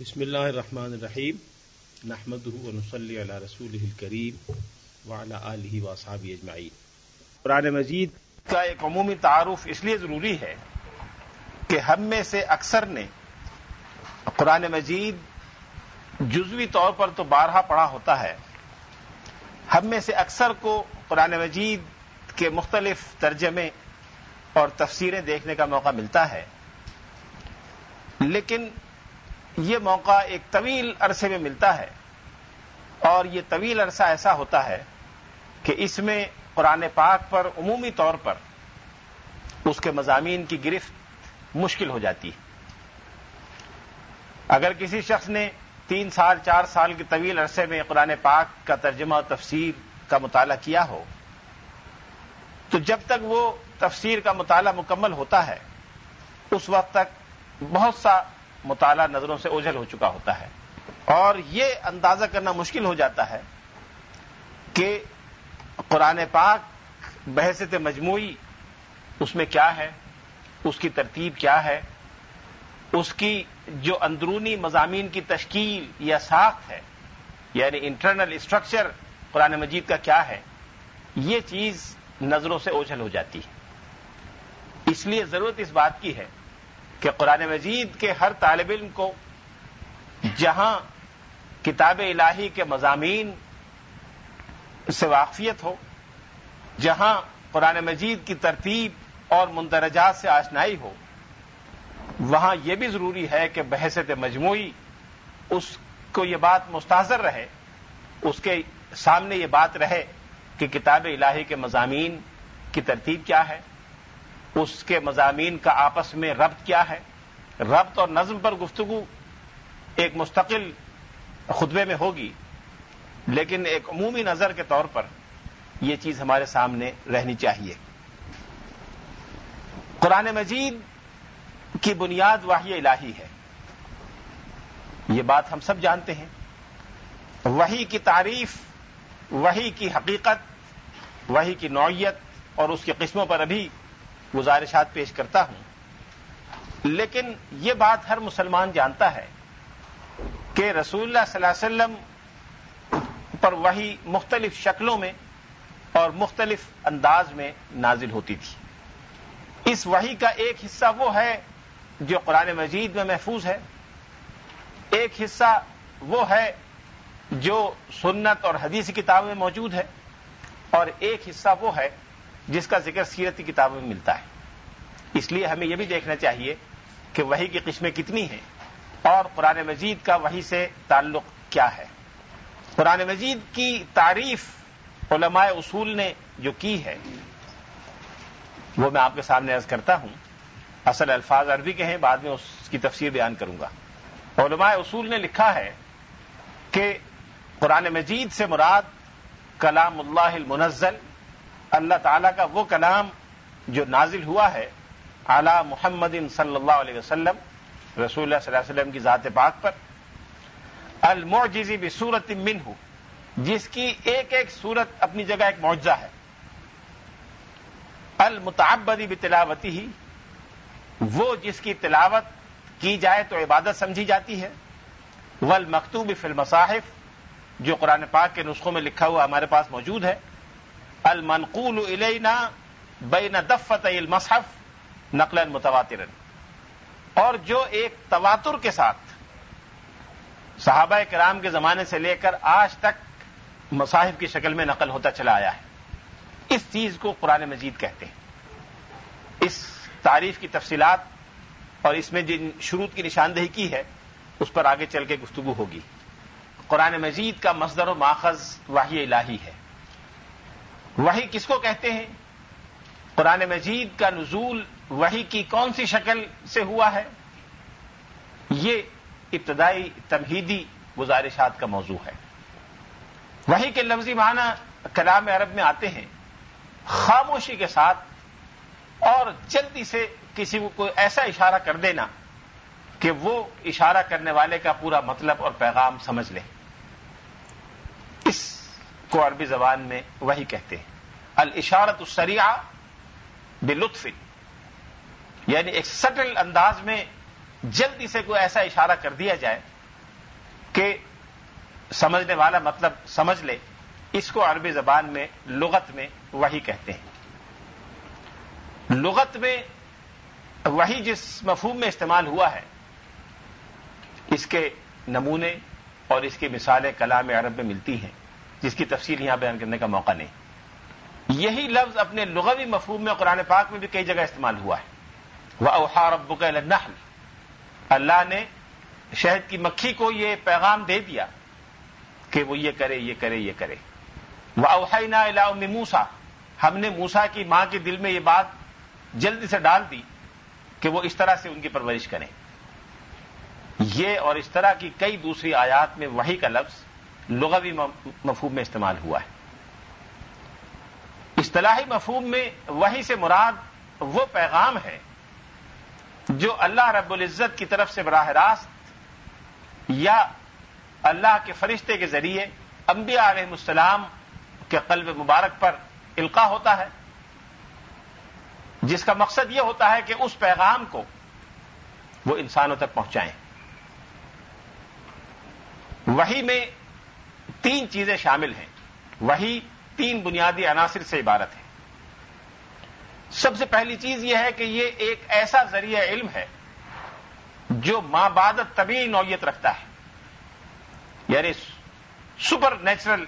بسم اللہ الرحمن الرحیم۔ نحمد ونصلی علی رسول الکریم وعلی آلہ واصحاب اجمعین۔ قرآن مجید کا ایک عمومی تعارف اس لیے ضروری ہے کہ ہم میں سے اکثر نے قرآن مجید جزوی طور پر تو بارہا پڑھا ہوتا ہے۔ ہم میں سے اکثر کو قرآن مجید کے مختلف ترجمے اور تفسیریں دیکھنے کا موقع ملتا ہے۔ لیکن یہ موقع ایک طویل عرصے میں ملتا ہے اور یہ طویل عرصہ ایسا ہوتا ہے کہ اس میں قرآن پاک پر عمومی طور پر اس کے مضامین کی گرفت مشکل ہو جاتی ہے۔ اگر کسی شخص نے تین سال، چار سال کے طویل عرصے میں قرآن پاک کا ترجمہ و تفسیر کا مطالعہ کیا ہو، تو جب تک وہ تفسیر کا مطالعہ مکمل ہوتا ہے، اس وقت تک بہت سا مطالعہ نظروں سے اوجھل ہو چکا ہوتا ہے اور یہ اندازہ کرنا مشکل ہو جاتا ہے کہ قرآن پاک بحثت مجموعی اس میں کیا ہے؟ اس کی ترتیب کیا ہے؟ اس کی جو اندرونی مضامین کی تشکیل یا ساخت ہے یعنی انٹرنل اسٹرکچر قرآن مجید کا کیا ہے؟ یہ چیز نظروں سے اوجھل ہو جاتی ہے۔ اس لیے ضرورت اس بات کی ہے کہ قرآن مجید کے ہر طالب علم کو جہاں کتاب الہی کے مضامین سے واقفیت ہو، جہاں قرآن مجید کی ترتیب اور مندرجات سے آشنائی ہو، وہاں یہ بھی ضروری ہے کہ بحثت مجموعی اس کو یہ بات مستحضر رہے، اس کے سامنے یہ بات رہے کہ کتاب الہی کے مضامین کی ترتیب کیا ہے۔ اس کے مضامین کا آپس میں ربط کیا ہے؟ ربط اور نظم پر گفتگو ایک مستقل خطبے میں ہوگی، لیکن ایک عمومی نظر کے طور پر یہ چیز ہمارے سامنے رہنی چاہیے۔ قرآن مجید کی بنیاد واحی الہی ہے۔ یہ بات ہم سب جانتے ہیں۔ وہی کی تعریف وہی کی حقیقت وہی کی نوعیت اور اس کی قسموں پر ابھی گزارشات پیش کرتا ہوں۔ لیکن یہ بات ہر مسلمان جانتا ہے کہ رسول اللہ صلی اللہ علیہ وسلم پر وہی مختلف شکلوں میں اور مختلف انداز میں نازل ہوتی تھی۔ اس وہی کا ایک حصہ وہ ہے جو قرآن مجید میں محفوظ ہے۔ ایک حصہ وہ ہے جو سنت اور حدیث کتاب میں موجود ہے۔ اور ایک حصہ وہ ہے جس کا ذکر سیرت کی کتابوں میں ملتا ہے۔ اس لیے ہمیں یہ بھی دیکھنا چاہیے کہ وہی کی قسمیں کتنی ہیں اور قرآن مجید کا وہی سے تعلق کیا ہے۔ قرآن مجید کی تعریف علماء اصول نے جو کی ہے، وہ میں آپ کے سامنے عرض کرتا ہوں۔ اصل الفاظ عربی کے ہیں، بعد میں اس کی تفسیر بیان کروں گا۔ علماء اصول نے لکھا ہے کہ قرآن مجید سے مراد کلام اللہ المنزل اللہ تعالی کا وہ کلام جو نازل ہوا ہے اعلی محمد صلی اللہ علیہ وسلم، رسول اللہ صلی اللہ علیہ وسلم کی ذات پاک پر، المعجزی بھی صورت من جس کی ایک ایک صورت اپنی جگہ ایک معجزہ ہے۔ المتعبدی بھی تلاوتی ہی وہ جس کی تلاوت کی جائے تو عبادت سمجھی جاتی ہے۔ ول مکتوب المصاحف، جو قرآن پاک کے نسخوں میں لکھا ہوا ہمارے پاس موجود ہے۔ المنقول الینا بین دفت المصحف نقل متواتر اور جو ایک تواتر کے ساتھ صحابہ کرام کے زمانے سے لے کر آج تک مصاحف کی شکل میں نقل ہوتا چلا آیا ہے۔ اس چیز کو قرآن مجید کہتے ہیں۔ اس تعریف کی تفصیلات اور اس میں جن شروط کی نشاندہی کی ہے، اس پر آگے چل کے گفتگو ہوگی۔ قرآن مجید کا مصدر و ماخذ واحی الہی ہے۔ وہی کس کو کہتے ہیں؟ قرآن مجید کا نزول وہی کی کون سی شکل سے ہوا ہے؟ یہ ابتدائی تمہیدی گزارشات کا موضوع ہے۔ وہی کے لفظی معنی کلام عرب میں آتے ہیں۔ خاموشی کے ساتھ اور جلدی سے کسی کو کوئی ایسا اشارہ کر دینا کہ وہ اشارہ کرنے والے کا پورا مطلب اور پیغام سمجھ لے۔ کو عربی زبان میں وہی کہتے ہیں۔ الشارت السریعہ بلطف یعنی ایک سٹل انداز میں جلدی سے کوئی ایسا اشارہ کر دیا جائے کہ سمجھنے والا مطلب سمجھ لے، اس کو عربی زبان میں لغت میں وہی کہتے ہیں۔ لغت میں وہی جس مفہوم میں استعمال ہوا ہے، اس کے نمونے اور اس کی مثالیں کلام عرب میں ملتی ہیں۔ جس کی تفصیل یہاں بیان کرنے کا موقع نہیں۔ یہی لفظ اپنے لغوی مفہوم میں قرآن پاک میں بھی کئی جگہ استعمال ہوا ہے۔ وہ اوہار ابک النحل۔ اللہ نے شہد کی مکھی کو یہ پیغام دے دیا کہ وہ یہ کرے یہ کرے یہ کرے۔ وہ اوہینا ام موسا ہم نے موسا کی ماں کے دل میں یہ بات جلدی سے ڈال دی کہ وہ اس طرح سے ان کی پرورش کریں۔ یہ اور اس طرح کی کئی دوسری آیات میں وہی کا لفظ لغوی مفہوم میں استعمال ہوا ہے۔ اصطلاحی مفہوم میں وہی سے مراد وہ پیغام ہے جو اللہ رب العزت کی طرف سے براہ راست یا اللہ کے فرشتے کے ذریعے انبیاء علیہ السلام کے قلب مبارک پر القا ہوتا ہے۔ جس کا مقصد یہ ہوتا ہے کہ اس پیغام کو وہ انسانوں تک پہنچائیں۔ وہی میں تین چیزیں شامل ہیں۔ وہی تین بنیادی عناصر سے عبارت ہے سب سے پہلی چیز یہ ہے کہ یہ ایک ایسا ذریعہ علم ہے جو ماں بادت طبی نوعیت رکھتا ہے۔ یعنی سپر نیچرل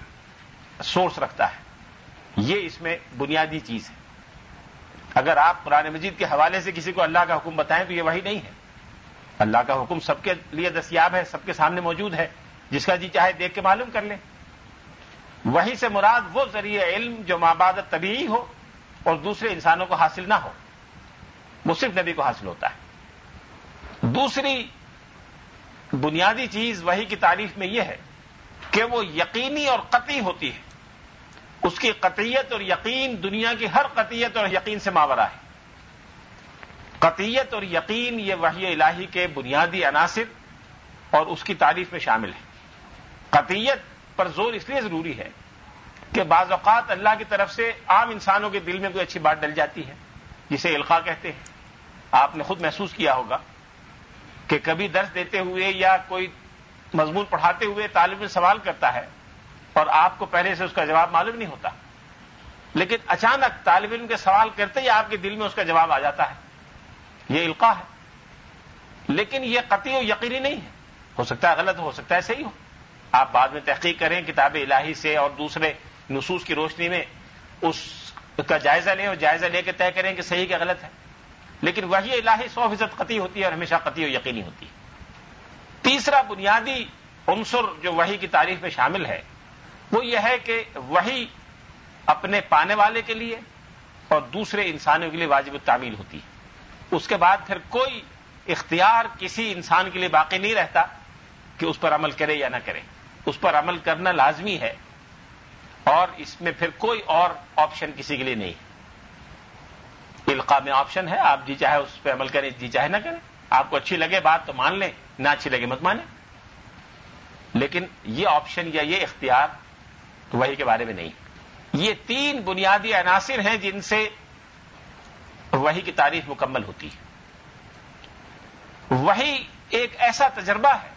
سورس رکھتا ہے۔ یہ اس میں بنیادی چیز ہے۔ اگر آپ قرآن مجید کے حوالے سے کسی کو اللہ کا حکم بتائیں تو یہ وہی نہیں ہے۔ اللہ کا حکم سب کے لیے دستیاب ہے، سب کے سامنے موجود ہے۔ جس کا جی چاہے دیکھ کے معلوم کر لیں۔ وہی سے مراد وہ ذریعہ علم جو مابادت طبیعی ہو اور دوسرے انسانوں کو حاصل نہ ہو۔ وہ صرف نبی کو حاصل ہوتا ہے۔ دوسری بنیادی چیز وہی کی تعریف میں یہ ہے کہ وہ یقینی اور قطعی ہوتی ہے۔ اس کی قطعیت اور یقین دنیا کی ہر قطعیت اور یقین سے ماورا ہے۔ قطعیت اور یقین یہ وحی الہی کے بنیادی عناصر اور اس کی تعریف میں شامل ہے۔ قطعیت پر زور اس لیے ضروری ہے کہ بعض اوقات اللہ کی طرف سے عام انسانوں کے دل میں کوئی اچھی بات ڈل جاتی ہے، جسے القا کہتے ہیں۔ آپ نے خود محسوس کیا ہوگا کہ کبھی درس دیتے ہوئے یا کوئی مضمون پڑھاتے ہوئے طالب علم سوال کرتا ہے اور آپ کو پہلے سے اس کا جواب معلوم نہیں ہوتا۔ لیکن اچانک طالب علم کے سوال کرتے ہی آپ کے دل میں اس کا جواب آ جاتا ہے۔ یہ القا ہے۔ لیکن یہ قطعی و یقینی نہیں ہے۔ ہو سکتا ہے غلط ہو سکتا ہے صحیح ہو۔ آپ بعد میں تحقیق کریں کتاب الہی سے اور دوسرے نصوص کی روشنی میں اس کا جائزہ لیں اور جائزہ لے کے طے کریں کہ صحیح کہ غلط ہے۔ لیکن وہی الہی سو فیصد قطعی ہوتی ہے اور ہمیشہ قطعی و یقینی ہوتی ہے۔ تیسرا بنیادی عنصر جو وہی کی تعریف میں شامل ہے، وہ یہ ہے کہ وہی اپنے پانے والے کے لیے اور دوسرے انسانوں کے لیے واجب التعمیل ہوتی ہے۔ اس کے بعد پھر کوئی اختیار کسی انسان کے لیے باقی نہیں رہتا کہ اس پر عمل کرے یا نہ کرے۔ اس پر عمل کرنا لازمی ہے اور اس میں پھر کوئی اور آپشن کسی کے لیے نہیں۔ القاع میں آپشن ہے، آپ جی چاہے اس پہ عمل کریں جی چاہے نہ کریں۔ آپ کو اچھی لگے بات تو مان لیں، نہ اچھی لگے مت مانیں۔ لیکن یہ آپشن یا یہ اختیار وہی کے بارے میں نہیں۔ یہ تین بنیادی عناصر ہیں جن سے وہی کی تعریف مکمل ہوتی ہے۔ وہی ایک ایسا تجربہ ہے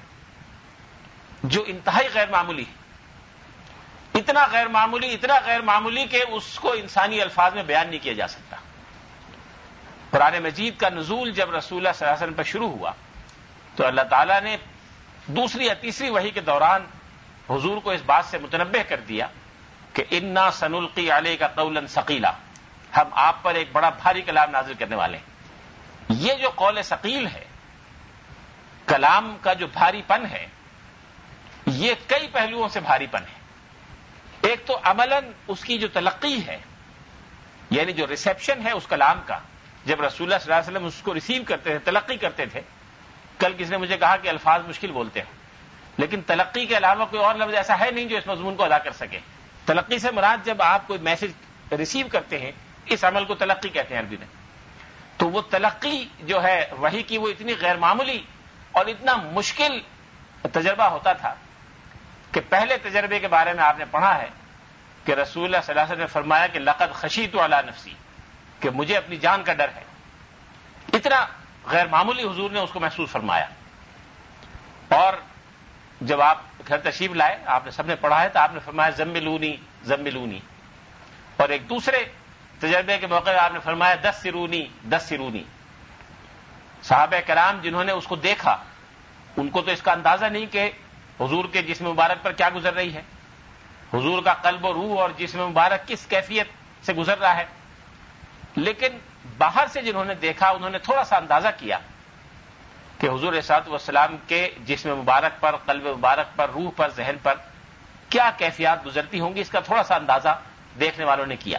جو انتہائی غیر معمولی اتنا غیر معمولی، اتنا غیر معمولی کہ اس کو انسانی الفاظ میں بیان نہیں کیا جا سکتا۔ قرآن مجید کا نزول جب رسول اللہ صلی اللہ علیہ وسلم پر شروع ہوا، تو اللہ تعالیٰ نے دوسری یا تیسری وحی کے دوران حضور کو اس بات سے متنبع کر دیا کہ انا سنلقی علیہ کا قول ثقیلا ہم آپ پر ایک بڑا بھاری کلام نازل کرنے والے ہیں۔ یہ جو قول ثقیل ہے، کلام کا جو بھاری پن ہے یہ کئی پہلوؤں سے بھاری پن ہے۔ ایک تو عملاً اس کی جو تلقی ہے یعنی جو ریسپشن ہے اس کلام کا، جب رسول اللہ صلی اللہ علیہ وسلم اس کو ریسیو کرتے تھے، تلقی کرتے تھے، کل کسی نے مجھے کہا کہ الفاظ مشکل بولتے ہیں۔ لیکن تلقی کے علاوہ کوئی اور لفظ ایسا ہے نہیں جو اس مضمون کو ادا کر سکے۔ تلقی سے مراد جب آپ کوئی میسج ریسیو کرتے ہیں، اس عمل کو تلقی کہتے ہیں عربی میں۔ تو وہ تلقی جو ہے وہی کی وہ اتنی غیر معمولی اور اتنا مشکل تجربہ ہوتا تھا کہ پہلے تجربے کے بارے میں آپ نے پڑھا ہے کہ رسول اللہ صلی اللہ علیہ وسلم نے فرمایا کہ لقد خشی تو اللہ نفسی، کہ مجھے اپنی جان کا ڈر ہے۔ اتنا غیر معمولی حضور نے اس کو محسوس فرمایا۔ اور جب آپ گھر تشریف لائے، آپ نے سب نے پڑھا ہے تو آپ نے فرمایا، زملونی زملونی۔ اور ایک دوسرے تجربے کے موقع آپ نے فرمایا دس سرونی دس سرونی صحابہ کرام جنہوں نے اس کو دیکھا، ان کو تو اس کا اندازہ نہیں کہ حضور کے جسم مبارک پر کیا گزر رہی ہے؟ حضور کا قلب و روح اور جسم مبارک کس کیفیت سے گزر رہا ہے؟ لیکن باہر سے جنہوں نے دیکھا، انہوں نے تھوڑا سا اندازہ کیا کہ حضور اسات والسلام کے جسم مبارک پر، قلب مبارک پر، روح پر، ذہن پر کیا کیفیات گزرتی ہوں گی؟ اس کا تھوڑا سا اندازہ دیکھنے والوں نے کیا۔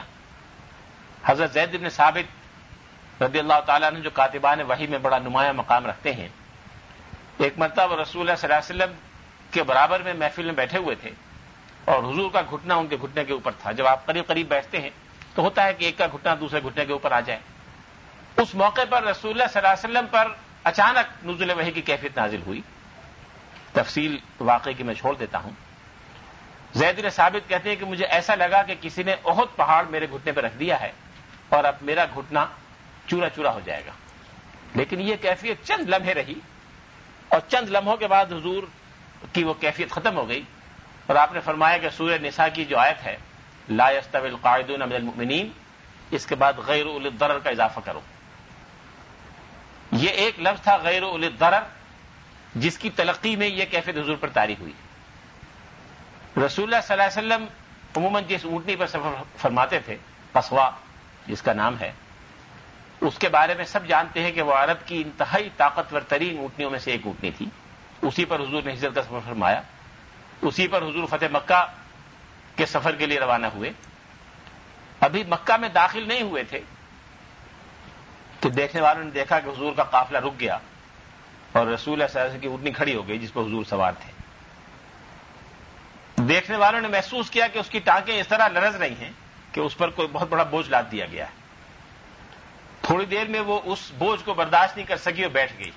حضرت زید بن ثابت رضی اللہ تعالیٰ نے جو کاتبان وحی میں بڑا نمایاں مقام رکھتے ہیں، ایک مرتبہ رسول اللہ صلی اللہ علیہ وسلم کے برابر میں محفل میں بیٹھے ہوئے تھے اور حضور کا گھٹنا ان کے گھٹنے کے اوپر تھا۔ جب آپ قریب قریب بیٹھتے ہیں تو ہوتا ہے کہ ایک کا گھٹنا دوسرے گھٹنے کے اوپر آ جائے۔ اس موقع پر رسول اللہ صلی اللہ علیہ وسلم پر اچانک نزول وحی کی کیفیت نازل ہوئی۔ تفصیل واقعے کی میں چھوڑ دیتا ہوں۔ زید ثابت کہتے ہیں کہ مجھے ایسا لگا کہ کسی نے بہت پہاڑ میرے گھٹنے پہ رکھ دیا ہے اور اب میرا گھٹنا چورا چورا ہو جائے گا۔ لیکن یہ کیفیت چند لمحے رہی اور چند لمحوں کے بعد حضور کی وہ کیفیت ختم ہو گئی۔ اور آپ نے فرمایا کہ سورہ نساء کی جو آیت ہے، لا يستوي القاعدون من المؤمنین، اس کے بعد غیر الدرر کا اضافہ کرو۔ یہ ایک لفظ تھا غیر الدرر جس کی تلقی میں یہ کیفیت حضور پر تاریخ ہوئی۔ رسول اللہ صلی اللہ علیہ وسلم عموماً جس اونٹنی پر سفر فرماتے تھے قصوا جس کا نام ہے، اس کے بارے میں سب جانتے ہیں کہ وہ عرب کی انتہائی طاقتور ترین اونٹنیوں میں سے ایک اونٹنی تھی۔ اسی پر حضور نے ہجرت کا سفر فرمایا، اسی پر حضور فتح مکہ کے سفر کے لیے روانہ ہوئے۔ ابھی مکہ میں داخل نہیں ہوئے تھے۔ کہ دیکھنے والوں نے دیکھا کہ حضور کا قافلہ رک گیا اور رسول اللہ کی اونٹنی کھڑی ہو گئی جس پر حضور سوار تھے۔ دیکھنے والوں نے محسوس کیا کہ اس کی ٹانکیں اس طرح لرز رہی ہیں کہ اس پر کوئی بہت بڑا بوجھ لاد دیا گیا ہے۔ تھوڑی دیر میں وہ اس بوجھ کو برداشت نہیں کر سکی اور بیٹھ گئی۔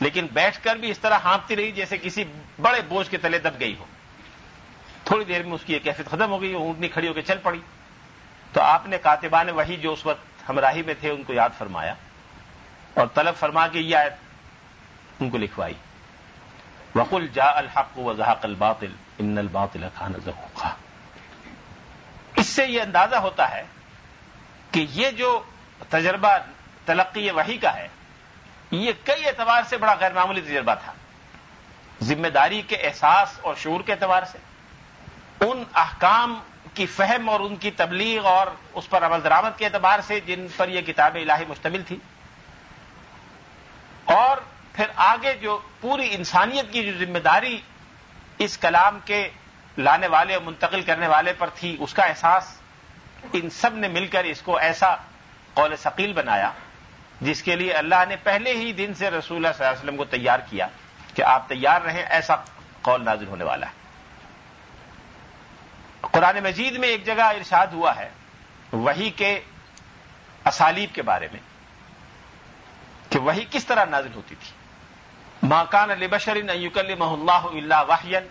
لیکن بیٹھ کر بھی اس طرح ہانپتی رہی جیسے کسی بڑے بوجھ کے تلے دب گئی ہو۔ تھوڑی دیر میں اس کی کیفیت ختم ہو گئی اونٹنی کھڑی ہو کے چل پڑی۔ تو آپ نے کاتبان وہی جو اس وقت ہمراہی میں تھے ان کو یاد فرمایا اور طلب فرما کے یہ آیت ان کو لکھوائی۔ وقل جا الحق و ذہق الباطل ان الباطل خان ذوقا اس سے یہ اندازہ ہوتا ہے کہ یہ جو تجربہ تلقی وحی کا ہے یہ کئی اعتبار سے بڑا غیر معمولی تجربہ تھا۔ ذمہ داری کے احساس اور شعور کے اعتبار سے۔ ان احکام کی فہم اور ان کی تبلیغ اور اس پر عمل درامد کے اعتبار سے جن پر یہ کتاب الہی مشتمل تھی۔ اور پھر آگے جو پوری انسانیت کی جو ذمہ داری اس کلام کے لانے والے اور منتقل کرنے والے پر تھی، اس کا احساس ان سب نے مل کر اس کو ایسا قول ثقیل بنایا۔ جس کے لیے اللہ نے پہلے ہی دن سے رسول اللہ صلی اللہ علیہ وسلم کو تیار کیا کہ آپ تیار رہیں، ایسا قول نازل ہونے والا ہے۔ قرآن مجید میں ایک جگہ ارشاد ہوا ہے وہی کے اسالیب کے بارے میں، کہ وہی کس طرح نازل ہوتی تھی۔ ماکان علی بشر یوکل اللہ اللہ واہین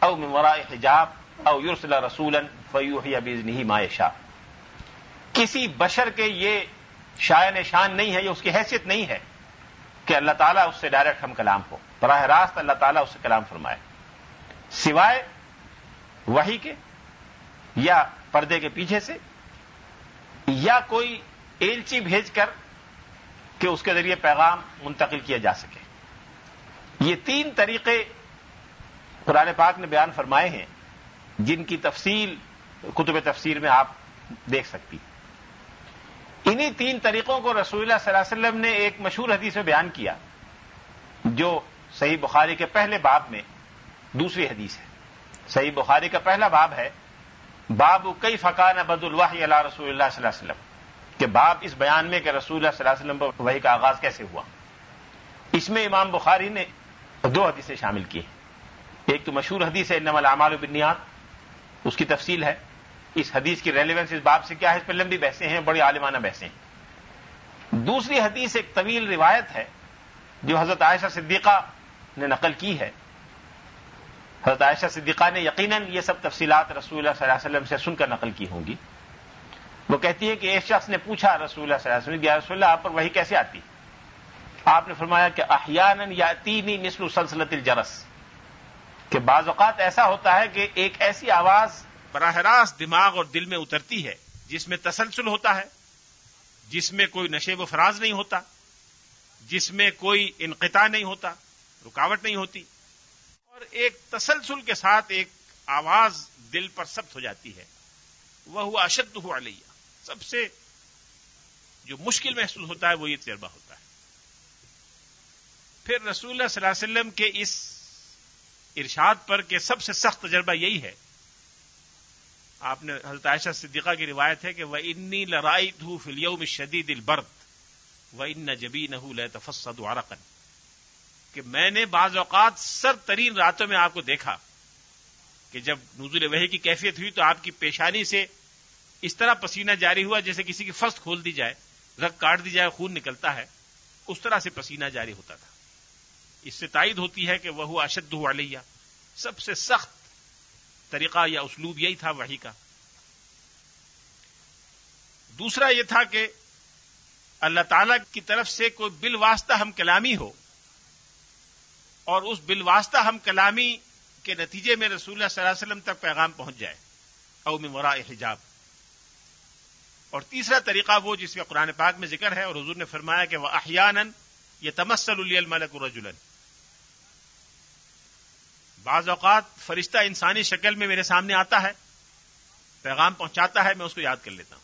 او مورا حجاب او یورسل رسول فیوحی ابیز نہیں مائشا کسی بشر کے یہ شاع شان نہیں ہے، یہ اس کی حیثیت نہیں ہے کہ اللہ تعالیٰ اس سے ڈائریکٹ ہم کلام ہو براہ راست اللہ تعالیٰ اس سے کلام فرمائے۔ سوائے وہی کے یا پردے کے پیچھے سے یا کوئی ایلچی بھیج کر کہ اس کے ذریعے پیغام منتقل کیا جا سکے۔ یہ تین طریقے قرآن پاک نے بیان فرمائے ہیں، جن کی تفصیل، کتب تفسیر میں آپ دیکھ سکتی۔ انہی تین طریقوں کو رسول اللہ صلی اللہ علیہ وسلم نے ایک مشہور حدیث میں بیان کیا، جو صحیح بخاری کے پہلے باب میں دوسری حدیث ہے۔ صحیح بخاری کا پہلا باب ہے باب کئی فقان بد الواح اللہ رسول اللہ صلی اللہ علیہ وسلم۔ کہ باب اس بیان میں کہ رسول اللہ صلی اللہ علیہ وسلم وہی کا آغاز کیسے ہوا۔ اس میں امام بخاری نے دو حدیثیں شامل کی ایک تو مشہور حدیث ہے نمل اعمال بنیاد اس کی تفصیل ہے۔ اس حدیث کی ریلیونس اس باب سے کیا ہے؟ اس پہ لمبی بحثیں ہیں، بڑی عالمانہ بحثیں ہیں۔ دوسری حدیث ایک طویل روایت ہے، جو حضرت عائشہ صدیقہ نے نقل کی ہے۔ حضرت عائشہ صدیقہ نے یقیناً یہ سب تفصیلات رسول اللہ صلی اللہ علیہ وسلم سے سن کر نقل کی ہوں گی۔ وہ کہتی ہے کہ ایک شخص نے پوچھا رسول اللہ صلی اللہ علیہ وسلم، یا رسول اللہ، آپ پر وہی کیسے آتی؟ آپ نے فرمایا کہ احیان یا تینی نسل سلسلت الجرس۔ کہ بعض اوقات ایسا ہوتا ہے کہ ایک ایسی آواز براہ راست دماغ اور دل میں اترتی ہے، جس میں تسلسل ہوتا ہے، جس میں کوئی نشے و فراز نہیں ہوتا، جس میں کوئی انقطاع نہیں ہوتا، رکاوٹ نہیں ہوتی، اور ایک تسلسل کے ساتھ ایک آواز دل پر سبت ہو جاتی ہے۔ وہ ہوا اشد ہوا لیا سب سے جو مشکل محسوس ہوتا ہے، وہ یہ تجربہ ہوتا ہے۔ پھر رسول اللہ صلی اللہ علیہ وسلم کے اس ارشاد پر کہ سب سے سخت تجربہ یہی ہے آپ نے حضرت عائشہ صدیقہ کی روایت ہے کہ وہ انی لڑائی دھو فلیو میں شدید البرد و ان جبی نہ تفسد وارقن کہ میں نے بعض اوقات سر ترین راتوں میں آپ کو دیکھا کہ جب نزول وحی کی کیفیت ہوئی تو آپ کی پیشانی سے اس طرح پسینہ جاری ہوا جیسے کسی کی فسٹ کھول دی جائے، رگ کاٹ دی جائے، خون نکلتا ہے، اس طرح سے پسینہ جاری ہوتا تھا۔ اس سے تائید ہوتی ہے کہ وہ اشد علیہ سب سے سخت طریقہ یا اسلوب یہی تھا وہی کا۔ دوسرا یہ تھا کہ اللہ تعالی کی طرف سے کوئی بل واسطہ ہم کلامی ہو اور اس بل واسطہ ہم کلامی کے نتیجے میں رسول اللہ صلی اللہ علیہ وسلم تک پیغام پہنچ جائے، او میں مرا حجاب اور تیسرا طریقہ وہ جس کا قرآن پاک میں ذکر ہے اور حضور نے فرمایا کہ وہ احیان یہ تمسل الملک رجولن بعض اوقات فرشتہ انسانی شکل میں میرے سامنے آتا ہے، پیغام پہنچاتا ہے، میں اس کو یاد کر لیتا ہوں۔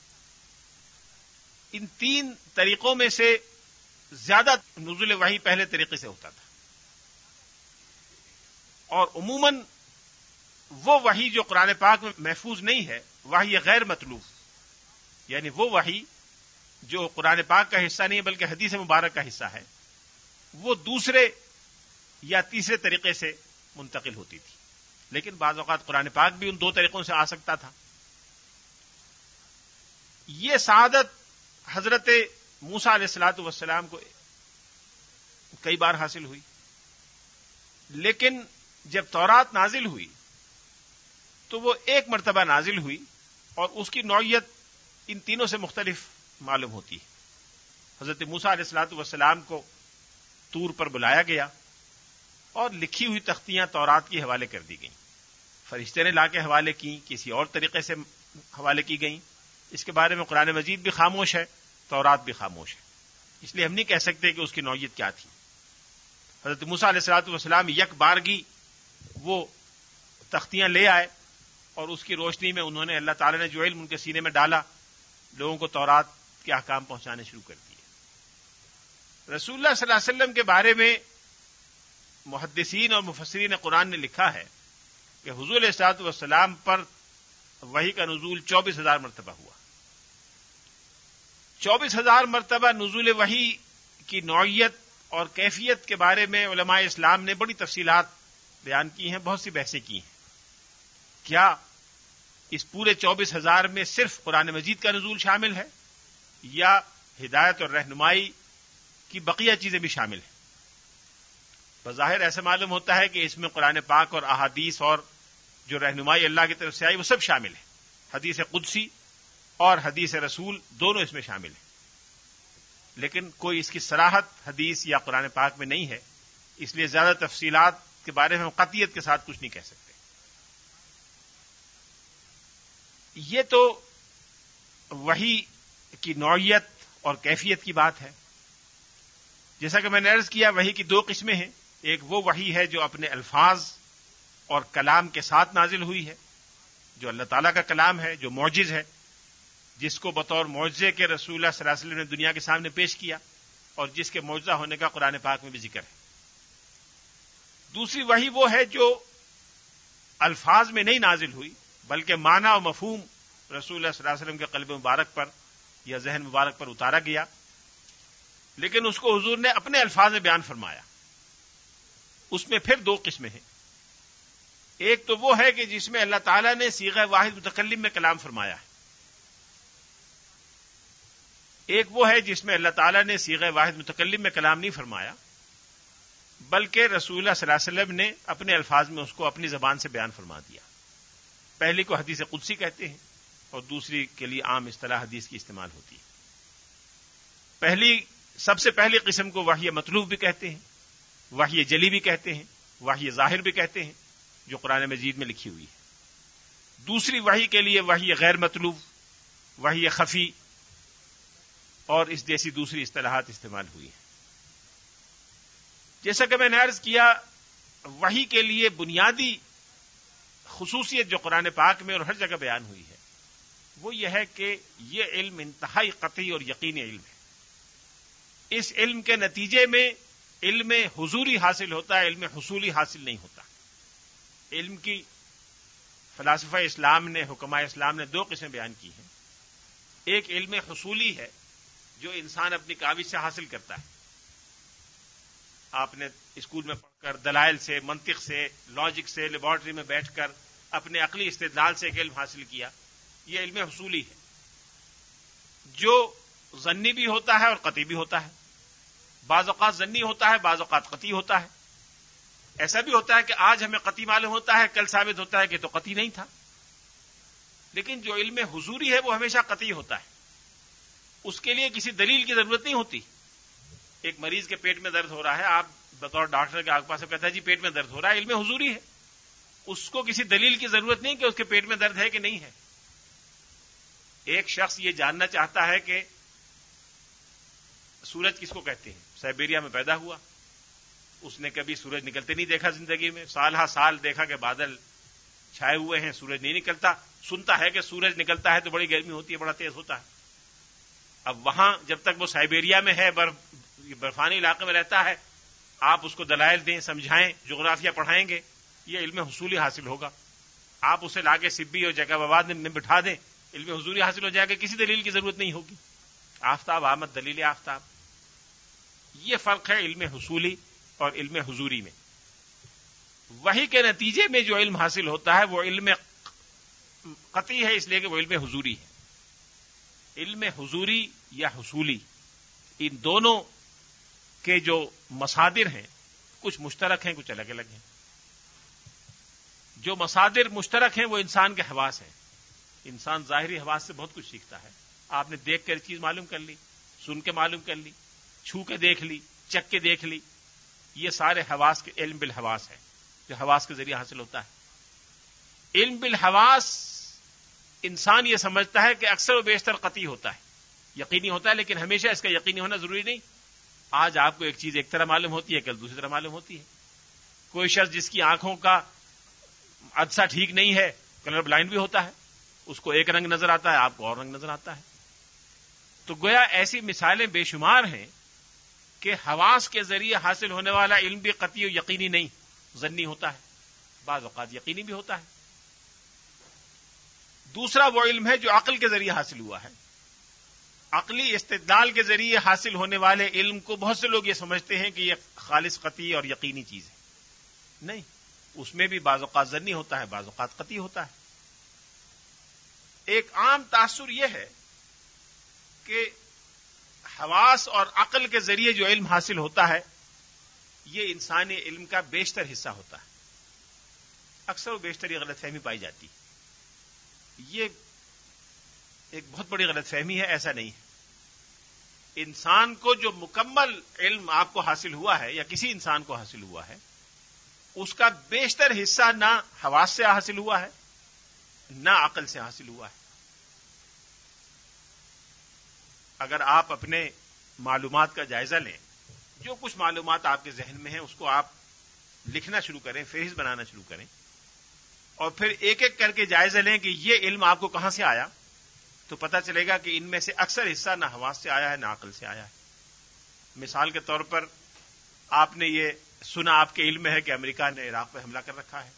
ان تین طریقوں میں سے زیادہ نزول وحی پہلے طریقے سے ہوتا تھا۔ اور عموماً وہ وہی جو قرآن پاک میں محفوظ نہیں ہے وہی غیر مطلوب۔ یعنی وہ وہی جو قرآن پاک کا حصہ نہیں ہے بلکہ حدیث مبارک کا حصہ ہے۔ وہ دوسرے یا تیسرے طریقے سے منتقل ہوتی تھی۔ لیکن بعض اوقات قرآن پاک بھی ان دو طریقوں سے آ سکتا تھا۔ یہ سعادت حضرت موسا علیہ السلاۃ وسلام کو کئی بار حاصل ہوئی۔ لیکن جب تورات نازل ہوئی تو وہ ایک مرتبہ نازل ہوئی اور اس کی نوعیت ان تینوں سے مختلف معلوم ہوتی۔ ہے حضرت موسا علیہ السلاۃ وسلام کو تور پر بلایا گیا۔ اور لکھی ہوئی تختیاں تورات کی حوالے کر دی گئیں۔ فرشتے نے لا کے حوالے کی کسی اور طریقے سے حوالے کی گئیں۔ اس کے بارے میں قرآن مجید بھی خاموش ہے، تورات بھی خاموش ہے۔ اس لیے ہم نہیں کہہ سکتے کہ اس کی نوعیت کیا تھی۔ حضرت موسا علیہ السلاۃ والسلام یک بارگی وہ تختیاں لے آئے اور اس کی روشنی میں انہوں نے اللہ تعالی نے جو علم ان کے سینے میں ڈالا، لوگوں کو تورات کے احکام پہنچانے شروع کر دیے۔ رسول اللہ صلی اللہ علیہ وسلم کے بارے میں محدثین اور مفسرین قرآن نے لکھا ہے کہ حضور اسات والسلام پر وہی کا نزول چوبیس ہزار مرتبہ ہوا۔ چوبیس ہزار مرتبہ نزول وہی کی نوعیت اور کیفیت کے بارے میں علماء اسلام نے بڑی تفصیلات بیان کی ہیں، بہت سی بحثیں کی ہیں۔ کیا اس پورے چوبیس ہزار میں صرف قرآن مجید کا نزول شامل ہے یا ہدایت اور رہنمائی کی بقیہ چیزیں بھی شامل ہیں؟ بظاہر ایسا معلوم ہوتا ہے کہ اس میں قرآن پاک اور احادیث اور جو رہنمائی اللہ کی طرف سے آئی وہ سب شامل ہے حدیث قدسی اور حدیث رسول دونوں اس میں شامل ہیں۔ لیکن کوئی اس کی سراحت حدیث یا قرآن پاک میں نہیں ہے۔ اس لیے زیادہ تفصیلات کے بارے میں ہم قطیت کے ساتھ کچھ نہیں کہہ سکتے۔ یہ تو وہی کی نوعیت اور کیفیت کی بات ہے۔ جیسا کہ میں نے عرض کیا وہی کی دو قسمیں ہیں۔ ایک وہ وہی ہے جو اپنے الفاظ اور کلام کے ساتھ نازل ہوئی ہے، جو اللہ تعالیٰ کا کلام ہے، جو معجز ہے، جس کو بطور معجزے کے رسول اللہ صلی اللہ علیہ وسلم نے دنیا کے سامنے پیش کیا اور جس کے معجزہ ہونے کا قرآن پاک میں بھی ذکر ہے۔ دوسری وہی وہ ہے جو الفاظ میں نہیں نازل ہوئی، بلکہ معنی و مفہوم رسول اللہ صلی اللہ علیہ وسلم کے قلب مبارک پر یا ذہن مبارک پر اتارا گیا، لیکن اس کو حضور نے اپنے الفاظ میں بیان فرمایا۔ اس میں پھر دو قسمیں ہیں۔ ایک تو وہ ہے کہ جس میں اللہ تعالیٰ نے سیغ واحد متکلم میں کلام فرمایا ہے۔ ایک وہ ہے جس میں اللہ تعالیٰ نے سیغ واحد متکلم میں کلام نہیں فرمایا، بلکہ رسول اللہ صلی اللہ علیہ وسلم نے اپنے الفاظ میں اس کو اپنی زبان سے بیان فرما دیا۔ پہلی کو حدیث قدسی کہتے ہیں اور دوسری کے لیے عام اصطلاح حدیث کی استعمال ہوتی ہے۔ پہلی، سب سے پہلی قسم کو واحیہ مطلوب بھی کہتے ہیں۔ واحیہ جلی بھی کہتے ہیں واحیہ ظاہر بھی کہتے ہیں، جو قرآن مجید میں لکھی ہوئی ہے۔ دوسری وحی کے لیے وہی غیر مطلوب وہی خفی، اور اس جیسی دوسری اصطلاحات استعمال ہوئی ہیں۔ جیسا کہ میں نے عرض کیا وہی کے لیے بنیادی خصوصیت جو قرآن پاک میں اور ہر جگہ بیان ہوئی ہے، وہ یہ ہے کہ یہ علم انتہائی قطعی اور یقینی علم ہے۔ اس علم کے نتیجے میں علم حضوری حاصل ہوتا ہے، علم حصولی حاصل نہیں ہوتا۔ علم کی فلاسفہ اسلام نے حکمہ اسلام نے دو قسم بیان کی ہیں۔ ایک علم حصولی ہے جو انسان اپنی کاوش سے حاصل کرتا ہے۔ آپ نے اسکول میں پڑھ کر، دلائل سے، منطق سے لاجک سے لیبارٹری میں بیٹھ کر اپنے عقلی استدلال سے ایک علم حاصل کیا۔ یہ علم حصولی ہے۔ جو ضنی بھی ہوتا ہے اور قطعی بھی ہوتا ہے۔ بعض اوقات ضنی ہوتا ہے، بعض اوقات قطعی ہوتا ہے۔ ایسا بھی ہوتا ہے کہ آج ہمیں قطعی معلوم ہوتا ہے، کل ثابت ہوتا ہے کہ تو قطعی نہیں تھا۔ لیکن جو علم حضوری ہے، وہ ہمیشہ قطعی ہوتا ہے۔ اس کے لیے کسی دلیل کی ضرورت نہیں ہوتی۔ ایک مریض کے پیٹ میں درد ہو رہا ہے، آپ بطور ڈاکٹر کے آگ پاس سے کہتا ہے جی پیٹ میں درد ہو رہا ہے، علم حضوری ہے۔ اس کو کسی دلیل کی ضرورت نہیں کہ اس کے پیٹ میں درد ہے کہ نہیں ہے۔ ایک شخص یہ جاننا چاہتا ہے کہ سورج کس کو کہتے ہیں؟ سائبیریا میں پیدا ہوا۔ اس نے کبھی سورج نکلتے نہیں دیکھا زندگی میں۔ سال ہا سال دیکھا کہ بادل چھائے ہوئے ہیں، سورج نہیں نکلتا۔ سنتا ہے کہ سورج نکلتا ہے تو بڑی گرمی ہوتی ہے، بڑا تیز ہوتا ہے۔ اب وہاں جب تک وہ سائبیریا میں ہے، برف برفانی علاقے میں رہتا ہے، آپ اس کو دلائل دیں، سمجھائیں، جغرافیہ پڑھائیں گے، یہ علم حصولی حاصل ہوگا۔ آپ اسے لاگے سبی اور جگہ باباد میں بٹھا دیں، علم حضوری حاصل ہو جائے گا، کسی دلیل کی ضرورت نہیں ہوگی۔ آفتاب احمد دلیل آفتاب۔ یہ فرق ہے علم حصولی اور علم حضوری میں۔ وہی کے نتیجے میں جو علم حاصل ہوتا ہے وہ علم قطعی ہے، اس لیے کہ وہ علم حضوری ہے۔ علم حضوری یا حصولی، ان دونوں کے جو مسادر ہیں، کچھ مشترک ہیں، کچھ الگ الگ ہیں۔ جو مسادر مشترک ہیں، وہ انسان کے حواس ہیں۔ انسان ظاہری حواس سے بہت کچھ سیکھتا ہے۔ آپ نے دیکھ کر چیز معلوم کر لی، سن کے معلوم کر لی۔ چھو کے دیکھ لی چک کے دیکھ لی، یہ سارے حواس کے علم بالحواس ہے جو حواس کے ذریعے حاصل ہوتا ہے۔ علم بالحواس، انسان یہ سمجھتا ہے کہ اکثر و بیشتر قطعی ہوتا ہے، یقینی ہوتا ہے، لیکن ہمیشہ اس کا یقینی ہونا ضروری نہیں۔ آج آپ کو ایک چیز ایک طرح معلوم ہوتی ہے، کل دوسری طرح معلوم ہوتی ہے۔ کوئی شخص جس کی آنکھوں کا عدسہ ٹھیک نہیں ہے، کلر بلائنڈ بھی ہوتا ہے، اس کو ایک رنگ نظر آتا ہے، آپ کو اور رنگ نظر آتا ہے۔ تو گویا ایسی مثالیں بے شمار ہیں کہ حواس کے ذریعے حاصل ہونے والا علم بھی قطعی و یقینی نہیں ضنی ہوتا ہے۔ بعض اوقات یقینی بھی ہوتا ہے۔ دوسرا وہ علم ہے جو عقل کے ذریعے حاصل ہوا ہے۔ عقلی استدلال کے ذریعے حاصل ہونے والے علم کو بہت سے لوگ یہ سمجھتے ہیں کہ یہ خالص، قطعی اور یقینی چیز ہے۔ نہیں، اس میں بھی بعض اوقات ضنی ہوتا ہے، بعض اوقات قطعی ہوتا ہے۔ ایک عام تاثر یہ ہے کہ حواس اور عقل کے ذریعے جو علم حاصل ہوتا ہے، یہ انسانی علم کا بیشتر حصہ ہوتا ہے۔ اکثر و بیشتر یہ غلط فہمی پائی جاتی۔ یہ ایک بہت بڑی غلط فہمی ہے، ایسا نہیں۔ ہے انسان کو جو مکمل علم آپ کو حاصل ہوا ہے یا کسی انسان کو حاصل ہوا ہے، اس کا بیشتر حصہ نہ حواس سے حاصل ہوا ہے، نہ عقل سے حاصل ہوا ہے۔ اگر آپ اپنے معلومات کا جائزہ لیں، جو کچھ معلومات آپ کے ذہن میں ہیں، اس کو آپ لکھنا شروع کریں، فہرست بنانا شروع کریں، اور پھر ایک ایک کر کے جائزہ لیں کہ یہ علم آپ کو کہاں سے آیا، تو پتہ چلے گا کہ ان میں سے اکثر حصہ نہ حواس سے آیا ہے، نہ عقل سے آیا ہے۔ مثال کے طور پر آپ نے یہ سنا، آپ کے علم ہے کہ امریکہ نے عراق پہ حملہ کر رکھا ہے۔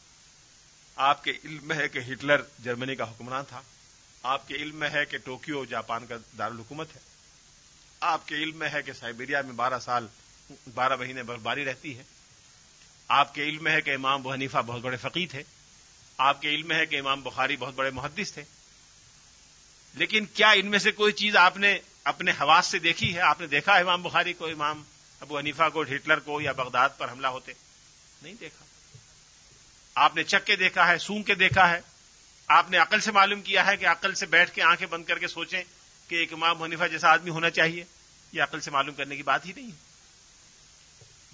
آپ کے علم ہے کہ ہٹلر جرمنی کا حکمران تھا۔ آپ کے علم ہے کہ ٹوکیو جاپان کا دارالحکومت ہے۔ آپ کے علم ہے کہ سائبیریا میں بارہ سال، بارہ مہینے برفباری رہتی ہے۔ آپ کے علم ہے کہ امام بو حنیفہ بہت بڑے فقیر تھے۔ آپ کے علم ہے کہ امام بخاری بہت بڑے محدث تھے۔ لیکن کیا ان میں سے کوئی چیز آپ نے اپنے حواس سے دیکھی ہے؟ آپ نے دیکھا امام بخاری کو، امام ابو حنیفہ کو، ہٹلر کو یا بغداد پر حملہ ہوتے؟ نہیں دیکھا۔ آپ نے چک کے دیکھا ہے، سونگ کے دیکھا ہے۔ آپ نے عقل سے معلوم کیا ہے کہ عقل سے بیٹھ کے آنکھیں بند کر کے سوچیں کہ ایک امام حنیفہ جیسا آدمی ہونا چاہیے، یہ عقل سے معلوم کرنے کی بات ہی نہیں ہے۔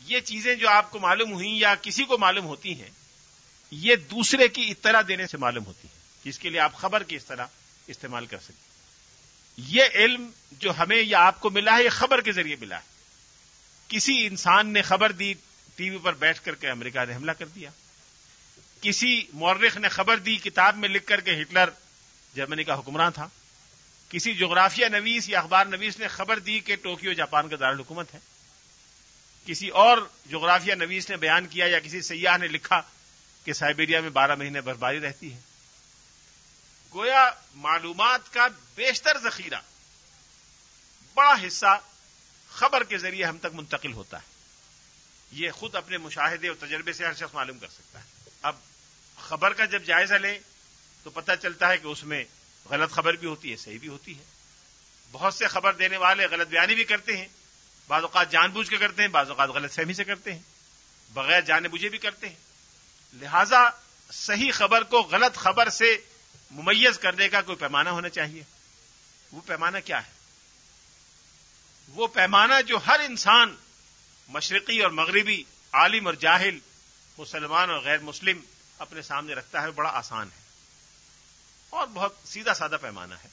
یہ چیزیں جو آپ کو معلوم ہوئی یا کسی کو معلوم ہوتی ہیں، یہ دوسرے کی اطلاع دینے سے معلوم ہوتی ہے جس کے لیے آپ خبر کی اس طرح استعمال کر سکتے یہ علم جو ہمیں یا آپ کو ملا ہے، یہ خبر کے ذریعے ملا ہے۔ کسی انسان نے خبر دی، ٹی وی پر بیٹھ کر کے امریکہ نے حملہ کر دیا۔ کسی مورخ نے خبر دی کتاب میں لکھ کر کے ہٹلر جرمنی کا حکمران تھا۔ کسی جغرافیہ نویس یا اخبار نویس نے خبر دی کہ ٹوکیو، جاپان کا دارالحکومت ہے۔ کسی اور جغرافیہ نویس نے بیان کیا یا کسی سیاح نے لکھا کہ سائبیریا میں بارہ مہینے برفباری رہتی ہے۔ گویا معلومات کا بیشتر ذخیرہ بڑا حصہ خبر کے ذریعے ہم تک منتقل ہوتا ہے۔ یہ خود اپنے مشاہدے اور تجربے سے ہر شخص معلوم کر سکتا ہے۔ اب خبر کا جب جائزہ لیں تو پتہ چلتا ہے کہ اس میں غلط خبر بھی ہوتی ہے، صحیح بھی ہوتی ہے۔ بہت سے خبر دینے والے غلط بیانی بھی کرتے ہیں۔ بعض اوقات جان بوجھ کے کرتے ہیں، بعض اوقات غلط فہمی سے کرتے ہیں۔ بغیر جانے بوجھے بھی کرتے ہیں۔ لہذا صحیح خبر کو غلط خبر سے ممیز کرنے کا کوئی پیمانہ ہونا چاہیے۔ وہ پیمانہ کیا ہے؟ وہ پیمانہ جو ہر انسان، مشرقی اور مغربی، عالم اور جاہل، مسلمان اور غیر مسلم اپنے سامنے رکھتا ہے، بڑا آسان ہے۔ اور بہت سیدھا سادہ پیمانہ ہے۔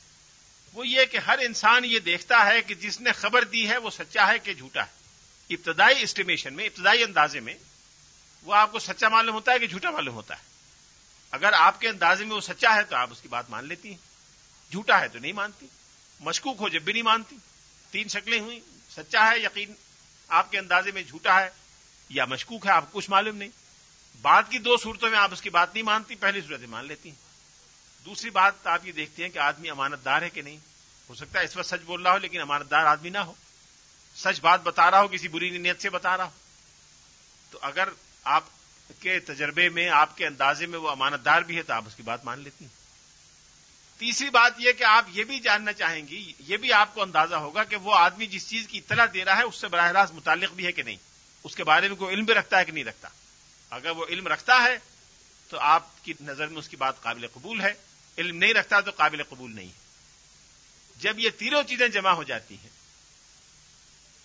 وہ یہ کہ ہر انسان یہ دیکھتا ہے کہ جس نے خبر دی ہے، وہ سچا ہے کہ جھوٹا ہے۔ ابتدائی اسٹیمیشن میں، ابتدائی اندازے میں وہ آپ کو سچا معلوم ہوتا ہے کہ جھوٹا معلوم ہوتا ہے۔ اگر آپ کے اندازے میں وہ سچا ہے تو آپ اس کی بات مان لیتی ہیں۔ جھوٹا ہے تو نہیں مانتی۔ مشکوک ہو جب بھی نہیں مانتی۔ تین شکلیں ہوئی سچا ہے، یقین آپ کے اندازے میں جھوٹا ہے یا مشکوک ہے، آپ کو کچھ معلوم نہیں۔ بعد کی دو صورتوں میں آپ اس کی بات نہیں مانتی، پہلی صورت مان لیتی ہیں۔ دوسری بات آپ یہ دیکھتے ہیں کہ آدمی امانت دار ہے کہ نہیں؟ ہو سکتا ہے اس وقت سچ بول رہا ہو لیکن امانت دار آدمی نہ ہو۔ سچ بات بتا رہا ہو، کسی بری نیت سے بتا رہا ہو۔ تو اگر آپ کے تجربے میں، آپ کے اندازے میں وہ امانت دار بھی ہے تو آپ اس کی بات مان لیتی ہیں۔ تیسری بات یہ کہ آپ یہ بھی جاننا چاہیں گی، یہ بھی آپ کو اندازہ ہوگا کہ وہ آدمی جس چیز کی اطلاع دے رہا ہے، اس سے براہ راست متعلق بھی ہے کہ نہیں۔ اس کے بارے میں کوئی علم بھی رکھتا ہے کہ نہیں رکھتا۔ اگر وہ علم رکھتا ہے تو آپ کی نظر میں اس کی بات قابل قبول ہے۔ علم نہیں رکھتا تو قابل قبول نہیں۔ ہے جب یہ تینوں چیزیں جمع ہو جاتی ہیں،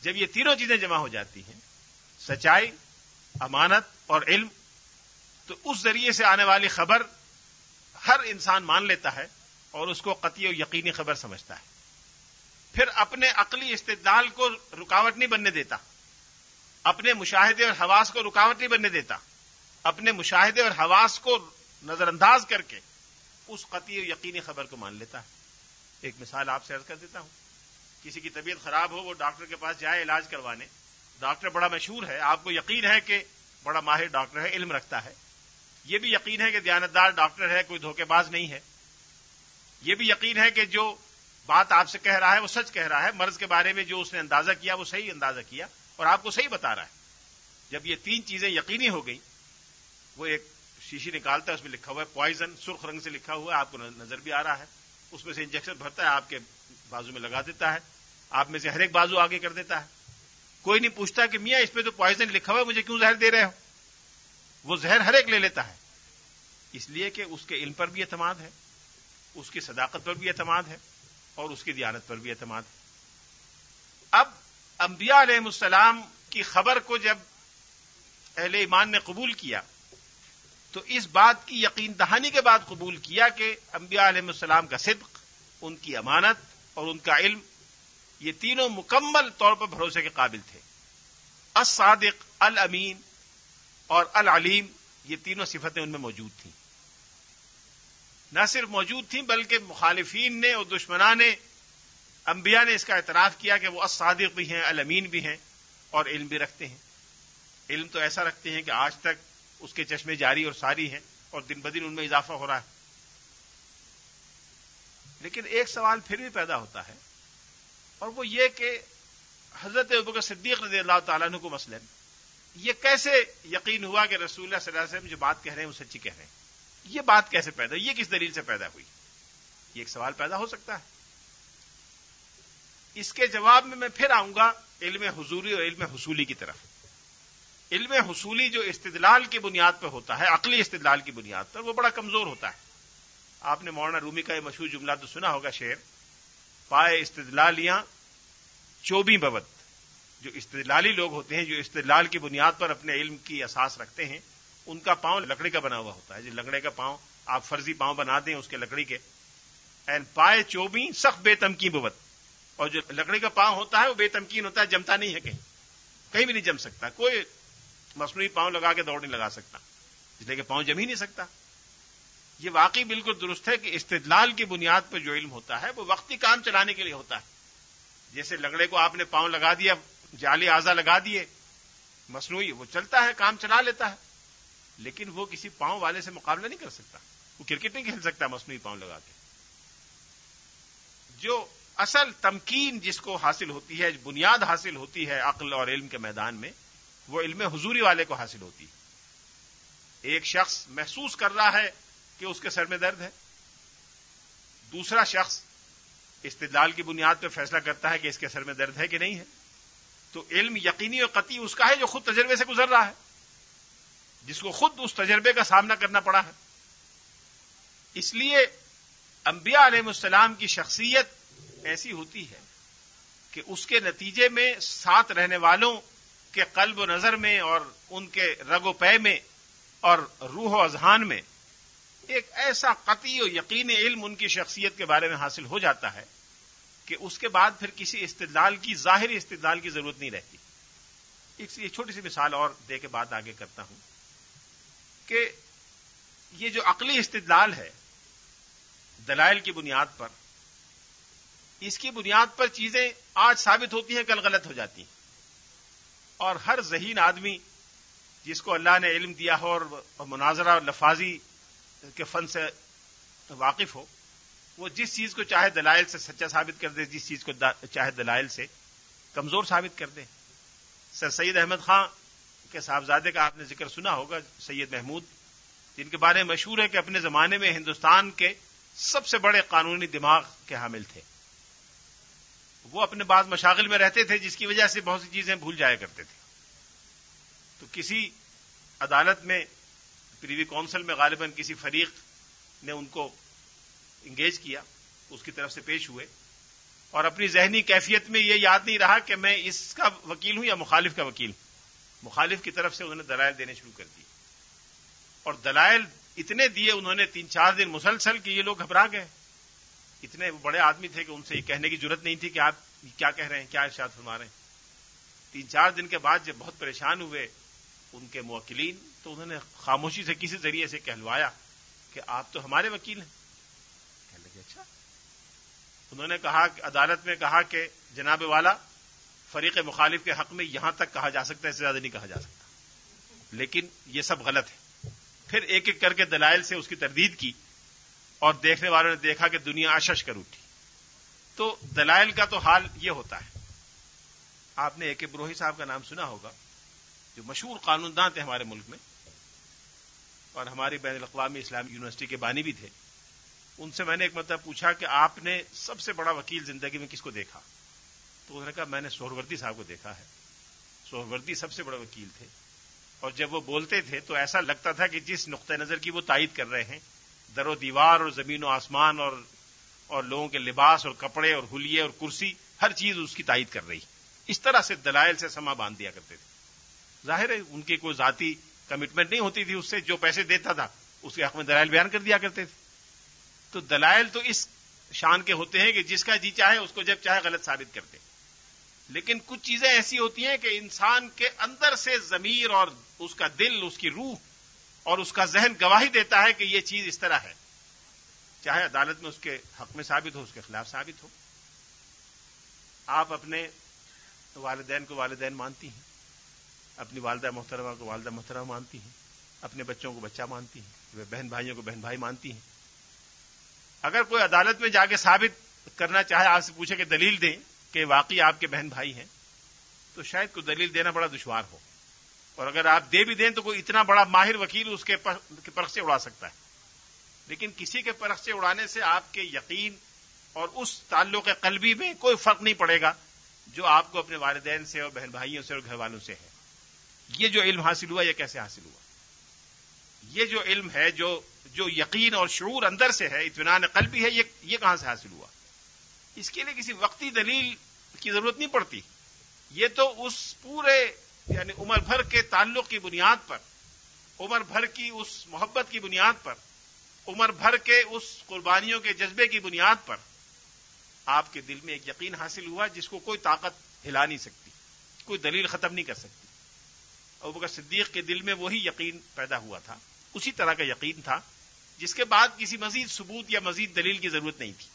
جب یہ تینوں چیزیں جمع ہو جاتی ہیں، سچائی، امانت اور علم، تو اس ذریعے سے آنے والی خبر ہر انسان مان لیتا ہے اور اس کو قطعی و یقینی خبر سمجھتا ہے۔ پھر اپنے عقلی استدلال کو رکاوٹ نہیں بننے دیتا، اپنے مشاہدے اور حواس کو رکاوٹ نہیں بننے دیتا۔ اپنے مشاہدے اور حواس کو نظر انداز کر کے اس قطعی و یقینی خبر کو مان لیتا ہے۔ ایک مثال آپ سے عرض کر دیتا ہوں۔ کسی کی طبیعت خراب ہو، وہ ڈاکٹر کے پاس جائے علاج کروانے۔ ڈاکٹر بڑا مشہور ہے، آپ کو یقین ہے کہ بڑا ماہر ڈاکٹر ہے، علم رکھتا ہے۔ یہ بھی یقین ہے کہ دیانتدار ڈاکٹر ہے، کوئی دھوکے باز نہیں ہے۔ یہ بھی یقین ہے کہ جو بات آپ سے کہہ رہا ہے، وہ سچ کہہ رہا ہے۔ مرض کے بارے میں جو اس نے اندازہ کیا، وہ صحیح اندازہ کیا اور آپ کو صحیح بتا رہا ہے۔ جب یہ تین چیزیں یقینی ہو گئی وہ ایک شیشی نکالتا ہے، اس میں لکھا ہوا ہے پوائزن سرخ رنگ سے لکھا ہوا ہے، آپ کو نظر بھی آ رہا ہے۔ اس میں سے انجیکشن بھرتا ہے، آپ کے بازو میں لگا دیتا ہے۔ آپ میں سے ہر ایک بازو آگے کر دیتا ہے۔ کوئی نہیں پوچھتا کہ میاں، اس پہ تو پوائزن لکھا ہوا ہے، مجھے کیوں زہر دے رہے ہو؟ وہ زہر ہر ایک لے لیتا ہے۔ اس لیے کہ اس کے علم پر بھی اعتماد ہے، اس کی صداقت پر بھی اعتماد ہے، اور اس کی دیانت پر بھی اعتماد ہے۔ اب انبیاء علیہ السلام کی خبر کو جب اہل ایمان نے قبول کیا تو اس بات کی یقین دہانی کے بعد قبول کیا کہ انبیاء علیہ السلام کا صدق، ان کی امانت اور ان کا علم، یہ تینوں مکمل طور پر بھروسے کے قابل تھے۔ الصادق، الامین اور العلیم، یہ تینوں صفتیں ان میں موجود تھیں۔ نہ صرف موجود تھیں، بلکہ مخالفین نے اور دشمنان نے، انبیاء نے اس کا اعتراف کیا کہ وہ الصادق بھی ہیں، الامین بھی ہیں اور علم بھی رکھتے ہیں۔ علم تو ایسا رکھتے ہیں کہ آج تک اس کے چشمے جاری اور ساری ہیں اور دن بدن ان میں اضافہ ہو رہا ہے۔ لیکن ایک سوال پھر بھی پیدا ہوتا ہے اور وہ یہ کہ حضرت ابو صدیق رضی اللہ تعالیٰ عنہ کو مسئلہ یہ کیسے یقین ہوا کہ رسول اللہ صلی اللہ علیہ وسلم جو بات کہہ رہے ہیں وہ سچی کہہ رہے ہیں؟ یہ بات کیسے پیدا یہ کس دلیل سے پیدا ہوئی؟ یہ ایک سوال پیدا ہو سکتا ہے۔ اس کے جواب میں میں پھر آؤں گا علم حضوری اور علم حصولی کی طرف۔ علم حصولی جو استدلال کی بنیاد پہ ہوتا ہے، عقلی استدلال کی بنیاد پر، وہ بڑا کمزور ہوتا ہے۔ آپ نے مولانا رومی کا یہ مشہور جملہ تو سنا ہوگا شعر، پائے استدلالیاں چوبی ببت۔ جو استدلالی لوگ ہوتے ہیں، جو استدلال کی بنیاد پر اپنے علم کی احساس رکھتے ہیں، ان کا پاؤں لکڑی کا بنا ہوا ہوتا ہے۔ جی لکڑے کا پاؤں، آپ فرضی پاؤں بنا دیں اس کے لکڑی کے۔ این پائے چوبی سخت بے تمکی بوت اور جو لکڑی کا پاؤں ہوتا ہے، وہ بے تمکین ہوتا ہے، جمتا نہیں ہے کہیں۔ کہیں بھی نہیں جم سکتا۔ کوئی مصنوعی پاؤں لگا کے دوڑ نہیں لگا سکتا۔ اس لیے کہ پاؤں جم ہی نہیں سکتا۔ یہ واقعی بالکل درست ہے کہ استدلال کی بنیاد پر جو علم ہوتا ہے، وہ وقتی کام چلانے کے لیے ہوتا ہے۔ جیسے لگڑے کو آپ نے پاؤں لگا دیا جالی آزا لگا دیے، مصنوعی وہ چلتا ہے، کام چلا لیتا ہے۔ لیکن وہ کسی پاؤں والے سے مقابلہ نہیں کر سکتا۔ وہ کرکٹ نہیں کھیل سکتا مصنوعی پاؤں لگا کے۔ جو اصل تمکین جس کو حاصل ہوتی ہے، بنیاد حاصل ہوتی ہے عقل اور علم کے میدان میں وہ علم حضوری والے کو حاصل ہوتی ہے۔ ایک شخص محسوس کر رہا ہے کہ اس کے سر میں درد ہے۔ دوسرا شخص استدلال کی بنیاد پہ فیصلہ کرتا ہے کہ اس کے سر میں درد ہے کہ نہیں ہے۔ تو علم یقینی اور قطعی اس کا ہے جو خود تجربے سے گزر رہا ہے۔ جس کو خود اس تجربے کا سامنا کرنا پڑا ہے۔ اس لیے انبیاء علیہ السلام کی شخصیت ایسی ہوتی ہے کہ اس کے نتیجے میں ساتھ رہنے والوں کے قلب و نظر میں اور ان کے رگ و پے میں اور روح و اذہان میں ایک ایسا قطعی و یقینی علم ان کی شخصیت کے بارے میں حاصل ہو جاتا ہے کہ اس کے بعد پھر کسی استدلال کی، ظاہری استدلال کی ضرورت نہیں رہتی۔ ایک چھوٹی سی مثال اور دے کے بات آگے کرتا ہوں کہ یہ جو عقلی استدلال ہے دلائل کی بنیاد پر، اس کی بنیاد پر چیزیں آج ثابت ہوتی ہیں، کل غلط ہو جاتی ہیں۔ اور ہر ذہین آدمی جس کو اللہ نے علم دیا ہو اور مناظرہ اور لفاظی کے فن سے واقف ہو، وہ جس چیز کو چاہے دلائل سے سچا ثابت کر دے، جس چیز کو چاہے دلائل سے کمزور ثابت کر دے۔ سر سید احمد خان کے صاحبزادے کا آپ نے ذکر سنا ہوگا، سید محمود، جن کے بارے میں مشہور ہے کہ اپنے زمانے میں ہندوستان کے سب سے بڑے قانونی دماغ کے حامل تھے۔ وہ اپنے بعض مشاغل میں رہتے تھے جس کی وجہ سے بہت سی چیزیں بھول جایا کرتے تھے۔ تو کسی عدالت میں پریوی کونسل میں غالباً کسی فریق نے ان کو انگیج کیا، اس کی طرف سے پیش ہوئے۔ اور اپنی ذہنی کیفیت میں یہ یاد نہیں رہا کہ میں اس کا وکیل ہوں یا مخالف کا وکیل۔ مخالف کی طرف سے انہوں نے دلائل دینے شروع کر دی اور دلائل اتنے دیے انہوں نے تین چار دن مسلسل کہ یہ لوگ گھبرا گئے۔ اتنے بڑے آدمی تھے کہ ان سے یہ کہنے کی ضرورت نہیں تھی کہ آپ کیا کہہ رہے ہیں، کیا ارشاد فرما رہے ہیں۔ تین چار دن کے بعد جب بہت پریشان ہوئے ان کے موکلین، تو انہوں نے خاموشی سے کسی ذریعے سے کہلوایا کہ آپ تو ہمارے وکیل ہیں۔ کہنے لگے اچھا۔ انہوں نے کہا کہ، عدالت میں کہا کہ، جناب والا، فریق مخالف کے حق میں یہاں تک کہا جا سکتا ہے، اس سے زیادہ نہیں کہا جا سکتا۔ لیکن یہ سب غلط ہے۔ پھر ایک ایک کر کے دلائل سے اس کی تردید کی۔ اور دیکھنے والوں نے دیکھا کہ دنیا آشش کر اٹھی۔ تو دلائل کا تو حال یہ ہوتا ہے۔ آپ نے اے کے بروہی صاحب کا نام سنا ہوگا، جو مشہور قانون دان تھے ہمارے ملک میں، اور ہماری بین الاقوامی اسلامی یونیورسٹی کے بانی بھی تھے۔ ان سے میں نے ایک مطلب پوچھا کہ آپ نے سب سے بڑا وکیل زندگی میں کس کو دیکھا؟ تو انہوں نے کہا، میں نے سہروردی صاحب کو دیکھا ہے۔ سہروردی سب سے بڑے وکیل تھے۔ اور جب وہ بولتے تھے تو ایسا لگتا تھا کہ جس نقطۂ نظر کی وہ تائید کر رہے ہیں در و دیوار اور زمین و آسمان اور اور لوگوں کے لباس اور کپڑے اور ہولیے اور کرسی، ہر چیز اس کی تائید کر رہی۔ اس طرح سے دلائل سے سما باندھ دیا کرتے تھے۔ ظاہر ہے، ان کی کوئی ذاتی کمٹمنٹ نہیں ہوتی تھی، اس سے جو پیسے دیتا تھا، اس کے حق میں دلائل بیان کر دیا کرتے تھے۔ تو دلائل تو اس شان کے ہوتے ہیں کہ جس کا جی چاہے، اس کو جب چاہے غلط ثابت کرتے۔ لیکن کچھ چیزیں ایسی ہوتی ہیں کہ انسان کے اندر سے ضمیر اور اس کا دل، اس کی روح اور اس کا ذہن گواہی دیتا ہے کہ یہ چیز اس طرح ہے۔ چاہے عدالت میں اس کے حق میں ثابت ہو، اس کے خلاف ثابت ہو۔ آپ اپنے والدین کو والدین مانتی ہیں، اپنی والدہ محترمہ کو والدہ محترمہ مانتی ہیں، اپنے بچوں کو بچہ مانتی ہیں، وہ بہن بھائیوں کو بہن بھائی مانتی ہیں۔ اگر کوئی عدالت میں جا کے ثابت کرنا چاہے، آپ سے پوچھے کہ دلیل دیں کہ واقعی آپ کے بہن بھائی ہیں، تو شاید کوئی دلیل دینا بڑا دشوار ہو۔ اور اگر آپ دے بھی دیں تو کوئی اتنا بڑا ماہر وکیل اس کے پرخ سے اڑا سکتا ہے۔ لیکن کسی کے پرخ سے اڑانے سے آپ کے یقین اور اس تعلق قلبی میں کوئی فرق نہیں پڑے گا جو آپ کو اپنے والدین سے اور بہن بھائیوں سے اور گھر والوں سے ہے۔ یہ جو علم حاصل ہوا، یہ کیسے حاصل ہوا؟ یہ جو علم ہے، جو جو یقین اور شعور اندر سے ہے، اطمینان قلبی ہے، یہ یہ کہاں سے حاصل ہوا؟ اس کے لیے کسی وقتی دلیل کی ضرورت نہیں پڑتی۔ یہ تو اس پورے یعنی عمر بھر کے تعلق کی بنیاد پر، عمر بھر کی اس محبت کی بنیاد پر، عمر بھر کے اس قربانیوں کے جذبے کی بنیاد پر آپ کے دل میں ایک یقین حاصل ہوا جس کو کوئی طاقت ہلا نہیں سکتی، کوئی دلیل ختم نہیں کر سکتی۔ ابو صدیق کے دل میں وہی یقین پیدا ہوا تھا، اسی طرح کا یقین تھا، جس کے بعد کسی مزید ثبوت یا مزید دلیل کی ضرورت نہیں تھی۔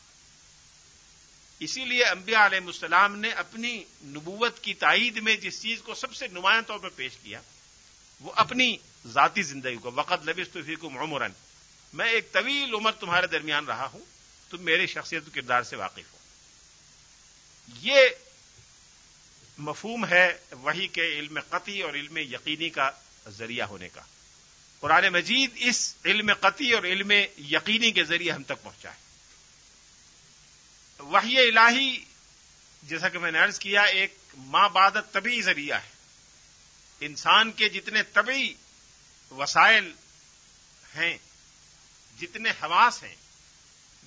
اسی لیے انبیاء علیہ السلام نے اپنی نبوت کی تائید میں جس چیز کو سب سے نمایاں طور پر پیش کیا، وہ اپنی ذاتی زندگی کو وقت لبس تو فیکم عمرن میں ایک طویل عمر تمہارے درمیان رہا ہوں، تم میرے شخصیت و کردار سے واقف ہو۔ یہ مفہوم ہے وہی کے علم قطعی اور علم یقینی کا ذریعہ ہونے کا۔ قرآن مجید اس علم قطعی اور علم یقینی کے ذریعے ہم تک پہنچا ہے۔ وحی الہی، جیسا کہ میں نے عرض کیا، ایک ماں بادت طبی ذریعہ ہے۔ انسان کے جتنے طبی وسائل ہیں، جتنے حواس ہیں،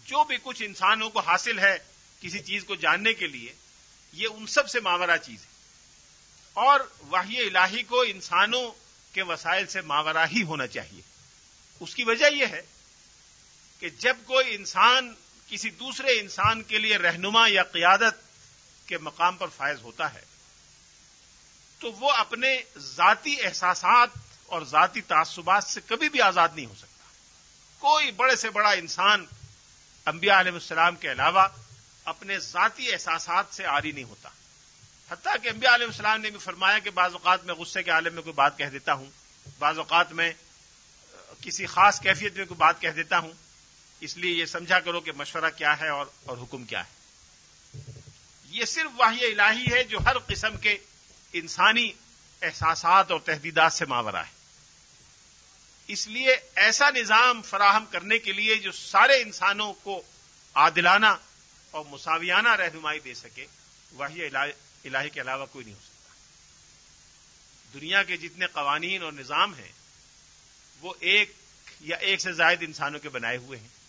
جو بھی کچھ انسانوں کو حاصل ہے کسی چیز کو جاننے کے لیے، یہ ان سب سے ماورہ چیز ہے۔ اور وحی الہی کو انسانوں کے وسائل سے ماورہ ہی ہونا چاہیے۔ اس کی وجہ یہ ہے کہ جب کوئی انسان کسی دوسرے انسان کے لیے رہنما یا قیادت کے مقام پر فائز ہوتا ہے، تو وہ اپنے ذاتی احساسات اور ذاتی تعصبات سے کبھی بھی آزاد نہیں ہو سکتا۔ کوئی بڑے سے بڑا انسان انبیاء علیہ السلام کے علاوہ اپنے ذاتی احساسات سے آری نہیں ہوتا۔ حتیٰ کہ انبیاء علیہ السلام نے بھی فرمایا کہ بعض اوقات میں غصے کے عالم میں کوئی بات کہہ دیتا ہوں، بعض اوقات میں کسی خاص کیفیت میں کوئی بات کہہ دیتا ہوں اس لیے یہ سمجھا کرو کہ مشورہ کیا ہے اور اور حکم کیا ہے۔ یہ صرف واحد الہی ہے جو ہر قسم کے انسانی احساسات اور تحدیدات سے ماورہ ہے۔ اس لیے ایسا نظام فراہم کرنے کے لیے جو سارے انسانوں کو عادلانہ اور مساویانہ رہنمائی دے سکے وہی الہی کے علاوہ کوئی نہیں ہو سکتا۔ دنیا کے جتنے قوانین اور نظام ہیں، وہ ایک یا ایک سے زائد انسانوں کے بنائے ہوئے ہیں۔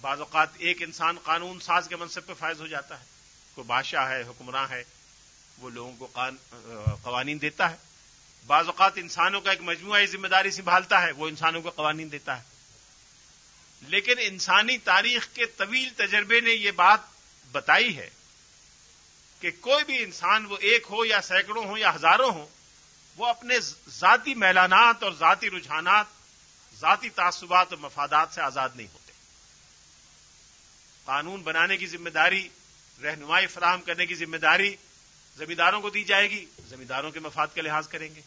بعض اوقات ایک انسان قانون ساز کے منصب پہ فائز ہو جاتا ہے۔ کوئی بادشاہ ہے، حکمراں ہے، وہ لوگوں کو قوانین دیتا ہے۔ بعض اوقات انسانوں کا ایک مجموعہ ذمہ داری سنبھالتا ہے، وہ انسانوں کو قوانین دیتا ہے۔ لیکن انسانی تاریخ کے طویل تجربے نے یہ بات بتائی ہے کہ کوئی بھی انسان وہ ایک ہو یا سینکڑوں ہو یا ہزاروں ہوں، وہ اپنے ذاتی میلانات اور ذاتی رجحانات، ذاتی تعصبات اور مفادات سے آزاد نہیں ہوتے قانون بنانے کی ذمہ داری، رہنمائی فراہم کرنے کی ذمہ داری زمینداروں کو دی جائے گی، زمینداروں کے مفاد کا لحاظ کریں گے۔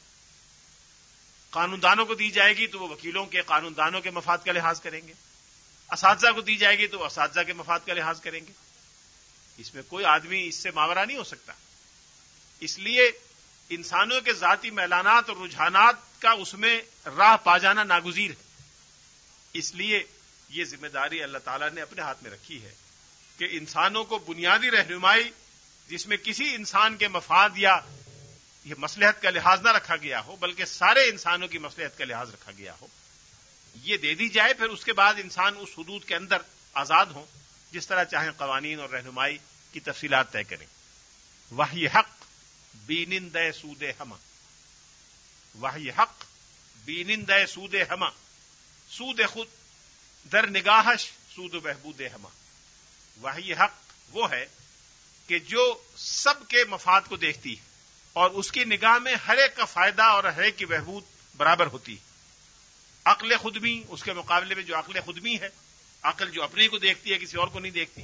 قانون دانوں کو دی جائے گی تو وہ وکیلوں کے قانون دانوں کے مفاد کا لحاظ کریں گے۔ اساتذہ کو دی جائے گی تو اساتذہ کے مفاد کا لحاظ کریں گے۔ اس میں کوئی آدمی اس سے ماورہ نہیں ہو سکتا۔ اس لیے انسانوں کے ذاتی میلانات اور رجحانات کا اس میں راہ پا جانا ناگزیر ہے۔ اس لیے یہ ذمہ داری اللہ تعالیٰ نے اپنے ہاتھ میں رکھی ہے کہ انسانوں کو بنیادی رہنمائی جس میں کسی انسان کے مفاد یا یہ مسلحت کا لحاظ نہ رکھا گیا ہو، بلکہ سارے انسانوں کی مسلحت کا لحاظ رکھا گیا ہو، یہ دے دی جائے، پھر اس کے بعد انسان اس حدود کے اندر آزاد ہوں، جس طرح چاہیں قوانین اور رہنمائی کی تفصیلات طے کریں۔ وہی حق بینند سود ہما وہی حق بینند سود ہما سود خود در نگاہش سود و بہبود ہما۔ وہی حق وہ ہے کہ جو سب کے مفاد کو دیکھتی ہے اور اس کی نگاہ میں ہر ایک کا فائدہ اور ہر ایک کی بہبود برابر ہوتی۔ ہے عقل خودمی، اس کے مقابلے میں جو عقل خودمی ہے، عقل جو اپنے کو دیکھتی ہے، کسی اور کو نہیں دیکھتی۔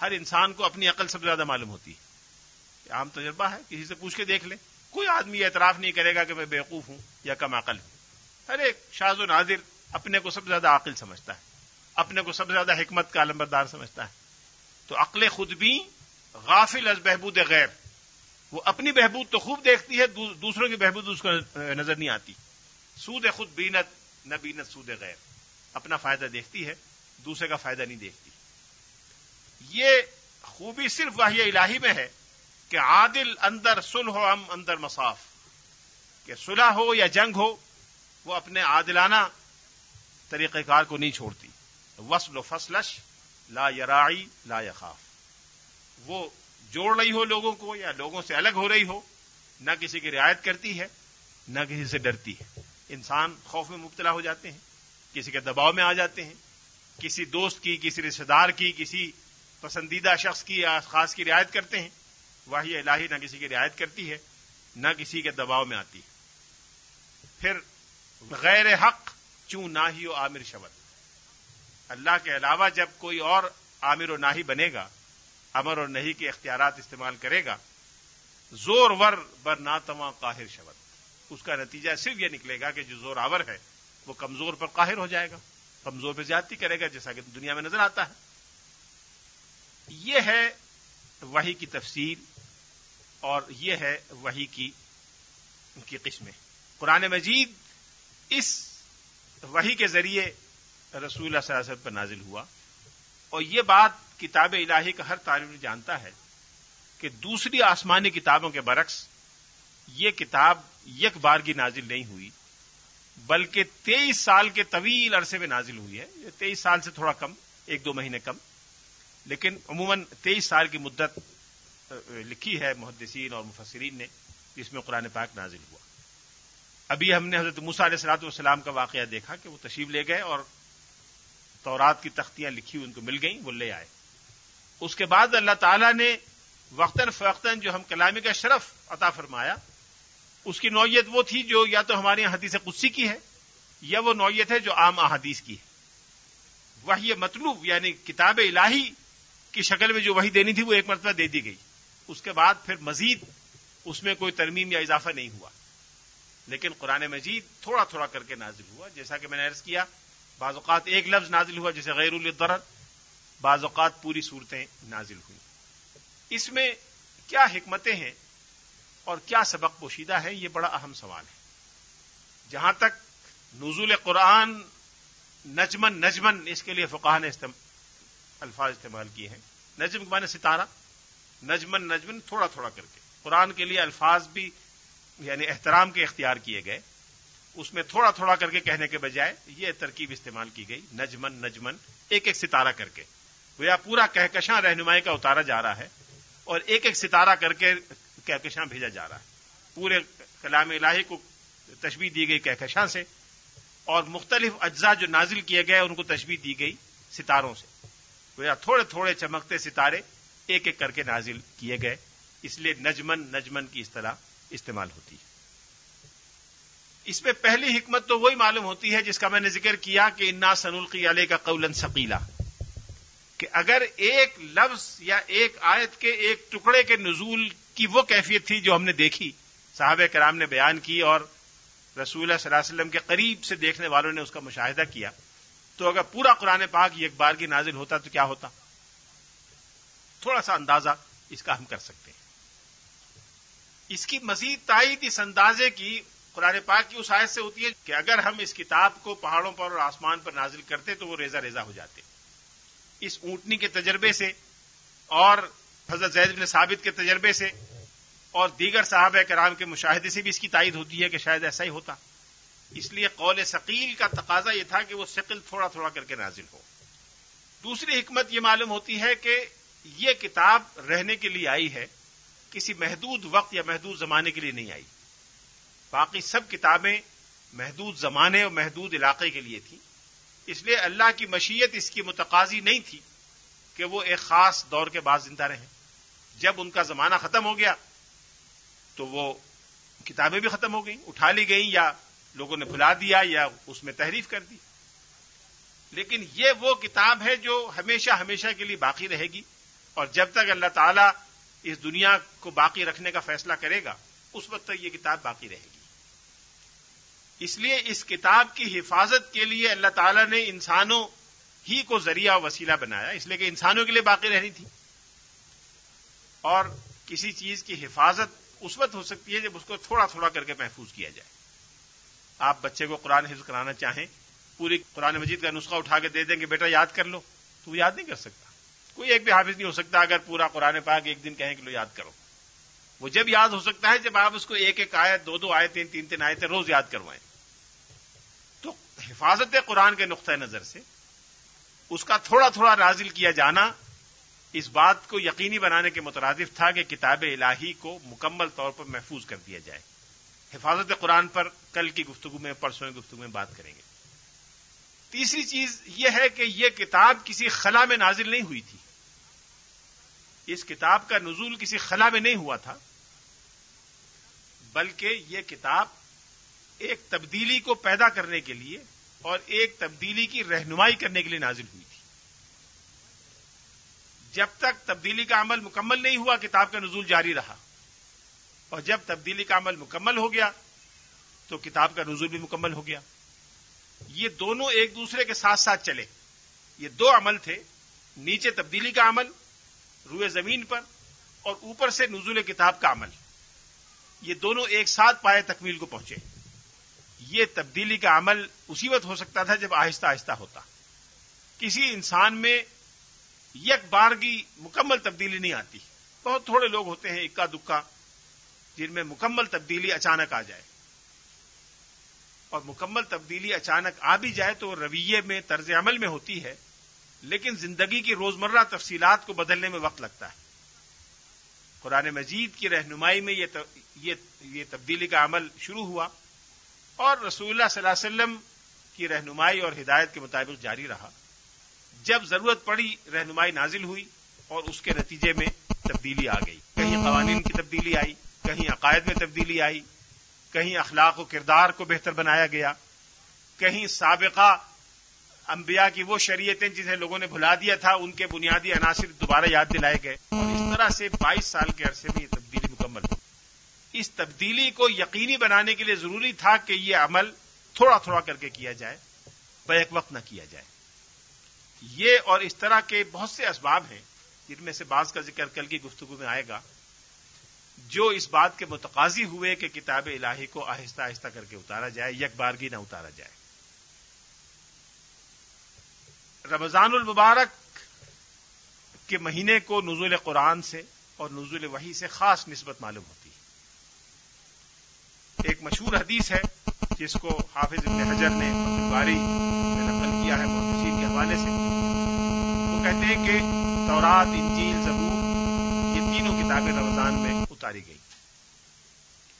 ہر انسان کو اپنی عقل سب سے زیادہ معلوم ہوتی۔ ہے عام تجربہ ہے، کسی سے پوچھ کے دیکھ لیں کوئی آدمی اعتراف نہیں کرے گا کہ میں بیوقوف ہوں یا کم عقل ہوں۔ ہر ایک شاز و نادر اپنے کو سب سے زیادہ عقل سمجھتا ہے، اپنے کو سب سے زیادہ حکمت کا علمبردار سمجھتا ہے۔ تو عقل خود بھی غافل از بہبود غیر وہ اپنی بہبود تو خوب دیکھتی ہے دوسروں کی بہبود اس کو نظر نہیں آتی۔ سود خود بینت، نہ بینت سود غیر اپنا فائدہ دیکھتی ہے، دوسرے کا فائدہ نہیں دیکھتی۔ یہ خوبی صرف واحد الہی میں ہے کہ عادل اندر سل ہو ہم اندر مساف کہ صلح ہو یا جنگ ہو، وہ اپنے عادلانہ طریقہ کار کو نہیں چھوڑتی۔ وسل و فصلش لا یرائی لا یخاف۔ وہ جوڑ رہی ہو لوگوں کو یا لوگوں سے الگ ہو رہی ہو، نہ کسی کی رعایت کرتی ہے، نہ کسی سے ڈرتی ہے۔ انسان خوف میں مبتلا ہو جاتے ہیں، کسی کے دباؤ میں آ جاتے ہیں۔ کسی دوست کی، کسی رشتے دار کی، کسی پسندیدہ شخص کی یا خاص کی رعایت کرتے ہیں۔ وہی الہی نہ کسی کی رعایت کرتی ہے، نہ کسی کے دباؤ میں آتی ہے۔ پھر غیر حق چوں نہ ہی و عامر شبد؟ اللہ کے علاوہ جب کوئی اور عامر و ناہی بنے گا، امر اور نہیں کے اختیارات استعمال کرے گا، زور ور بر ناتواں قاہر شبد۔ اس کا نتیجہ صرف یہ نکلے گا کہ جو زور آور ہے، وہ کمزور پر قاہر ہو جائے گا، کمزور پہ زیادتی کرے گا، جیسا کہ دنیا میں نظر آتا ہے۔ یہ ہے وہی کی تفصیل اور یہ ہے وہی کی کی قسمیں۔ قرآن مجید اس وہی کے ذریعے رسول اللہ صلی اللہ علیہ وسلم پر نازل ہوا۔ اور یہ بات کتاب الہی کا ہر طالب جانتا ہے کہ دوسری آسمانی کتابوں کے برعکس یہ کتاب یک بار کی نازل نہیں ہوئی، بلکہ تیئیس سال کے طویل عرصے میں نازل ہوئی ہے۔ یہ تیئیس سال سے تھوڑا کم، ایک دو مہینے کم۔ لیکن عموماً تیئیس سال کی مدت لکھی ہے محدثین اور مفسرین نے، جس میں قرآن پاک نازل ہوا۔ ابھی ہم نے حضرت موسا علیہ السلاط والسلام کا واقعہ دیکھا کہ وہ تشریف لے گئے اور تورات کی تختیاں لکھی ہوئی ان کو مل گئیں، وہ لے آئے۔ اس کے بعد اللہ تعالیٰ نے وقتاً فوقتاً جو ہم کلامی کا شرف عطا فرمایا، اس کی نوعیت وہ تھی جو یا تو ہمارے یہاں حدیث قدسی کی ہے، یا وہ نوعیت ہے جو عام احادیث کی ہے۔ وہ یہ مطلوب یعنی کتاب الہی کی شکل میں جو وہی دینی تھی، وہ ایک مرتبہ دے دی گئی۔ اس کے بعد پھر مزید اس میں کوئی ترمیم یا اضافہ نہیں ہوا۔ لیکن قرآن مجید تھوڑا تھوڑا کر کے نازل ہوا، جیسا کہ میں نے عرض کیا، بعض اوقات ایک لفظ نازل ہوا جیسے غیر الدرد بعض اوقات پوری صورتیں نازل ہوئی اس میں کیا حکمتیں ہیں اور کیا سبق پوشیدہ ہے، یہ بڑا اہم سوال ہے۔ جہاں تک نزول قرآن نجمن نجمن اس کے لیے فقاہ نے الفاظ استعمال کیے ہیں۔ نجم کے معنی ستارہ نجمن نجمن تھوڑا تھوڑا کر کے۔ قرآن کے لیے الفاظ بھی یعنی احترام کے اختیار کیے گئے، اس میں تھوڑا تھوڑا کر کے کہنے کے بجائے یہ ترکیب استعمال کی گئی، نجمن نجمن، ایک ایک ستارہ کر کے۔ وہ پورا کہکشاں رہنمائی کا اتارا جا رہا ہے اور ایک ایک ستارہ کر کے کہکشاں بھیجا جا رہا ہے۔ پورے کلام الہی کو تشبیح دی گئی کہکشاں سے اور مختلف اجزاء جو نازل کیے گئے ان کو تشبیح دی گئی ستاروں سے۔ وہ تھوڑے تھوڑے چمکتے ستارے ایک ایک کر کے نازل کیے گئے۔ اس لیے نجمن نجمن کی اصطلاح استعمال ہوتی ہے۔ اس میں پہلی حکمت تو وہی معلوم ہوتی ہے جس کا میں نے ذکر کیا کہ انا سنلقی علیہ کا قولن ثقیلا۔ کہ اگر ایک لفظ یا ایک آیت کے ایک ٹکڑے کے نزول کی وہ کیفیت تھی جو ہم نے دیکھی، صحابہ کرام نے بیان کی اور رسول اللہ صلی اللہ علیہ وسلم کے قریب سے دیکھنے والوں نے اس کا مشاہدہ کیا، تو اگر پورا قرآن پاک ایک بار کی نازل ہوتا تو کیا ہوتا؟ تھوڑا سا اندازہ اس کا ہم کر سکتے ہیں۔ اس کی مزید تائید اس اندازے کی قرآن پاک کی اس آیت سے ہوتی ہے کہ اگر ہم اس کتاب کو پہاڑوں پر اور آسمان پر نازل کرتے تو وہ ریزا ریزا ہو جاتے۔ اس اونٹنی کے تجربے سے اور حضرت زید بن ثابت کے تجربے سے اور دیگر صحابہ کرام کے مشاہدے سے بھی اس کی تائید ہوتی ہے کہ شاید ایسا ہی ہوتا۔ اس لیے قول ثقیل کا تقاضا یہ تھا کہ وہ ثقل تھوڑا تھوڑا کر کے نازل ہو۔ دوسری حکمت یہ معلوم ہوتی ہے کہ یہ کتاب رہنے کے لیے آئی ہے۔ کسی محدود وقت یا محدود زمانے کے لیے نہیں آئی۔ باقی سب کتابیں محدود زمانے اور محدود علاقے کے لیے تھیں۔ اس لیے اللہ کی مشیت اس کی متقاضی نہیں تھی کہ وہ ایک خاص دور کے بعد زندہ رہیں۔ جب ان کا زمانہ ختم ہو گیا تو وہ کتابیں بھی ختم ہو گئیں، اٹھا لی گئیں یا لوگوں نے بھلا دیا یا اس میں تحریف کر دی۔ لیکن یہ وہ کتاب ہے جو ہمیشہ ہمیشہ کے لیے باقی رہے گی۔ اور جب تک اللہ تعالیٰ اس دنیا کو باقی رکھنے کا فیصلہ کرے گا، اس وقت تک یہ کتاب باقی رہے گی۔ اس لیے اس کتاب کی حفاظت کے لیے اللہ تعالیٰ نے انسانوں ہی کو ذریعہ وسیلہ بنایا، اس لیے کہ انسانوں کے لیے باقی رہنی تھی۔ اور کسی چیز کی حفاظت اس وقت ہو سکتی ہے جب اس کو تھوڑا تھوڑا کر کے محفوظ کیا جائے۔ آپ بچے کو قرآن حفظ کرانا چاہیں، پوری قرآن مجید کا نسخہ اٹھا کے دے دیں گے بیٹا یاد کر لو، تو وہ یاد نہیں کر سکتا۔ کوئی ایک بھی حافظ نہیں ہو سکتا اگر پورا قرآن پاک ایک دن کہیں کہ لو یاد کرو۔ وہ جب یاد ہو سکتا ہے، جب آپ اس کو ایک ایک آئے دو دو آئے تین تین تین آئے تھے روز یاد کروائیں۔ تو حفاظت قرآن کے نقطۂ نظر سے اس کا تھوڑا تھوڑا نازل کیا جانا اس بات کو یقینی بنانے کے مترادف تھا کہ کتاب الہی کو مکمل طور پر محفوظ کر دیا جائے۔ حفاظت قرآن پر کل کی گفتگو میں، پرسوں کی گفتگو میں بات کریں گے۔ تیسری چیز یہ ہے کہ یہ کتاب کسی خلا میں نازل نہیں ہوئی تھی۔ اس کتاب کا نزول کسی خلا میں نہیں ہوا تھا، بلکہ یہ کتاب ایک تبدیلی کو پیدا کرنے کے لیے اور ایک تبدیلی کی رہنمائی کرنے کے لیے نازل ہوئی تھی۔ جب تک تبدیلی کا عمل مکمل نہیں ہوا، کتاب کا نزول جاری رہا۔ اور جب تبدیلی کا عمل مکمل ہو گیا، تو کتاب کا نزول بھی مکمل ہو گیا۔ یہ دونوں ایک دوسرے کے ساتھ ساتھ چلے۔ یہ دو عمل تھے، نیچے تبدیلی کا عمل روئے زمین پر اور اوپر سے نزول کتاب کا عمل۔ یہ دونوں ایک ساتھ پائے تکمیل کو پہنچے۔ یہ تبدیلی کا عمل اسی وقت ہو سکتا تھا جب آہستہ آہستہ ہوتا۔ کسی انسان میں یک بار کی مکمل تبدیلی نہیں آتی۔ بہت تھوڑے لوگ ہوتے ہیں اکا دکا، جن میں مکمل تبدیلی اچانک آ جائے۔ اور مکمل تبدیلی اچانک آ بھی جائے تو رویے میں، طرز عمل میں ہوتی ہے۔ لیکن زندگی کی روزمرہ تفصیلات کو بدلنے میں وقت لگتا ہے۔ قرآن مجید کی رہنمائی میں یہ تبدیلی کا عمل شروع ہوا اور رسول اللہ صلی اللہ علیہ وسلم کی رہنمائی اور ہدایت کے مطابق جاری رہا۔ جب ضرورت پڑی، رہنمائی نازل ہوئی اور اس کے نتیجے میں تبدیلی آ گئی۔ کہیں قوانین کی تبدیلی آئی، کہیں عقائد میں تبدیلی آئی، کہیں اخلاق و کردار کو بہتر بنایا گیا، کہیں سابقہ انبیاء کی وہ شریعتیں جنہیں لوگوں نے بھلا دیا تھا، ان کے بنیادی عناصر دوبارہ یاد دلائے گئے۔ اور اس طرح سے بائیس سال کے عرصے میں یہ تبدیلی مکمل ہوئی۔ اس تبدیلی کو یقینی بنانے کے لیے ضروری تھا کہ یہ عمل تھوڑا تھوڑا کر کے کیا جائے، بیک وقت نہ کیا جائے۔ یہ اور اس طرح کے بہت سے اسباب ہیں، جن میں سے بعض کا ذکر کل کی گفتگو میں آئے گا، جو اس بات کے متقاضی ہوئے کہ کتاب الہی کو آہستہ آہستہ کر کے اتارا جائے، یک بارگی نہ اتارا جائے۔ رمضان المبارک کے مہینے کو نزول قرآن سے اور نزول وحی سے خاص نسبت معلوم ہوتی ہے۔ ایک مشہور حدیث ہے جس کو حافظ ابن حجر نے باری میں نقل کیا ہے محسوس کے حوالے سے۔ وہ کہتے ہیں کہ تورات، انجیل، زبور، یہ تینوں کتابیں رمضان میں اتاری گئی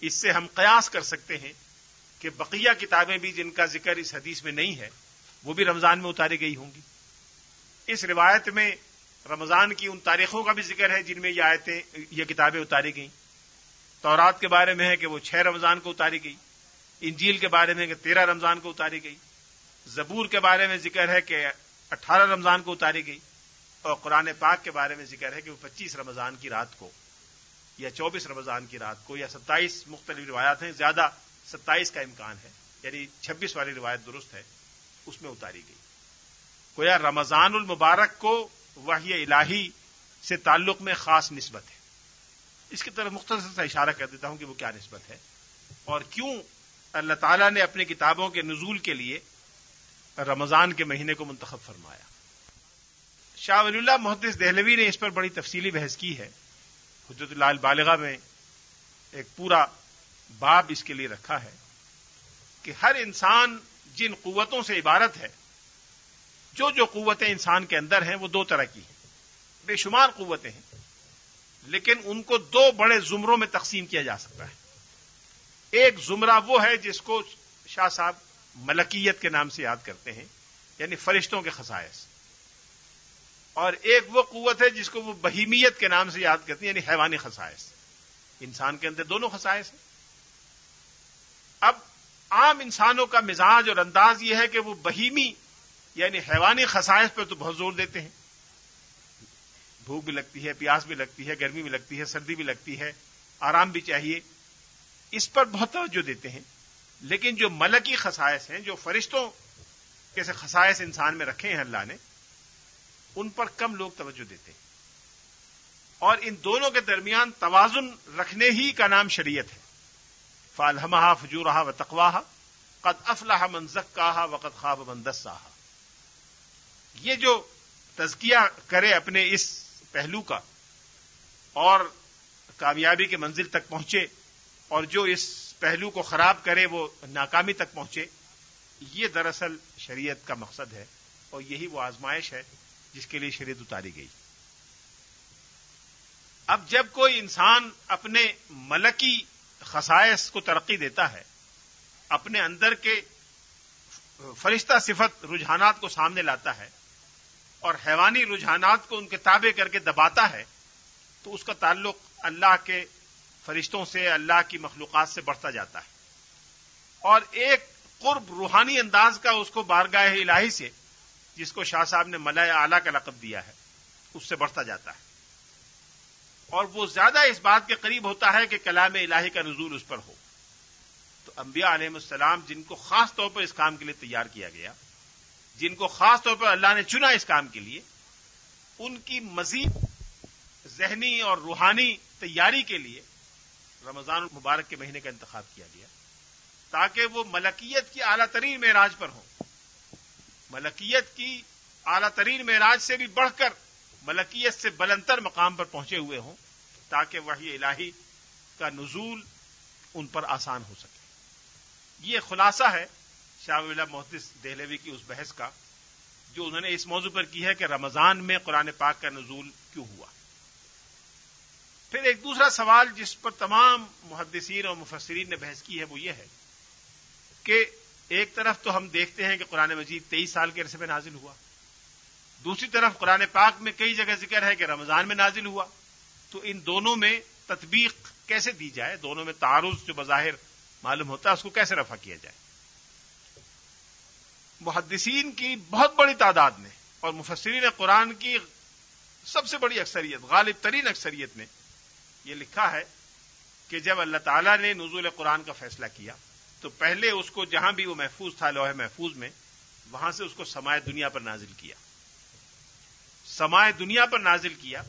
اس سے ہم قیاس کر سکتے ہیں کہ بقیہ کتابیں بھی جن کا ذکر اس حدیث میں نہیں ہے وہ بھی رمضان میں اتاری گئی ہوں گی۔ اس روایت میں رمضان کی ان تاریخوں کا بھی ذکر ہے جن میں یہ آیتیں، یہ کتابیں اتاری گئیں۔ تورات کے بارے میں ہے کہ وہ چھ رمضان کو اتاری گئی۔ انجیل کے بارے میں کہ تیرہ رمضان کو اتاری گئی۔ زبور کے بارے میں ذکر ہے کہ اٹھارہ رمضان کو اتاری گئی۔ اور قرآن پاک کے بارے میں ذکر ہے کہ وہ پچیس رمضان کی رات کو یا چوبیس رمضان کی رات کو یا ستائیس مختلف روایات ہیں۔ زیادہ ستائیس کا امکان ہے یعنی چھبیس والی روایت درست ہے۔ اس میں اتاری گئی۔ گویا رمضان المبارک کو وحی الہی سے تعلق میں خاص نسبت ہے۔ اس کی طرف مختصر سا اشارہ کر دیتا ہوں کہ وہ کیا نسبت ہے۔ اور کیوں اللہ تعالیٰ نے اپنی کتابوں کے نزول کے لیے رمضان کے مہینے کو منتخب فرمایا۔ شاہ ولی اللہ محدث دہلوی نے اس پر بڑی تفصیلی بحث کی ہے۔ حجرت اللہ البالغہ میں ایک پورا باب اس کے لیے رکھا ہے کہ ہر انسان جن قوتوں سے عبارت ہے، جو جو قوتیں انسان کے اندر ہیں، وہ دو طرح کی ہیں۔ بے شمار قوتیں ہیں، لیکن ان کو دو بڑے زمروں میں تقسیم کیا جا سکتا ہے۔ ایک زمرہ وہ ہے جس کو شاہ صاحب ملکیت کے نام سے یاد کرتے ہیں یعنی فرشتوں کے خصائص۔ اور ایک وہ قوت ہے جس کو وہ بہیمیت کے نام سے یاد کرتے ہیں یعنی حیوانی خصائص۔ انسان کے اندر دونوں خصائص ہیں۔ اب عام انسانوں کا مزاج اور انداز یہ ہے کہ وہ بہیمی یعنی حیوانی خصائص پہ تو بہت زور دیتے ہیں۔ بھوک بھی لگتی ہے، پیاس بھی لگتی ہے، گرمی بھی لگتی ہے، سردی بھی لگتی ہے، آرام بھی چاہیے۔ اس پر بہت توجہ دیتے ہیں۔ لیکن جو ملکی خصائص ہیں، جو فرشتوں کیسے خصائص انسان میں رکھے ہیں اللہ نے، ان پر کم لوگ توجہ دیتے ہیں۔ اور ان دونوں کے درمیان توازن رکھنے ہی کا نام شریعت ہے۔ فالحمہ فجورہ و تقواہ قد افلاح منزک کہا وقت خواب مندسا یہ جو تزکیہ کرے اپنے اس پہلو کا اور کامیابی کے منزل تک پہنچے اور جو اس پہلو کو خراب کرے وہ ناکامی تک پہنچے، یہ دراصل شریعت کا مقصد ہے اور یہی وہ آزمائش ہے جس کے لیے شریعت اتاری گئی۔ اب جب کوئی انسان اپنے ملکی خصائص کو ترقی دیتا ہے، اپنے اندر کے فرشتہ صفت رجحانات کو سامنے لاتا ہے اور حیوانی رجحانات کو ان کے تابع کر کے دباتا ہے، تو اس کا تعلق اللہ کے فرشتوں سے، اللہ کی مخلوقات سے بڑھتا جاتا ہے۔ اور ایک قرب روحانی انداز کا اس کو بارگاہ الہی سے، جس کو شاہ صاحب نے ملائے اعلی کا لقب دیا ہے، اس سے بڑھتا جاتا ہے۔ اور وہ زیادہ اس بات کے قریب ہوتا ہے کہ کلام الہی کا نزول اس پر ہو۔ تو انبیاء علیہ السلام جن کو خاص طور پر اس کام کے لیے تیار کیا گیا، جن کو خاص طور پر اللہ نے چنا اس کام کے لیے، ان کی مزید ذہنی اور روحانی تیاری کے لیے رمضان المبارک کے مہینے کا انتخاب کیا گیا۔ تاکہ وہ ملکیت کی اعلیٰ ترین معراج پر ہوں۔ ملکیت کی اعلیٰ ترین معراج سے بھی بڑھ کر ملکیت سے بلندر مقام پر پہنچے ہوئے ہوں۔ تاکہ وہی الہی کا نزول ان پر آسان ہو سکے۔ یہ خلاصہ ہے شاہ اللہ محدث دہلوی کی اس بحث کا، جو انہوں نے اس موضوع پر کی ہے کہ رمضان میں قرآن پاک کا نزول کیوں ہوا۔ پھر ایک دوسرا سوال جس پر تمام محدثین اور مفسرین نے بحث کی ہے وہ یہ ہے کہ ایک طرف تو ہم دیکھتے ہیں کہ قرآن مجید تیئیس سال کے عرصے میں نازل ہوا، دوسری طرف قرآن پاک میں کئی جگہ ذکر ہے کہ رمضان میں نازل ہوا۔ تو ان دونوں میں تطبیق کیسے دی جائے؟ دونوں میں تعارض جو بظاہر معلوم ہوتا ہے، اس کو کیسے رفع کیا جائے؟ محدثین کی بہت بڑی تعداد نے اور مفسرین قرآن کی سب سے بڑی اکثریت، غالب ترین اکثریت نے یہ لکھا ہے کہ جب اللہ تعالیٰ نے نزول قرآن کا فیصلہ کیا، تو پہلے اس کو جہاں بھی وہ محفوظ تھا، لوہے محفوظ میں، وہاں سے اس کو سمائے دنیا پر نازل کیا۔ سمائے دنیا پر نازل کیا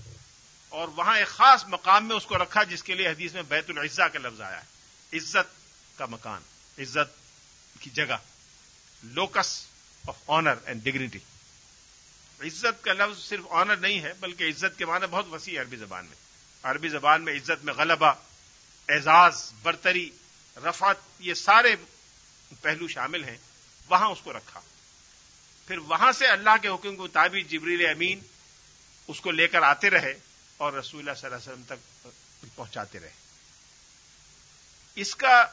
اور وہاں ایک خاص مقام میں اس کو رکھا جس کے لیے حدیث میں بیت العزا کا لفظ آیا ہے۔ عزت کا مکان، عزت کی جگہ۔ Locus of honour and dignity عزت کا لفظ صرف آنر نہیں ہے، بلکہ عزت کے معنی بہت وسیع ہے عربی زبان میں۔ عربی زبان میں عزت میں غلبہ، اعزاز، برتری، رفعت، یہ سارے پہلو شامل ہیں۔ وہاں اس کو رکھا۔ پھر وہاں سے اللہ کے حکم کے مطابق جبریل امین اس کو لے کر آتے رہے۔ اور رسول اللہ صلی اللہ علیہ وسلم تک پہنچاتے رہے۔ اس کا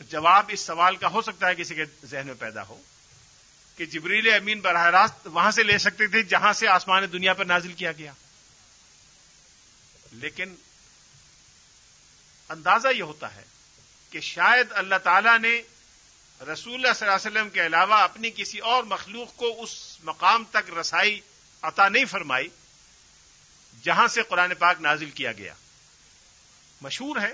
جواب اس سوال کا ہو سکتا ہے کسی کے ذہن میں پیدا ہو کہ جبریل امین براہ راست وہاں سے لے سکتے تھے جہاں سے آسمان دنیا پر نازل کیا گیا۔ لیکن اندازہ یہ ہوتا ہے کہ شاید اللہ تعالی نے رسول اللہ صلی اللہ علیہ وسلم کے علاوہ اپنی کسی اور مخلوق کو اس مقام تک رسائی عطا نہیں فرمائی۔ جہاں سے قرآن پاک نازل کیا گیا۔ مشہور ہے،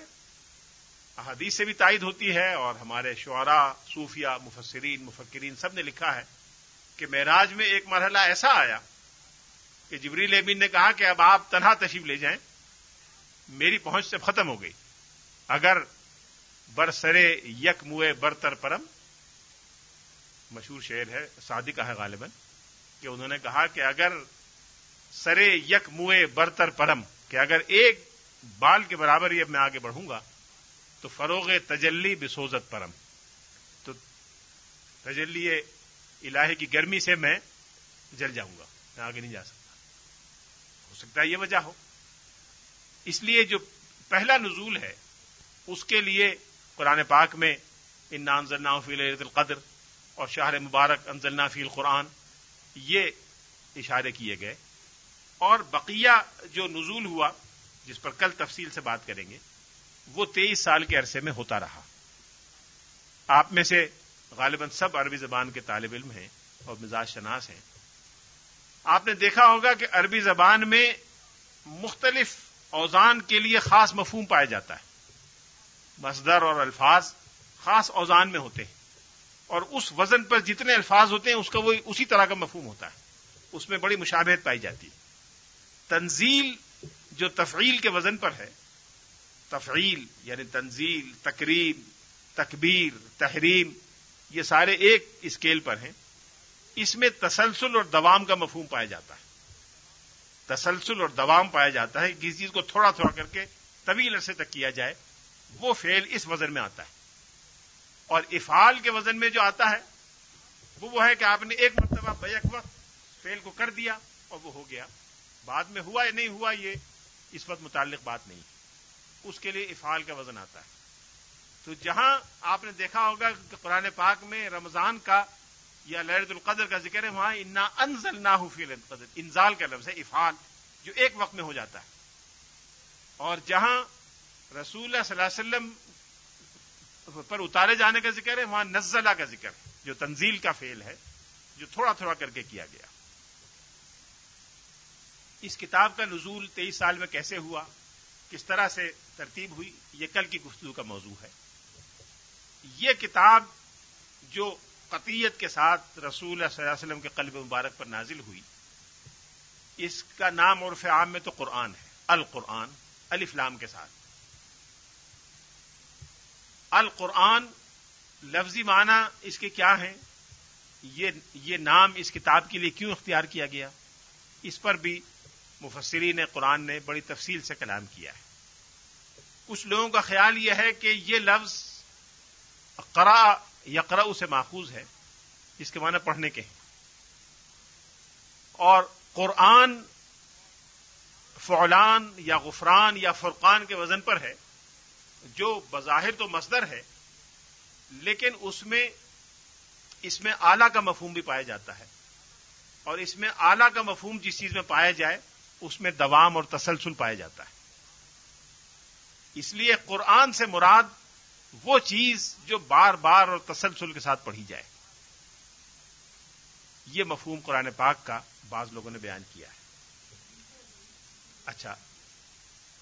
احادیث سے بھی تائید ہوتی ہے اور ہمارے شعراء صوفیہ مفسرین، مفکرین سب نے لکھا ہے کہ معراج میں ایک مرحلہ ایسا آیا کہ جبریل امین نے کہا کہ اب آپ تنہا تشریف لے جائیں۔ میری پہنچ سے ختم ہو گئی۔ اگر برسرے یک موئے برتر پرم، مشہور شعر ہے سادی کا ہے غالباً، کہ انہوں نے کہا کہ اگر سرے یک موئے برتر پرم، کہ اگر ایک بال کے برابر یہ میں آگے بڑھوں گا، تو فروغ تجلی بسوزت پرم۔ تو تجلی الہی کی گرمی سے میں جل جاؤں گا، میں آگے نہیں جا سکتا۔ ہو سکتا ہے یہ وجہ ہو۔ اس لیے جو پہلا نزول ہے، اس کے لیے قرآن پاک میں ان انزلنا فی عید القدر اور شہر مبارک انزلنا فی القرآن، یہ اشارے کیے گئے۔ اور بقیہ جو نزول ہوا، جس پر کل تفصیل سے بات کریں گے، وہ تیئیس سال کے عرصے میں ہوتا رہا۔ آپ میں سے غالباً سب عربی زبان کے طالب علم ہیں اور مزاج شناس ہیں۔ آپ نے دیکھا ہوگا کہ عربی زبان میں مختلف اوزان کے لیے خاص مفہوم پایا جاتا ہے۔ مصدر اور الفاظ خاص اوزان میں ہوتے ہیں۔ اور اس وزن پر جتنے الفاظ ہوتے ہیں، اس کا وہ اسی طرح کا مفہوم ہوتا ہے۔ اس میں بڑی مشابہت پائی جاتی ہے۔ تنزیل جو تفعیل کے وزن پر ہے۔ تفعیل یعنی تنزیل تقریب تکبیر، تحریم، یہ سارے ایک اسکیل پر ہیں۔ اس میں تسلسل اور دوام کا مفہوم پایا جاتا ہے۔ تسلسل اور دوام پایا جاتا ہے۔ کسی چیز کو تھوڑا تھوڑا کر کے طویل عرصے تک کیا جائے، وہ فیل اس وزن میں آتا ہے۔ اور افعال کے وزن میں جو آتا ہے، وہ وہ ہے کہ آپ نے ایک مرتبہ بیک وقت فیل کو کر دیا اور وہ ہو گیا۔ بعد میں ہوا یا نہیں ہوا یہ اس وقت متعلق بات نہیں اس کے لیے افعال کا وزن آتا ہے۔ تو جہاں آپ نے دیکھا ہوگا کہ قرآن پاک میں رمضان کا یا لہرت القدر کا ذکر ہے، وہاں انا انزل نہ فی القدر۔ انزال کا لفظ ہے، افعال، جو ایک وقت میں ہو جاتا ہے۔ اور جہاں رسول اللہ صلی اللہ علیہ وسلم پر اتارے جانے کا ذکر ہے، وہاں نزلہ کا ذکر ہے، جو تنزیل کا فیل ہے، جو تھوڑا تھوڑا کر کے کیا گیا۔ اس کتاب کا نزول تیئیس سال میں کیسے ہوا؟ کس طرح سے ترتیب ہوئی؟ یہ کل کی گفتگو کا موضوع ہے۔ یہ کتاب جو قطیت کے ساتھ رسول صلی اللہ علیہ وسلم کے قلب مبارک پر نازل ہوئی، اس کا نام عرف عام میں تو قرآن ہے، القرآن الفلام کے ساتھ۔ القرآن لفظی معنی اس کے کیا ہیں؟ یہ نام اس کتاب کے لیے کیوں اختیار کیا گیا؟ اس پر بھی مفسرین قرآن نے بڑی تفصیل سے کلام کیا ہے۔ کچھ لوگوں کا خیال یہ ہے کہ یہ لفظ قرا یقرا سے ماخوذ ہے اس کے معنی پڑھنے کے۔ ہیں اور قرآن فعلان یا غفران یا فرقان کے وزن پر ہے، جو بظاہر تو مصدر ہے، لیکن اس میں اس میں آلہ کا مفہوم بھی پایا جاتا ہے۔ اور اس میں آلہ کا مفہوم جس چیز میں پایا جائے اس میں دوام اور تسلسل پایا جاتا ہے۔ اس لیے قرآن سے مراد وہ چیز جو بار بار اور تسلسل کے ساتھ پڑھی جائے۔ یہ مفہوم قرآن پاک کا بعض لوگوں نے بیان کیا ہے۔ اچھا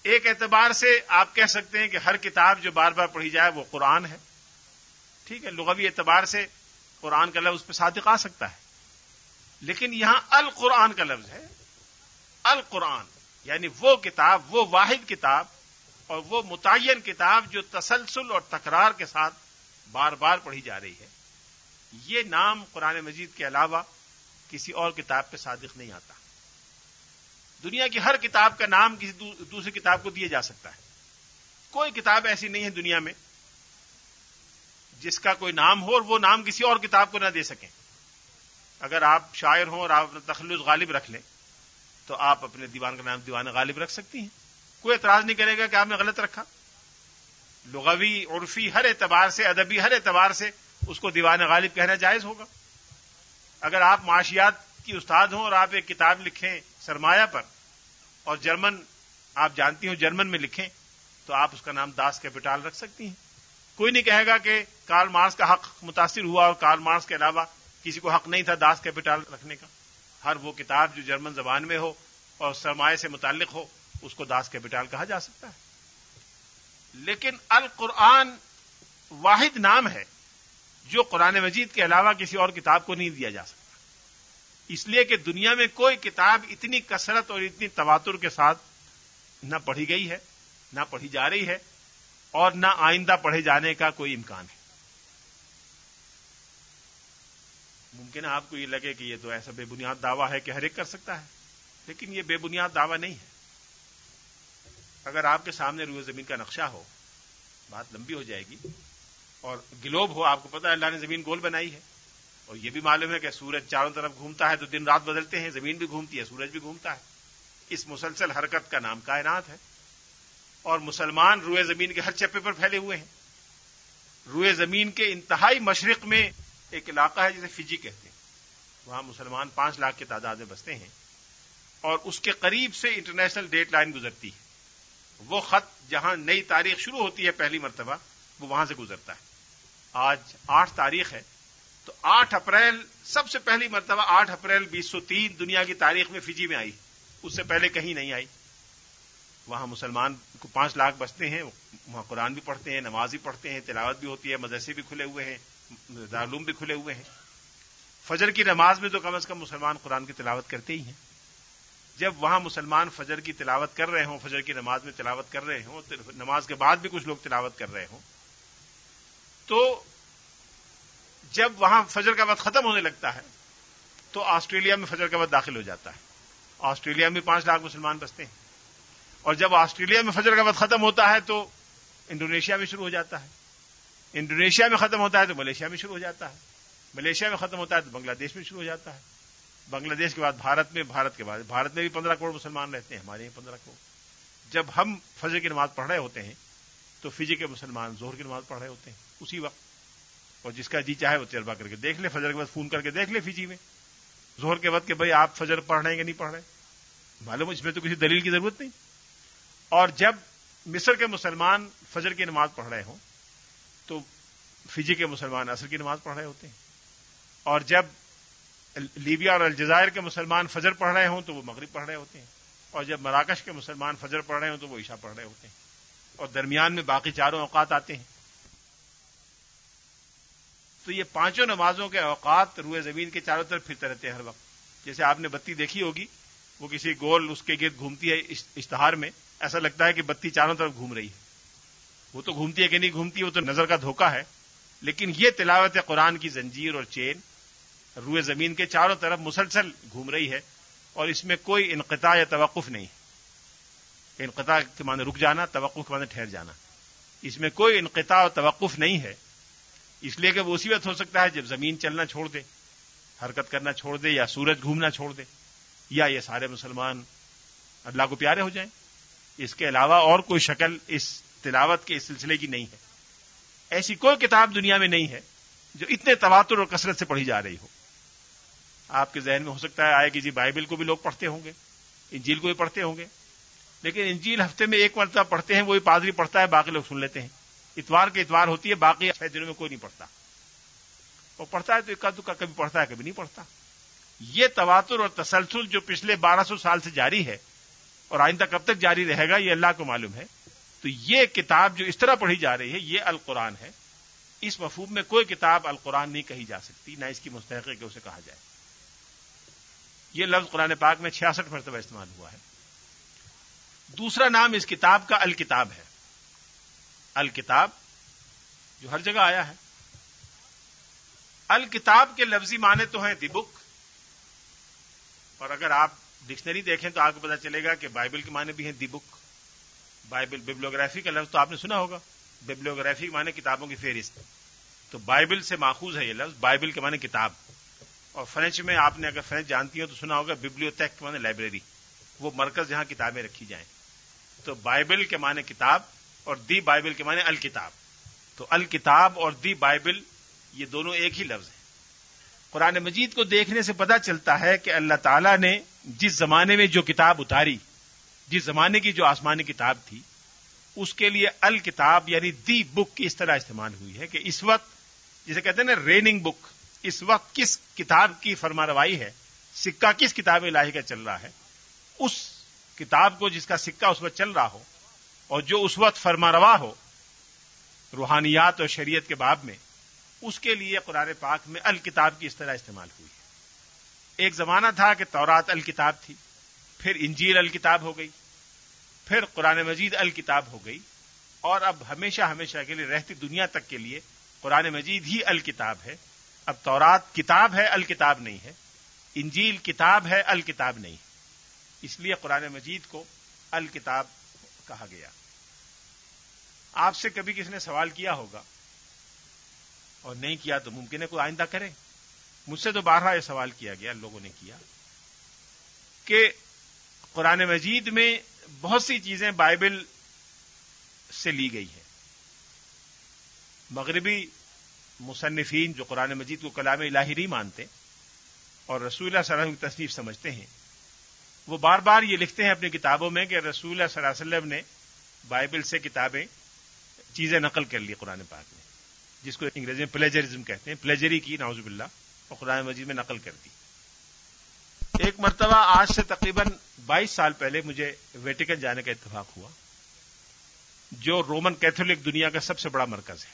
ایک اعتبار سے آپ کہہ سکتے ہیں کہ ہر کتاب جو بار بار پڑھی جائے وہ قرآن ہے۔ ٹھیک ہے، لغوی اعتبار سے قرآن کا لفظ پہ صادق آ سکتا ہے۔ لیکن یہاں القرآن کا لفظ ہے۔ القرآن یعنی وہ کتاب، وہ واحد کتاب اور وہ متعین کتاب جو تسلسل اور تکرار کے ساتھ بار بار پڑھی جا رہی ہے۔ یہ نام قرآن مجید کے علاوہ کسی اور کتاب پہ صادق نہیں آتا۔ دنیا کی ہر کتاب کا نام کسی دوسری کتاب کو دیا جا سکتا ہے۔ کوئی کتاب ایسی نہیں ہے دنیا میں جس کا کوئی نام ہو اور وہ نام کسی اور کتاب کو نہ دے سکیں۔ اگر آپ شاعر ہوں اور آپ تخلص غالب رکھ لیں تو آپ اپنے دیوان کا نام دیوان غالب رکھ سکتی ہیں۔ کوئی اعتراض نہیں کرے گا کہ آپ نے غلط رکھا۔ لغوی، عرفی ہر اعتبار سے، ادبی ہر اعتبار سے اس کو دیوان غالب کہنا جائز ہوگا۔ اگر آپ معاشیات کی استاد ہوں اور آپ ایک کتاب لکھیں سرمایہ پر اور جرمن، آپ جانتی ہوں جرمن میں لکھیں، تو آپ اس کا نام داس کیپٹال رکھ سکتی ہیں۔ کوئی نہیں کہے گا کہ کارل مارس کا حق متاثر ہوا اور کارل مارس کے علاوہ کسی کو حق نہیں تھا داس کیپٹال رکھنے کا۔ ہر وہ کتاب جو جرمن زبان میں ہو اور سرمایہ سے متعلق ہو، اس کو داس کیپٹال کہا جا سکتا ہے۔ لیکن القرآن واحد نام ہے جو قرآن مجید کے علاوہ کسی اور کتاب کو نہیں دیا جا سکتا۔ اس لیے کہ دنیا میں کوئی کتاب اتنی کثرت اور اتنی تواتر کے ساتھ نہ پڑھی گئی ہے، نہ پڑھی جا رہی ہے اور نہ آئندہ پڑھے جانے کا کوئی امکان ہے۔ ممکن ہے آپ کو یہ لگے کہ یہ تو ایسا بے بنیاد دعویٰ ہے کہ ہر ایک کر سکتا ہے، لیکن یہ بے بنیاد دعویٰ نہیں ہے۔ اگر آپ کے سامنے روئے زمین کا نقشہ ہو، بات لمبی ہو جائے گی، اور گلوب ہو، آپ کو پتا ہے اللہ نے زمین گول بنائی ہے۔ اور یہ بھی معلوم ہے کہ سورج چاروں طرف گھومتا ہے تو دن رات بدلتے ہیں، زمین بھی گھومتی ہے، سورج بھی گھومتا ہے۔ اس مسلسل حرکت کا نام کائنات ہے۔ اور مسلمان روئے زمین کے ہر چپے پر پھیلے ہوئے ہیں۔ روئے زمین کے انتہائی مشرق میں ایک علاقہ ہے جسے فجی کہتے ہیں۔ وہاں مسلمان پانچ لاکھ کی تعداد میں بستے ہیں۔ اور اس کے قریب سے انٹرنیشنل ڈیٹ لائن گزرتی ہے۔ وہ خط جہاں نئی تاریخ شروع ہوتی ہے پہلی مرتبہ، وہ وہاں سے گزرتا ہے۔ آج آٹھ تاریخ ہے۔ تو آٹھ اپریل، سب سے پہلی مرتبہ آٹھ اپریل بیس سو تین دنیا کی تاریخ میں فجی میں آئی۔ اس سے پہلے کہیں نہیں آئی۔ وہاں مسلمان کو پانچ لاکھ بستے ہیں، وہاں قرآن بھی پڑھتے ہیں، نماز بھی پڑھتے ہیں، تلاوت بھی ہوتی ہے، مدرسے بھی کھلے ہوئے ہیں۔ دارالعلوم بھی کھلے ہوئے ہیں۔ فجر کی نماز میں تو کم از کم مسلمان قرآن کی تلاوت کرتے ہی ہیں۔ جب وہاں مسلمان فجر کی تلاوت کر رہے ہوں، فجر کی نماز میں تلاوت کر رہے ہوں نماز کے بعد بھی کچھ لوگ تلاوت کر رہے ہوں، تو جب وہاں فجر کا وقت ختم ہونے لگتا ہے، تو آسٹریلیا میں فجر کا وقت داخل ہو جاتا ہے۔ آسٹریلیا میں پانچ لاکھ مسلمان بستے ہیں۔ اور جب آسٹریلیا میں فجر کا وقت ختم ہوتا ہے، تو انڈونیشیا میں شروع ہو جاتا ہے۔ انڈونیشیا میں ختم ہوتا ہے تو ملیشیا میں شروع ہو جاتا ہے۔ ملیشیا میں ختم ہوتا ہے تو بنگلہ دیش میں شروع ہو جاتا ہے۔ بنگلہ دیش کے بعد بھارت میں، بھارت کے بعد، بھارت میں بھی پندرہ کروڑ مسلمان رہتے ہیں، ہمارے یہاں پندرہ کروڑ۔ جب ہم فجر کی نماز پڑھ رہے ہوتے ہیں تو فجی کے مسلمان زہر کی نماز پڑھ رہے ہوتے ہیں، اسی وقت۔ اور جس کا جی چاہے وہ تجربہ کر کے دیکھ لے، فجر کے بعد فون کر کے دیکھ لے فجی میں۔ زہر کے وقت کہ بھائی آپ فجر پڑھ رہے ہیں کہ نہیں پڑھ رہے؟ معلوم اس میں تو کسی دلیل کی ضرورت نہیں۔ اور جب مصر کے مسلمان فجر کی نماز پڑھ رہے ہوں تو فجی کے مسلمان اصر کی نماز پڑھ رہے ہوتے ہیں۔ اور جب لیبیا اور الجزائر کے مسلمان فجر پڑھ رہے ہوں تو وہ مغرب پڑھ رہے ہوتے ہیں۔ اور جب مراکش کے مسلمان فجر پڑھ رہے ہوں تو وہ عشاء پڑھ رہے ہوتے ہیں۔ اور درمیان میں باقی چاروں اوقات آتے ہیں۔ تو یہ پانچوں نمازوں کے اوقات روئے زمین کے چاروں طرف پھرتے رہتے ہیں ہر وقت۔ جیسے آپ نے بتی دیکھی ہوگی، وہ کسی گول اس کے گرد گھومتی ہے اشتہار میں۔ ایسا لگتا ہے کہ بتی چاروں طرف گھوم رہی ہے۔ وہ تو گھومتی ہے کہ نہیں گھومتی، وہ تو نظر کا دھوکہ ہے۔ لیکن یہ تلاوت قرآن کی زنجیر اور چین روئے زمین کے چاروں طرف مسلسل گھوم رہی ہے اور اس میں کوئی انقطاع یا توقف نہیں۔ انقطاع کے معنی رک جانا، توقف کے معنی ٹھہر جانا۔ اس میں کوئی انقطاع اور توقف نہیں ہے۔ اس لیے کہ وہ اسی وقت ہو سکتا ہے جب زمین چلنا چھوڑ دے، حرکت کرنا چھوڑ دے یا سورج گھومنا چھوڑ دے یا یہ سارے مسلمان اللہ کو پیارے ہو جائیں۔ اس کے علاوہ اور کوئی شکل اس تلاوت کے اس سلسلے کی نہیں ہے۔ ایسی کوئی کتاب دنیا میں نہیں ہے جو اتنے تواتر اور کثرت سے پڑھی جا رہی ہو۔ آپ کے ذہن میں ہو سکتا ہے آئے کہ جی بائبل کو بھی لوگ پڑھتے ہوں گے، انجیل کو بھی پڑھتے ہوں گے، لیکن انجیل ہفتے میں ایک مرتبہ پڑھتے ہیں، وہی پادری پڑھتا ہے، باقی لوگ سن لیتے ہیں۔ اتوار کے اتوار ہوتی ہے، باقی چھ دنوں میں کوئی نہیں پڑھتا۔ وہ پڑھتا ہے تو اکا دکا کبھی پڑھتا ہے، کبھی نہیں پڑھتا۔ یہ تواتر اور تسلسل جو پچھلے بارہ سو سال سے جاری ہے اور آئندہ کب تک جاری رہے گا، یہ اللہ کو معلوم ہے۔ تو یہ کتاب جو اس طرح پڑھی جا رہی ہے، یہ القرآن ہے۔ اس مفہوم میں کوئی کتاب القرآن نہیں کہی جا سکتی، نہ اس کی مستحق ہے کہ اسے کہا جائے۔ یہ لفظ قرآن پاک میں چھیاسٹھ مرتبہ استعمال ہوا ہے۔ دوسرا نام اس کتاب کا الکتاب ہے۔ الکتاب جو ہر جگہ آیا ہے۔ الکتاب کے لفظی معنی تو ہیں دی بک۔ اور اگر آپ ڈکشنری دیکھیں تو آپ کو پتا چلے گا کہ بائبل کے معنی بھی ہیں دی بک۔ بائبل ببلوگرافی کا لفظ تو آپ نے سنا ہوگا۔ ببلوگرافی کے معنی کتابوں کی فہرست۔ تو بائبل سے ماخوذ ہے یہ لفظ، بائبل کے معنی کتاب۔ اور فرینچ میں آپ نے اگر فرینچ جانتی ہو تو سنا ہوگا ببلیوتیک کے معنی لائبریری وہ مرکز جہاں کتابیں رکھی جائیں۔ تو بائبل کے معنی کتاب اور دی بائبل کے معنی الکتاب۔ تو الکتاب اور دی بائبل یہ دونوں ایک ہی لفظ ہیں۔ قرآن مجید کو دیکھنے سے پتا چلتا ہے کہ اللہ تعالیٰ نے جس زمانے میں جو کتاب اتاری جس زمانے کی جو آسمانی کتاب تھی، اس کے لیے الکتاب یعنی دی بک اس طرح استعمال ہوئی ہے کہ اس وقت، جسے کہتے ہیں نا ریننگ بک، اس وقت کس کتاب کی فرما روائی ہے، سکہ کس کتاب الہی کا چل رہا ہے، اس کتاب کو جس کا سکہ اس وقت چل رہا ہو اور جو اس وقت فرما روا ہو، روحانیات اور شریعت کے باب میں، اس کے لیے قرآن پاک میں الکتاب کی اس طرح استعمال ہوئی ہے۔ ایک زمانہ تھا کہ تورات الکتاب تھی پھر انجیل الکتاب ہو گئی، پھر قرآن مجید الکتاب ہو گئی، اور اب ہمیشہ ہمیشہ کے لیے رہتی دنیا تک کے لیے قرآن مجید ہی الکتاب ہے۔ اب تورات کتاب ہے، الکتاب نہیں ہے۔ انجیل کتاب ہے، الکتاب نہیں ہے۔ اس لیے قرآن مجید کو الکتاب کہا گیا۔ آپ سے کبھی کسی نے سوال کیا ہوگا؟ اور نہیں کیا تو ممکن ہے کوئی آئندہ کرے۔ مجھ سے تو بارہ یہ سوال کیا گیا، لوگوں نے کیا کہ قرآن مجید میں بہت سی چیزیں بائبل سے لی گئی ہیں۔ مغربی مصنفین جو قرآن مجید کو کلام الہی نہیں مانتے اور رسول اللہ صلی اللہ علیہ وسلم کی تصنیف سمجھتے ہیں، وہ بار بار یہ لکھتے ہیں اپنی کتابوں میں کہ رسول اللہ صلی اللہ علیہ وسلم نے بائبل سے کتابیں، چیزیں نقل کر لی قرآن پاک میں، جس کو انگریزی میں پلیجرزم کہتے ہیں پلیجری کی ناوزب اللہ اور قرآن مجید میں نقل کر دی۔ ایک مرتبہ آج سے تقریباً بائیس سال پہلے مجھے ویٹیکن جانے کا اتفاق ہوا، جو رومن کیتھولک دنیا کا سب سے بڑا مرکز ہے۔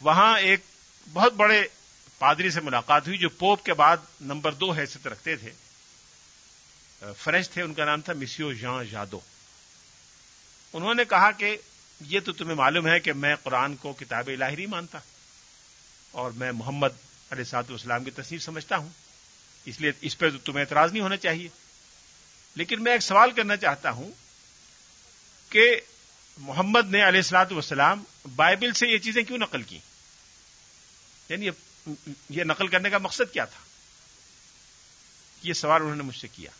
وہاں ایک بہت بڑے پادری سے ملاقات ہوئی، جو پوپ کے بعد نمبر دو حیثیت رکھتے تھے۔ فرینچ تھے، ان کا نام تھا مسیو جان جادو۔ انہوں نے کہا کہ یہ تو تمہیں معلوم ہے کہ میں قرآن کو کتاب الہری مانتا، اور میں محمد علیہ سات اسلام کی تصنیف سمجھتا ہوں، اس لیے اس پہ تو تمہیں اعتراض نہیں ہونا چاہیے۔ لیکن میں ایک سوال کرنا چاہتا ہوں کہ محمد نے علیہ السلاط والسلام بائبل سے یہ چیزیں کیوں نقل کی؟ یعنی یہ نقل کرنے کا مقصد کیا تھا؟ یہ سوال انہوں نے مجھ سے کیا۔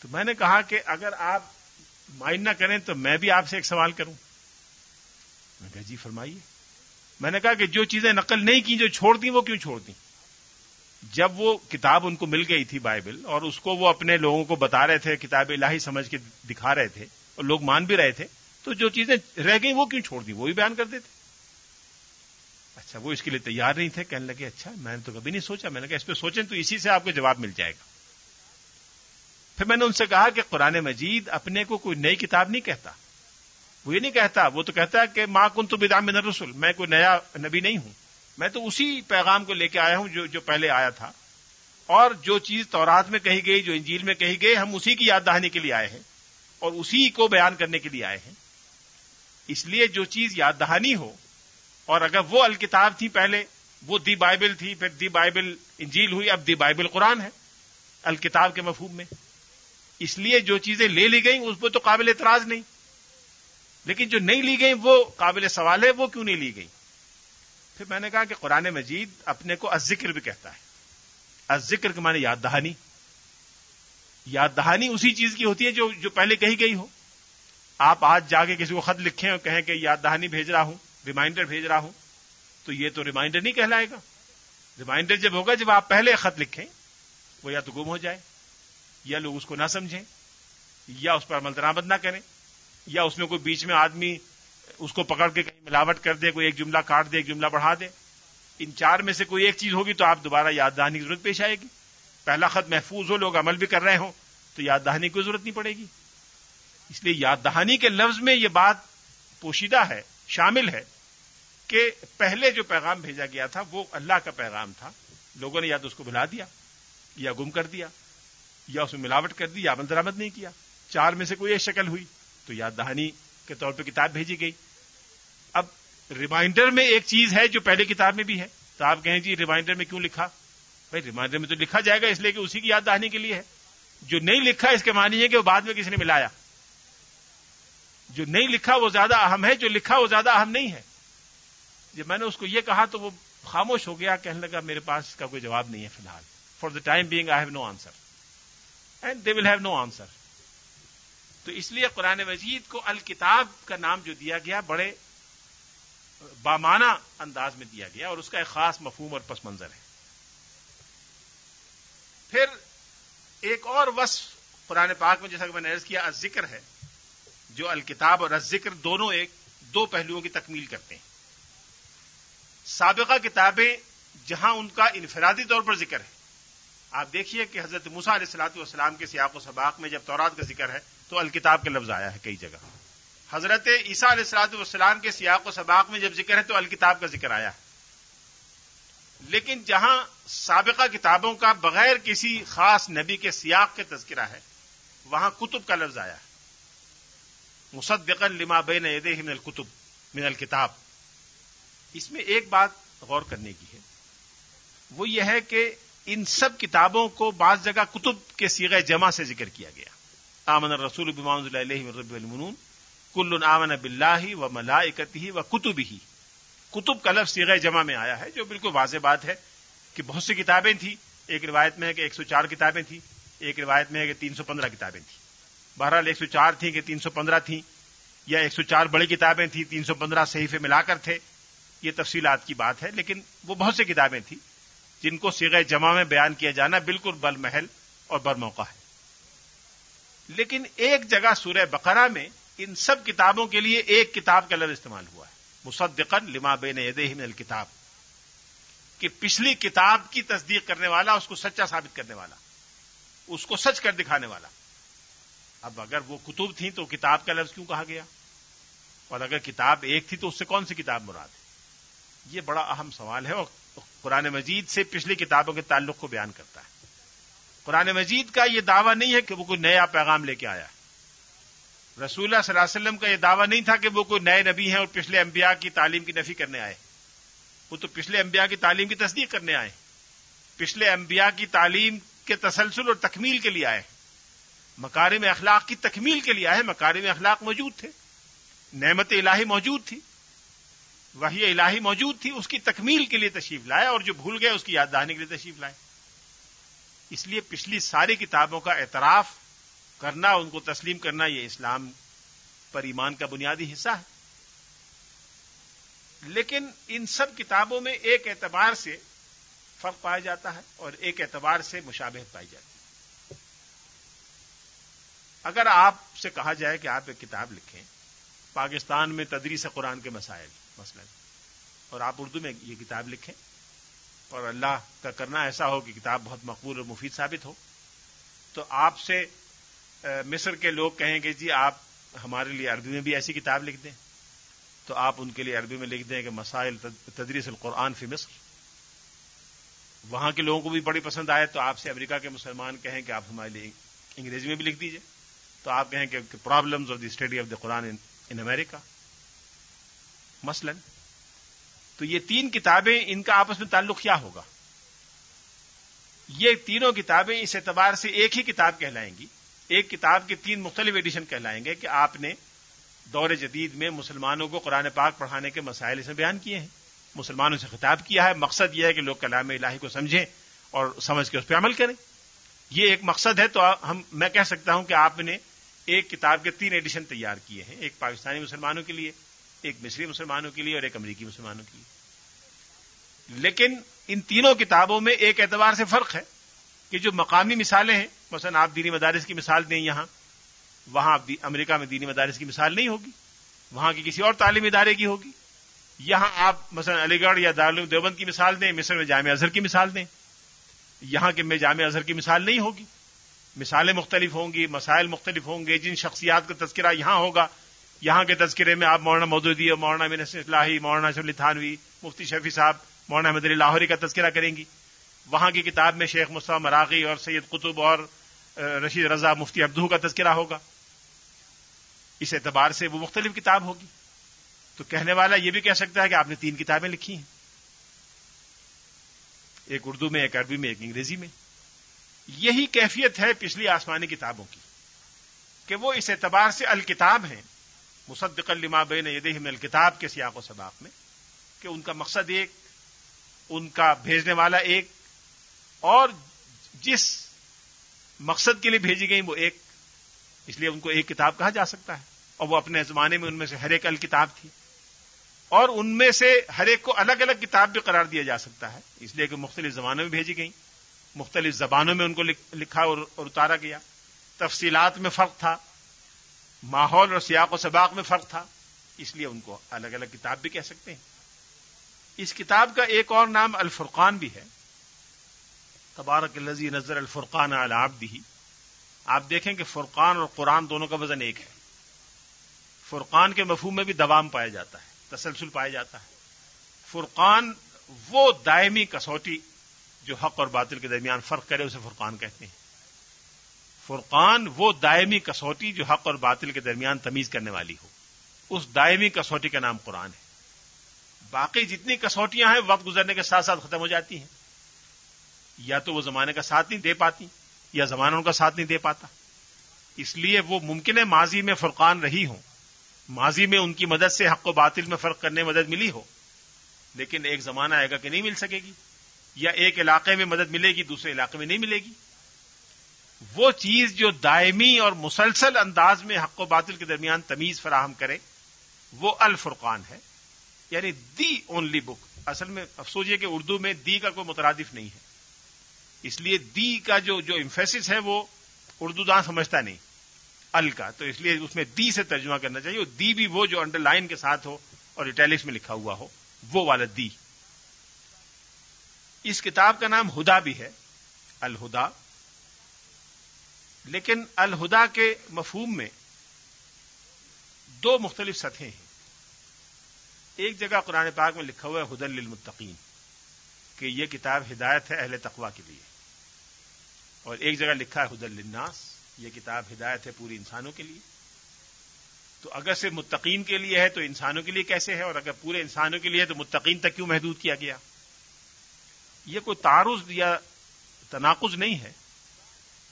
تو میں نے کہا کہ اگر آپ مائنڈ نہ کریں تو میں بھی آپ سے ایک سوال کروں۔ میں کہا جی فرمائیے۔ میں نے کہا کہ جو چیزیں نقل نہیں کی، جو چھوڑ دی وہ کیوں چھوڑ دی جب وہ کتاب ان کو مل گئی تھی بائبل اور اس کو وہ اپنے لوگوں کو بتا رہے تھے، کتاب الہی سمجھ کے دکھا رہے تھے اور لوگ مان بھی رہے تھے، تو جو چیزیں رہ گئیں وہ کیوں چھوڑ دی؟ وہ بھی بیان کر دیتے۔ اچھا وہ اس کے لیے تیار نہیں تھے، کہنے لگے اچھا میں نے تو کبھی نہیں سوچا۔ میں نے کہا، اس پہ سوچیں تو اسی سے آپ کو جواب مل جائے گا۔ پھر میں نے ان سے کہا کہ قرآن مجید اپنے کو کوئی نئی کتاب نہیں کہتا۔ وہ یہ نہیں کہتا، وہ تو کہتا ہے کہ ماں کن تو بدام رسول میں کوئی نیا نبی نہیں ہوں۔ میں تو اسی پیغام کو لے کے آیا ہوں جو جو پہلے آیا تھا۔ اور جو چیز تورات میں کہی گئی، جو انجیل میں کہی گئی، ہم اسی کی یاد دہانی کے لیے آئے ہیں۔ اور اسی کو بیان کرنے کے لیے آئے ہیں۔ اس لیے جو چیز یاد دہانی ہو، اور اگر وہ الکتاب تھی پہلے، وہ دی بائبل تھی، پھر دی بائبل انجیل ہوئی، اب دی بائبل قرآن ہے، الکتاب کے مفہوم میں۔ اس لیے جو چیزیں لے لی گئیں، اس پہ تو قابل اعتراض نہیں۔ لیکن جو نہیں لی گئی وہ قابل سوال ہے، وہ کیوں نہیں لی گئی پھر میں نے کہا کہ قرآن مجید اپنے کو ذکر بھی کہتا ہے۔ ذکر کے معنی یاد دہانی یاد دہانی اسی چیز کی ہوتی ہے جو جو پہلے کہی گئی ہو۔ آپ آج جا کے کسی کو خط لکھیں اور کہیں کہ یاد دہانی بھیج رہا ہوں، ریمائنڈر بھیج رہا ہوں، تو یہ تو ریمائنڈر نہیں کہلائے گا۔ ریمائنڈر جب ہوگا، جب آپ پہلے خط لکھیں، وہ یا تو گم ہو جائے، یا لوگ اس کو نہ سمجھیں، یا اس پر عمل درآمد نہ کریں، یا اس میں کوئی بیچ میں آدمی اس کو پکڑ کے کہیں ملاوٹ کر دے، کوئی ایک جملہ کاٹ دے ایک جملہ بڑھا دے۔ ان چار میں سے کوئی ایک چیز ہوگی تو آپ دوبارہ یاد دہانی کی ضرورت پیش آئے گی۔ پہلا خط محفوظ ہو، لوگ عمل بھی کر رہے ہوں تو یاد دہانی کی ضرورت نہیں پڑے گی۔ اس لیے یاد دہانی کے لفظ میں یہ بات پوشیدہ ہے، شامل ہے کہ پہلے جو پیغام بھیجا گیا تھا، وہ اللہ کا پیغام تھا۔ لوگوں نے یا تو اس کو بلا دیا، یا گم کر دیا، یا اس میں ملاوٹ کر دی، یا عمل نہیں کیا۔ چار میں سے کوئی ایک شکل ہوئی تو یاد دہانی کے طور پہ کتاب بھیجی گئی۔ اب ریمائنڈر میں ایک چیز ہے جو پہلے کتاب میں بھی ہے۔ تو آپ کہیں جی ریمائنڈر میں کیوں لکھا؟ بھائی ریمائنڈر میں تو لکھا جائے گا، اس لیے کہ اسی کی یاد دہانی کے لیے ہے۔ جو نہیں لکھا اس کے معنی ہے کہ وہ بعد میں کسی نے ملایا۔ جو نہیں لکھا وہ زیادہ اہم ہے، جو لکھا وہ زیادہ اہم نہیں ہے۔ جب میں نے اس کو یہ کہا تو وہ خاموش ہو گیا، کہنے لگا میرے پاس اس کا کوئی جواب نہیں ہے فی الحال۔ For the time being I have no answer and they will have no answer تو اس لیے قرآن مجید کو الکتاب کا نام جو دیا گیا بڑے بامانہ انداز میں دیا گیا اور اس کا ایک خاص مفہوم اور پس منظر ہے۔ پھر ایک اور وصف قرآن پاک میں جیسا کہ میں نے عرض کیا ذکر ہے، جو الکتاب اور ذکر دونوں ایک، دو پہلوؤں کی تکمیل کرتے ہیں۔ سابقہ کتابیں جہاں ان کا انفرادی طور پر ذکر ہے۔ آپ دیکھیے کہ حضرت مسا علیہ السلاط والسلام کے سیاق و سباق میں جب تورات کا ذکر ہے تو الکتاب کا لفظ آیا ہے کئی جگہ۔ حضرت عیسیٰ علیہ السلاط والسلام کے سیاق و سباق میں جب ذکر ہے تو الکتاب کا ذکر آیا۔ ہے لیکن جہاں سابقہ کتابوں کا بغیر کسی خاص نبی کے سیاق کے تذکرہ ہے، وہاں کتب کا لفظ آیا۔ ہے مصدقن لما بین من الکتب، من الکتاب۔ اس میں ایک بات غور کرنے کی ہے۔ وہ یہ ہے کہ ان سب کتابوں کو بعض جگہ کتب کے سیغ جمع سے ذکر کیا گیا۔ آمن رسول بمان اللہ رب المنون. کل آمن بلّہ و ملائکت ہی و کتب ہی کتب کا لفظ سیغ جمع میں آیا ہے، جو بالکل واضح بات ہے کہ بہت سی کتابیں تھیں، ایک روایت میں ہے کہ ایک سو چار کتابیں تھیں، ایک روایت میں ہے کہ تین سو پندرہ کتابیں تھیں۔ بہرحال ایک سو چار تھیں کہ تین سو پندرہ تھیں، یا ایک سو چار بڑی کتابیں تھیں، تین سو پندرہ صحیفے ملا کر تھے، یہ تفصیلات کی بات ہے، لیکن وہ بہت سی کتابیں تھیں جن کو سیغ جمع میں بیان کیا جانا بالکل بل محل اور بر موقع ہے۔ لیکن ایک جگہ سورہ بقرہ میں ان سب کتابوں کے لیے ایک کتاب کا لفظ استعمال ہوا ہے۔ مصدقن لما بین من الکتاب۔ کہ پچھلی کتاب کی تصدیق کرنے والا، اس کو سچا ثابت کرنے والا، اس کو سچ کر دکھانے والا۔ اب اگر وہ کتب تھیں تو کتاب کا لفظ کیوں کہا گیا؟ اور اگر کتاب ایک تھی تو اس سے کون سی کتاب مراد ہے؟ یہ بڑا اہم سوال ہے اور قرآن مجید سے پچھلی کتابوں کے تعلق کو بیان کرتا ہے۔ قرآن مجید کا یہ دعویٰ نہیں ہے کہ وہ کوئی نیا پیغام لے کے آیا۔ رسول اللہ صلی اللہ علیہ وسلم کا یہ دعویٰ نہیں تھا کہ وہ کوئی نئے نبی ہیں اور پچھلے انبیاء کی تعلیم کی نفی کرنے آئے۔ وہ تو پچھلے انبیاء کی تعلیم کی تصدیق کرنے آئے۔ پچھلے انبیاء کی تعلیم کے تسلسل اور تکمیل کے لیے آئے۔ مکارم اخلاق کی تکمیل کے لیے آئے۔ مکارم اخلاق موجود تھے۔ نعمت الہی موجود تھی۔ وہی الہی موجود تھی۔ اس کی تکمیل کے لیے تشریف لائے اور جو بھول گئے اس کی یاد دہانی کے لیے تشریف لائے۔ اس لیے پچھلی ساری کتابوں کا اعتراف کرنا ان کو تسلیم کرنا یہ اسلام پر ایمان کا بنیادی حصہ ہے۔ لیکن ان سب کتابوں میں ایک اعتبار سے فرق پایا جاتا ہے اور ایک اعتبار سے مشابہت پائی جاتی ہے۔ اگر آپ سے کہا جائے کہ آپ ایک کتاب لکھیں، پاکستان میں تدریس قرآن کے مسائل، مثلا، اور آپ اردو میں یہ کتاب لکھیں اور اللہ کا کرنا ایسا ہو کہ کتاب بہت مقبول اور مفید ثابت ہو۔ تو آپ سے مصر کے لوگ کہیں گے جی آپ ہمارے لیے عربی میں بھی ایسی کتاب لکھ دیں۔ تو آپ ان کے لیے عربی میں لکھ دیں کہ مسائل تدریس القرآن فی مصر۔ وہاں کے لوگوں کو بھی بڑی پسند آئے تو آپ سے امریکہ کے مسلمان کہیں کہ آپ ہمارے لیے انگریزی میں بھی لکھ دیجیے۔ تو آپ کہیں کہ problems of the study of the Quran in America مثلا تو یہ تین کتابیں ان کا آپس میں تعلق کیا ہوگا؟ یہ تینوں کتابیں اس اعتبار سے ایک ہی کتاب کہلائیں گی۔ ایک کتاب کے تین مختلف ایڈیشن کہلائیں گے کہ آپ نے دور جدید میں مسلمانوں کو قرآن پاک پڑھانے کے مسائل اس میں بیان کیے ہیں۔ مسلمانوں سے خطاب کیا ہے۔ مقصد یہ ہے کہ لوگ کلام الہی کو سمجھیں اور سمجھ کے اس پہ عمل کریں۔ یہ ایک مقصد ہے تو ہم، میں کہہ سکتا ہوں کہ آپ نے ایک کتاب کے تین ایڈیشن تیار کیے ہیں، ایک پاکستانی مسلمانوں کے لیے ایک مصری مسلمانوں کے لیے اور ایک امریکی مسلمانوں کے لیے۔ لیکن ان تینوں کتابوں میں ایک اعتبار سے فرق ہے کہ جو مقامی مثالیں ہیں، مثلا آپ دینی مدارس کی مثال دیں یہاں، وہاں امریکہ میں دینی مدارس کی مثال نہیں ہوگی، وہاں کی کسی اور تعلیمی ادارے کی ہوگی۔ یہاں آپ مثلا علی گڑھ یا دارالعلوم دیوبند کی مثال دیں، مصر میں جامع اظہر کی مثال دیں۔ یہاں کے میں جامع اظہر کی مثال نہیں ہوگی۔ مثالیں مختلف ہوں گی، مسائل مختلف ہوں گے، جن شخصیات کا تذکرہ یہاں ہوگا۔ یہاں کے تذکرے میں آپ مولانا مودودی اور مولانا بن اللہ مولانا شلی تھانوی مفتی شفیع صاحب، مولانا احمد علی لاہوری کا تذکرہ کریں گی۔ وہاں کی کتاب میں شیخ مصطفیٰ مراغی اور سید قطب اور رشید رضا مفتی ابدو کا تذکرہ ہوگا۔ اس اعتبار سے وہ مختلف کتاب ہوگی۔ تو کہنے والا یہ بھی کہہ سکتا ہے کہ آپ نے تین کتابیں لکھی ہیں۔ ایک اردو میں، ایک عربی میں، ایک انگریزی میں۔ یہی کیفیت ہے پچھلی آسمانی کتابوں کی کہ وہ اس اعتبار سے الکتاب ہیں۔ مصدق لما بین یدہ میں الکتاب کے سیاق و سباق میں، کہ ان کا مقصد ایک، ان کا بھیجنے والا ایک، اور جس مقصد کے لیے بھیجی گئی وہ ایک، اس لیے ان کو ایک کتاب کہا جا سکتا ہے۔ اور وہ اپنے زمانے میں ان میں سے ہر ایک الکتاب تھی۔ اور ان میں سے ہر ایک کو الگ الگ کتاب بھی قرار دیا جا سکتا ہے۔ اس لیے کہ مختلف زمانوں میں بھیجی گئی مختلف زبانوں میں ان کو لکھا اور اتارا گیا۔ تفصیلات میں فرق تھا۔ ماحول اور سیاق و سباق میں فرق تھا۔ اس لیے ان کو الگ الگ کتاب بھی کہہ سکتے ہیں۔ اس کتاب کا ایک اور نام الفرقان بھی ہے۔ تبارک الزی نظر الفرقان العبدی آپ دیکھیں کہ فرقان اور قرآن دونوں کا وزن ایک ہے۔ فرقان کے مفہوم میں بھی دوام پایا جاتا ہے، تسلسل پایا جاتا ہے۔ فرقان وہ دائمی کسوٹی جو حق اور باطل کے درمیان فرق کرے، اسے فرقان کہتے ہیں۔ فرقان وہ دائمی کسوٹی جو حق اور باطل کے درمیان تمیز کرنے والی ہو۔ اس دائمی کسوٹی کا نام قرآن ہے۔ باقی جتنی کسوٹیاں ہیں، وقت گزرنے کے ساتھ ساتھ ختم ہو جاتی ہیں۔ یا تو وہ زمانے کا ساتھ نہیں دے پاتی، یا زمانہ ان کا ساتھ نہیں دے پاتا۔ اس لیے وہ ممکن ہے ماضی میں فرقان رہی ہوں۔ ماضی میں ان کی مدد سے حق و باطل میں فرق کرنے میں مدد ملی ہو۔ لیکن ایک زمانہ آئے گا کہ نہیں مل سکے گی، یا ایک علاقے میں مدد ملے گی، دوسرے علاقے میں نہیں ملے گی۔ وہ چیز جو دائمی اور مسلسل انداز میں حق و باطل کے درمیان تمیز فراہم کرے، وہ الفرقان ہے یعنی دی اونلی بک۔ اصل میں افسوس یہ کہ اردو میں دی کا کوئی مترادف نہیں ہے۔ اس لیے دی کا جو جو امفیسس ہے وہ اردو دان سمجھتا نہیں، ال کا۔ تو اس لیے اس میں دی سے ترجمہ کرنا چاہیے دی بھی وہ جو انڈر لائن کے ساتھ ہو اور اٹیلکس میں لکھا ہوا ہو، وہ والا دی۔ اس کتاب کا نام ہدا بھی ہے، الہدا۔ لیکن الہدا کے مفہوم میں دو مختلف سطحیں ہیں۔ ایک جگہ قرآن پاک میں لکھا ہوا ہے، ہدن للمتقین، کہ یہ کتاب ہدایت ہے اہل تقوا کے لیے۔ اور ایک جگہ لکھا ہے، ہدن للناس، یہ کتاب ہدایت ہے پوری انسانوں کے لیے۔ تو اگر سے متقین کے لیے ہے، تو انسانوں کے لیے کیسے ہے؟ اور اگر پورے انسانوں کے لیے ہے، تو متقین تک کیوں محدود کیا گیا؟ یہ کوئی تعارض یا تناقض نہیں ہے۔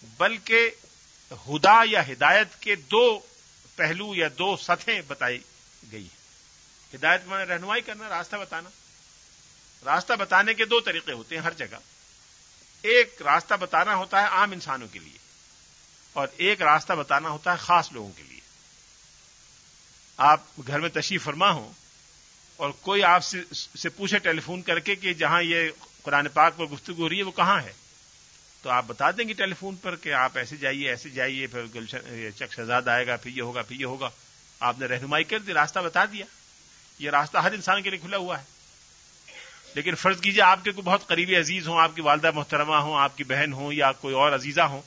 بلکہ ہدا یا ہدایت کے دو پہلو یا دو سطحیں بتائی گئی ہیں۔ ہدایت میں رہنمائی کرنا، راستہ بتانا۔ راستہ بتانے کے دو طریقے ہوتے ہیں ہر جگہ۔ ایک راستہ بتانا ہوتا ہے عام انسانوں کے لیے اور ایک راستہ بتانا ہوتا ہے خاص لوگوں کے لیے۔ آپ گھر میں تشریف فرما ہوں اور کوئی آپ سے پوچھے ٹیلی فون کر کے کہ جہاں یہ قرآن پاک پر گفتگو ہو رہی ہے، وہ کہاں ہے؟ تو آپ بتا دیں گے ٹیلی فون پر کہ آپ ایسے جائیے ایسے جائیے، پھر گلشن چک شہزاد آئے گا، پھر یہ ہوگا، پھر یہ ہوگا۔ آپ نے رہنمائی کر دی، راستہ بتا دیا۔ یہ راستہ ہر انسان کے لیے کھلا ہوا ہے۔ لیکن فرض کیجیے آپ کے کوئی بہت قریبی عزیز ہوں، آپ کی والدہ محترمہ ہوں، آپ کی بہن ہوں یا کوئی اور عزیزہ ہوں،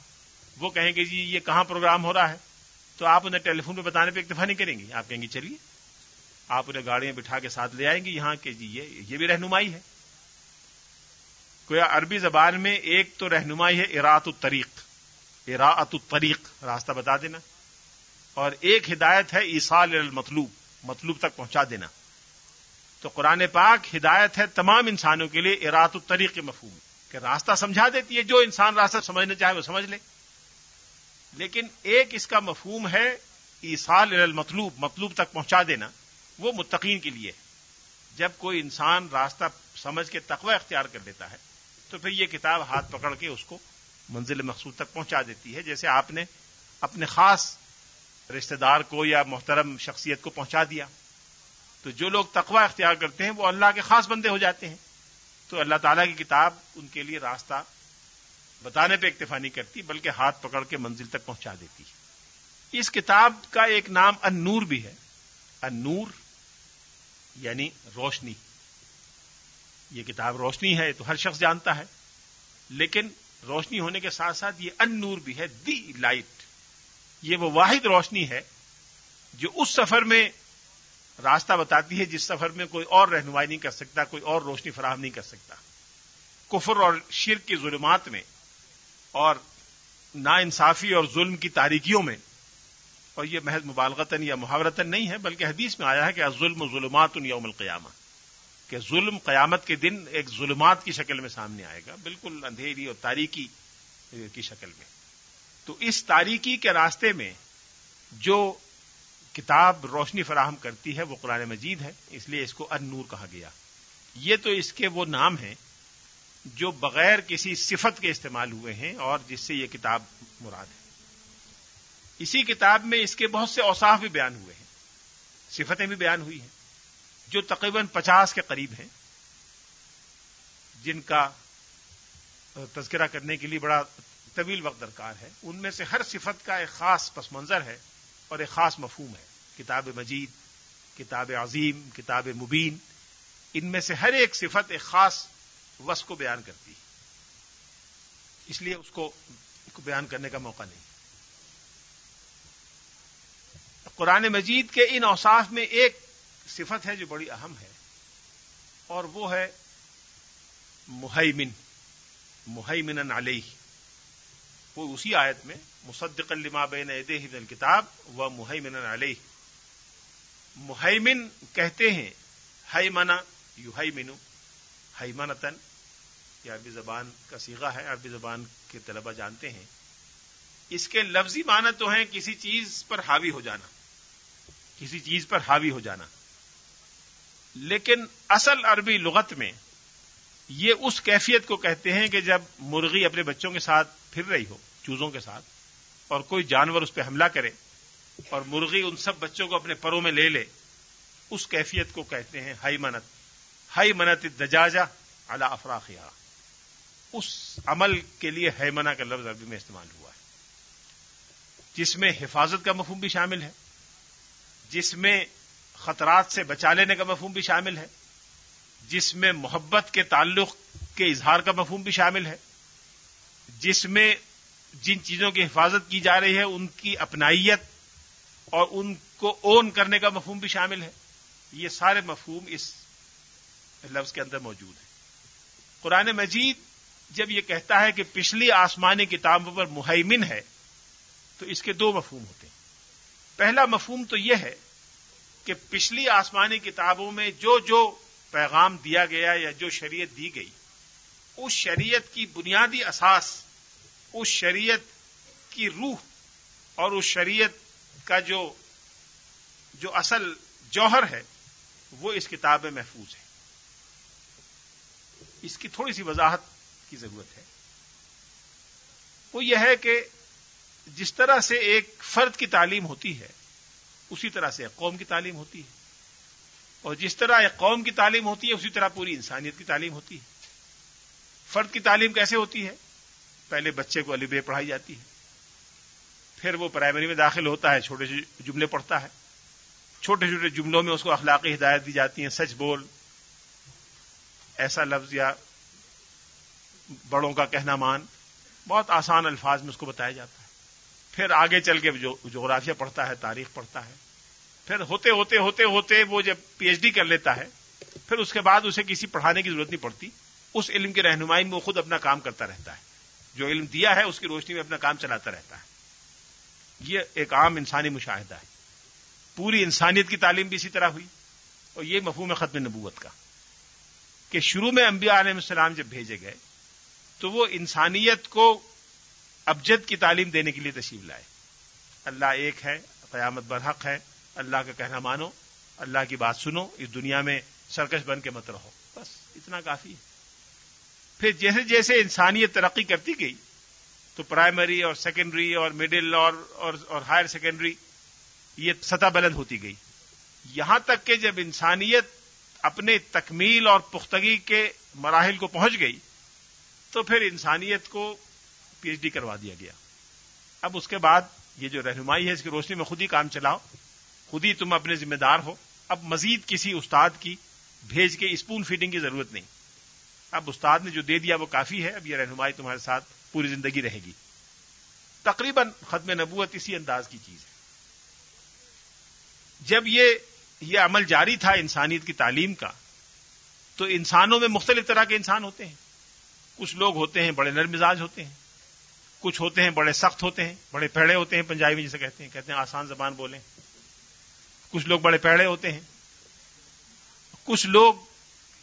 وہ کہیں گے جی یہ کہاں پروگرام ہو رہا ہے؟ تو آپ انہیں ٹیلی فون پہ بتانے پہ اکتفا نہیں کریں گے۔ آپ کہیں گے چلیے، آپ انہیں گاڑیاں بٹھا کے ساتھ لے آئیں گے یہاں کہ جی یہ یہ بھی رہنمائی ہے۔ کوئی عربی زبان میں ایک تو رہنمائی ہے اراط الطریق۔ اراط الطریق، راستہ بتا دینا۔ اور ایک ہدایت ہے ایسال المطلوب، مطلوب تک پہنچا دینا۔ تو قرآن پاک ہدایت ہے تمام انسانوں کے لیے اراط الطریق کے مفہوم کہ راستہ سمجھا دیتی ہے، جو انسان راستہ سمجھنا چاہے وہ سمجھ لے۔ لیکن ایک اس کا مفہوم ہے ایسال المطلوب، مطلوب تک پہنچا دینا، وہ متقین کے لیے۔ جب کوئی انسان راستہ سمجھ کے تقوی اختیار کر لیتا ہے تو پھر یہ کتاب ہاتھ پکڑ کے اس کو منزل مقصود تک پہنچا دیتی ہے۔ جیسے آپ نے اپنے خاص رشتہ دار کو یا محترم شخصیت کو پہنچا دیا، تو جو لوگ تقوی اختیار کرتے ہیں وہ اللہ کے خاص بندے ہو جاتے ہیں۔ تو اللہ تعالیٰ کی کتاب ان کے لیے راستہ بتانے پہ اکتفا نہیں کرتی، بلکہ ہاتھ پکڑ کے منزل تک پہنچا دیتی ہے۔ اس کتاب کا ایک نام ان نور بھی ہے۔ ان نور یعنی روشنی۔ یہ کتاب روشنی ہے تو ہر شخص جانتا ہے۔ لیکن روشنی ہونے کے ساتھ ساتھ یہ ان نور بھی ہے، دی لائٹ۔ یہ وہ واحد روشنی ہے جو اس سفر میں راستہ بتاتی ہے، جس سفر میں کوئی اور رہنمائی نہیں کر سکتا، کوئی اور روشنی فراہم نہیں کر سکتا۔ کفر اور شرک کی ظلمات میں اور نا انصافی اور ظلم کی تاریکیوں میں، اور یہ محض مبالغتاً یا محاورتاً نہیں ہے، بلکہ حدیث میں آیا ہے کہ ظلم و ظلمات یوم القیامہ۔ کہ ظلم قیامت کے دن ایک ظلمات کی شکل میں سامنے آئے گا، بالکل اندھیری اور تاریکی کی شکل میں۔ تو اس تاریکی کے راستے میں جو کتاب روشنی فراہم کرتی ہے وہ قرآن مجید ہے، اس لیے اس کو ان نور کہا گیا۔ یہ تو اس کے وہ نام ہیں جو بغیر کسی صفت کے استعمال ہوئے ہیں اور جس سے یہ کتاب مراد ہے۔ اسی کتاب میں اس کے بہت سے اوصاف بھی بیان ہوئے ہیں، صفتیں بھی بیان ہوئی ہیں۔ جو تقریباً پچاس کے قریب ہیں، جن کا تذکرہ کرنے کے لیے بڑا طویل وقت درکار ہے، ان میں سے ہر صفت کا ایک خاص پس منظر ہے اور ایک خاص مفہوم ہے۔ کتاب مجید، کتاب عظیم، کتاب مبین، ان میں سے ہر ایک صفت ایک خاص وس کو بیان کرتی ہے۔ اس لیے اس کو بیان کرنے کا موقع نہیں۔ قرآن مجید کے ان اوصاف میں ایک صفت ہے جو بڑی اہم ہے اور وہ ہے محیمن محیمن علیہ۔ وہ اسی آیت میں مصدق لما بین عید الکتاب و محیمن علیہ۔ محیمن کہتے ہیں ہئی منا یو ہئی مینو ہئی منتن یہ عربی زبان کا سیگا ہے، عربی زبان کے طلبہ جانتے ہیں۔ اس کے لفظی معنی تو ہیں کسی چیز پر حاوی ہو جانا، کسی چیز پر حاوی ہو جانا۔ لیکن اصل عربی لغت میں یہ اس کیفیت کو کہتے ہیں کہ جب مرغی اپنے بچوں کے ساتھ پھر رہی ہو، چوزوں کے ساتھ، اور کوئی جانور اس پہ حملہ کرے اور مرغی ان سب بچوں کو اپنے پروں میں لے لے، اس کیفیت کو کہتے ہیں ہائی منت۔ ہائی منت دجاجا اعلی افراخیا اس عمل کے لیے ہیمنا کا لفظ عربی میں استعمال ہوا ہے۔ جس میں حفاظت کا مفہوم بھی شامل ہے۔ جس میں خطرات سے بچا لینے کا مفہوم بھی شامل ہے، جس میں محبت کے تعلق کے اظہار کا مفہوم بھی شامل ہے، جس میں جن چیزوں کی حفاظت کی جا رہی ہے، ان کی اپنائیت اور ان کو اون کرنے کا مفہوم بھی شامل ہے۔ یہ سارے مفہوم اس لفظ کے اندر موجود ہیں۔ قرآن مجید جب یہ کہتا ہے کہ پچھلی آسمانی کتابوں پر مہیمن ہے، تو اس کے دو مفہوم ہوتے ہیں۔ پہلا مفہوم تو یہ ہے کہ پچھلی آسمانی کتابوں میں جو جو پیغام دیا گیا یا جو شریعت دی گئی، اس شریعت کی بنیادی اساس، اس شریعت کی روح اور اس شریعت کا جو جو اصل جوہر ہے، وہ اس کتاب میں محفوظ ہے۔ اس کی تھوڑی سی وضاحت کی ضرورت ہے۔ وہ یہ ہے کہ جس طرح سے ایک فرد کی تعلیم ہوتی ہے اسی طرح سے قوم کی تعلیم ہوتی ہے۔ اور جس طرح ایک قوم کی تعلیم ہوتی ہے، اسی طرح پوری انسانیت کی تعلیم ہوتی ہے۔ فرد کی تعلیم کیسے ہوتی ہے؟ پہلے بچے کو علی بے پڑھائی جاتی ہے۔ پھر وہ پرائمری میں داخل ہوتا ہے، چھوٹے جملے پڑھتا ہے۔ چھوٹے چھوٹے جملوں میں اس کو اخلاقی ہدایت دی جاتی ہیں سچ بول۔ ایسا لفظ یا بڑوں کا کہنا مان، بہت آسان الفاظ میں اس کو بتایا جاتا ہے۔ پھر آگے چل کے جغرافیہ پڑھتا ہے، تاریخ پڑھتا ہے۔ پھر ہوتے ہوتے ہوتے ہوتے وہ جب پی ایچ ڈی کر لیتا ہے، پھر اس کے بعد اسے کسی پڑھانے کی ضرورت نہیں پڑتی۔ اس علم کی رہنمائی میں وہ خود اپنا کام کرتا رہتا ہے۔ جو علم دیا ہے، اس کی روشنی میں اپنا کام چلاتا رہتا ہے۔ یہ ایک عام انسانی مشاہدہ ہے۔ پوری انسانیت کی تعلیم بھی اسی طرح ہوئی۔ اور یہ مفہوم ختم نبوت کا۔ کہ شروع میں انبیاء علیہ السلام جب بھیجے گئے، تو وہ انسانیت کو ابجد کی تعلیم دینے کے لیے تشریف لائے۔ اللہ ایک ہے قیامت برحق ہے۔ اللہ کا کہنا مانو اللہ کی بات سنو اس دنیا میں سرکش بن کے مت رہو۔ بس اتنا کافی ہے۔ پھر جیسے جیسے انسانیت ترقی کرتی گئی تو پرائمری اور سیکنڈری اور مڈل اور اور, اور ہائر سیکنڈری یہ سطح بلند ہوتی گئی۔ یہاں تک کہ جب انسانیت اپنے تکمیل اور پختگی کے مراحل کو پہنچ گئی تو پھر انسانیت کو پی ایچ ڈی کروا دیا گیا۔ اب اس کے بعد یہ جو رہنمائی ہے، اس کی روشنی میں خود ہی کام چلاؤ۔ خود ہی تم اپنے ذمہ دار ہو۔ اب مزید کسی استاد کی بھیج کے اسپون فیڈنگ کی ضرورت نہیں۔ اب استاد نے جو دے دیا وہ کافی ہے۔ اب یہ رہنمائی تمہارے ساتھ پوری زندگی رہے گی۔ تقریباً ختم نبوت اسی انداز کی چیز ہے۔ جب یہ یہ عمل جاری تھا انسانیت کی تعلیم کا، تو انسانوں میں مختلف طرح کے انسان ہوتے ہیں۔ کچھ لوگ ہوتے ہیں، بڑے نرم مزاج ہوتے ہیں۔ کچھ ہوتے ہیں، بڑے سخت ہوتے ہیں، بڑے پیڑے ہوتے ہیں، پنجابی جسے کہتے ہیں کہتے ہیں آسان زبان بولیں۔ کچھ لوگ بڑے پیڑے ہوتے ہیں۔ کچھ لوگ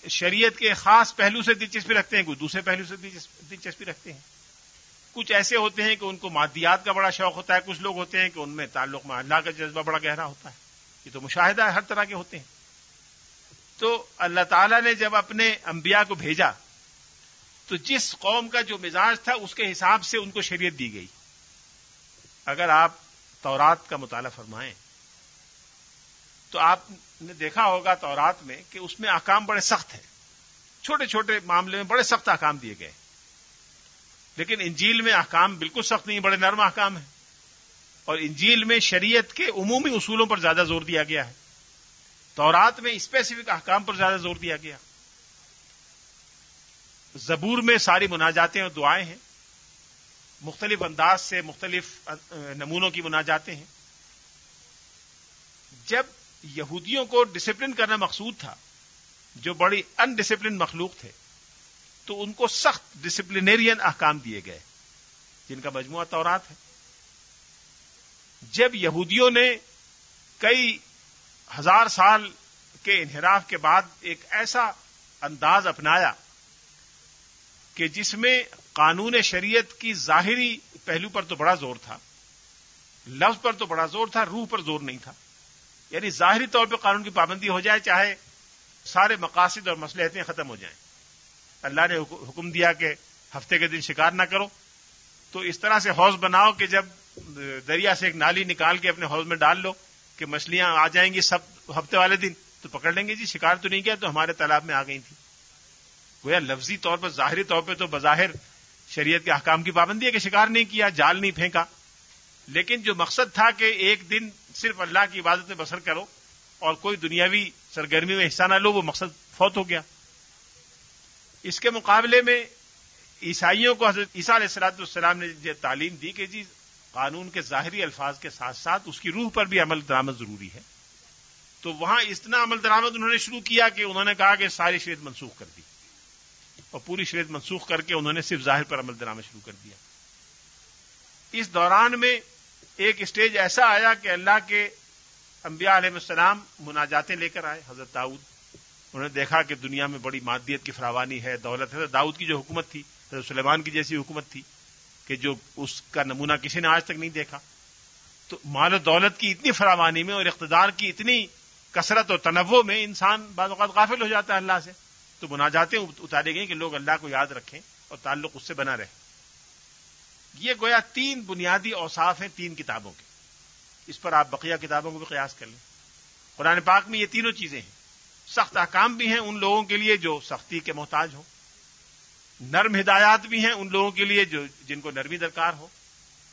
شریعت کے خاص پہلو سے دلچسپی رکھتے ہیں، کچھ دوسرے پہلو سے دلچسپی رکھتے ہیں۔ کچھ ایسے ہوتے ہیں کہ ان کو مادیات کا بڑا شوق ہوتا ہے، کچھ لوگ ہوتے ہیں کہ ان میں تعلق میں اللہ کا جذبہ بڑا گہرا ہوتا ہے۔ یہ تو مشاہدہ ہے، ہر طرح کے ہوتے ہیں۔ تو اللہ تعالی نے جب اپنے انبیاء کو بھیجا تو جس قوم کا جو مزاج تھا اس کے حساب سے ان کو شریعت دی گئی۔ اگر آپ تورات کا مطالعہ فرمائیں، تو آپ نے دیکھا ہوگا تورات میں کہ اس میں احکام بڑے سخت ہیں۔ چھوٹے چھوٹے معاملے میں بڑے سخت احکام دیے گئے۔ لیکن انجیل میں احکام بالکل سخت نہیں، بڑے نرم احکام ہیں۔ اور انجیل میں شریعت کے عمومی اصولوں پر زیادہ زور دیا گیا ہے۔ تورات میں اسپیسیفک احکام پر زیادہ زور دیا گیا۔ زبور میں ساری مناجاتیں اور دعائیں ہیں۔ مختلف انداز سے مختلف نمونوں کی مناجاتیں ہیں۔ جب یہودیوں کو ڈسپلن کرنا مقصود تھا، جو بڑی ان ڈسپلن مخلوق تھے، تو ان کو سخت ڈسپلینرین احکام دیے گئے، جن کا مجموعہ تورات ہے۔ جب یہودیوں نے کئی ہزار سال کے انحراف کے بعد ایک ایسا انداز اپنایا کہ جس میں قانون شریعت کی ظاہری پہلو پر تو بڑا زور تھا، لفظ پر تو بڑا زور تھا، روح پر زور نہیں تھا۔ یعنی ظاہری طور پہ قانون کی پابندی ہو جائے، چاہے سارے مقاصد اور مسلحتیں ختم ہو جائیں۔ اللہ نے حکم دیا کہ ہفتے کے دن شکار نہ کرو۔ تو اس طرح سے حوض بناؤ کہ جب دریا سے ایک نالی نکال کے اپنے حوض میں ڈال لو کہ مچھلیاں آ جائیں گی سب ہفتے والے دن، تو پکڑ لیں گے۔ جی شکار تو نہیں کیا، تو ہمارے تالاب میں آ گئی تھی گویا لفظی طور پر، ظاہری طور پہ تو بظاہر شریعت کے احکام کی پابندی ہے کہ شکار نہیں کیا، جال نہیں پھینکا۔ لیکن جو مقصد تھا کہ ایک دن صرف اللہ کی عبادت میں بسر کرو اور کوئی دنیاوی سرگرمی میں حصہ نہ لو، وہ مقصد فوت ہو گیا۔ اس کے مقابلے میں عیسائیوں کو حضرت عیسیٰ علیہ السلاط السلام نے یہ تعلیم دی کہ جی قانون کے ظاہری الفاظ کے ساتھ ساتھ اس کی روح پر بھی عمل درامد ضروری ہے۔ تو وہاں اتنا عمل درامد انہوں نے شروع کیا کہ انہوں نے کہا کہ ساری شریعت منسوخ کر دی۔ اور پوری شریعت منسوخ کر کے انہوں نے صرف ظاہر پر عمل درامد شروع کر دیا۔ اس دوران میں ایک اسٹیج ایسا آیا کہ اللہ کے انبیاء علیہ السلام مناجاتیں لے کر آئے، حضرت داؤد۔ انہوں نے دیکھا کہ دنیا میں بڑی مادیت کی فراوانی ہے، دولت ہے۔ داؤد کی جو حکومت تھی، حضرت سلیمان کی جیسی حکومت تھی کہ جو اس کا نمونہ کسی نے آج تک نہیں دیکھا۔ تو مال و دولت کی اتنی فراوانی میں اور اقتدار کی اتنی کثرت اور تنوع میں انسان بعض اوقات غافل ہو جاتا ہے اللہ سے۔ تو مناجاتیں اتاری گئی کہ لوگ اللہ کو یاد رکھیں اور تعلق اس سے بنا رہے۔ یہ گویا تین بنیادی اوصاف ہیں تین کتابوں کے۔ اس پر آپ بقیہ کتابوں کو بھی قیاس کر لیں۔ قرآن پاک میں یہ تینوں چیزیں ہیں۔ سخت احکام بھی ہیں ان لوگوں کے لیے جو سختی کے محتاج ہوں۔ نرم ہدایات بھی ہیں ان لوگوں کے لیے جو جن کو نرمی درکار ہو۔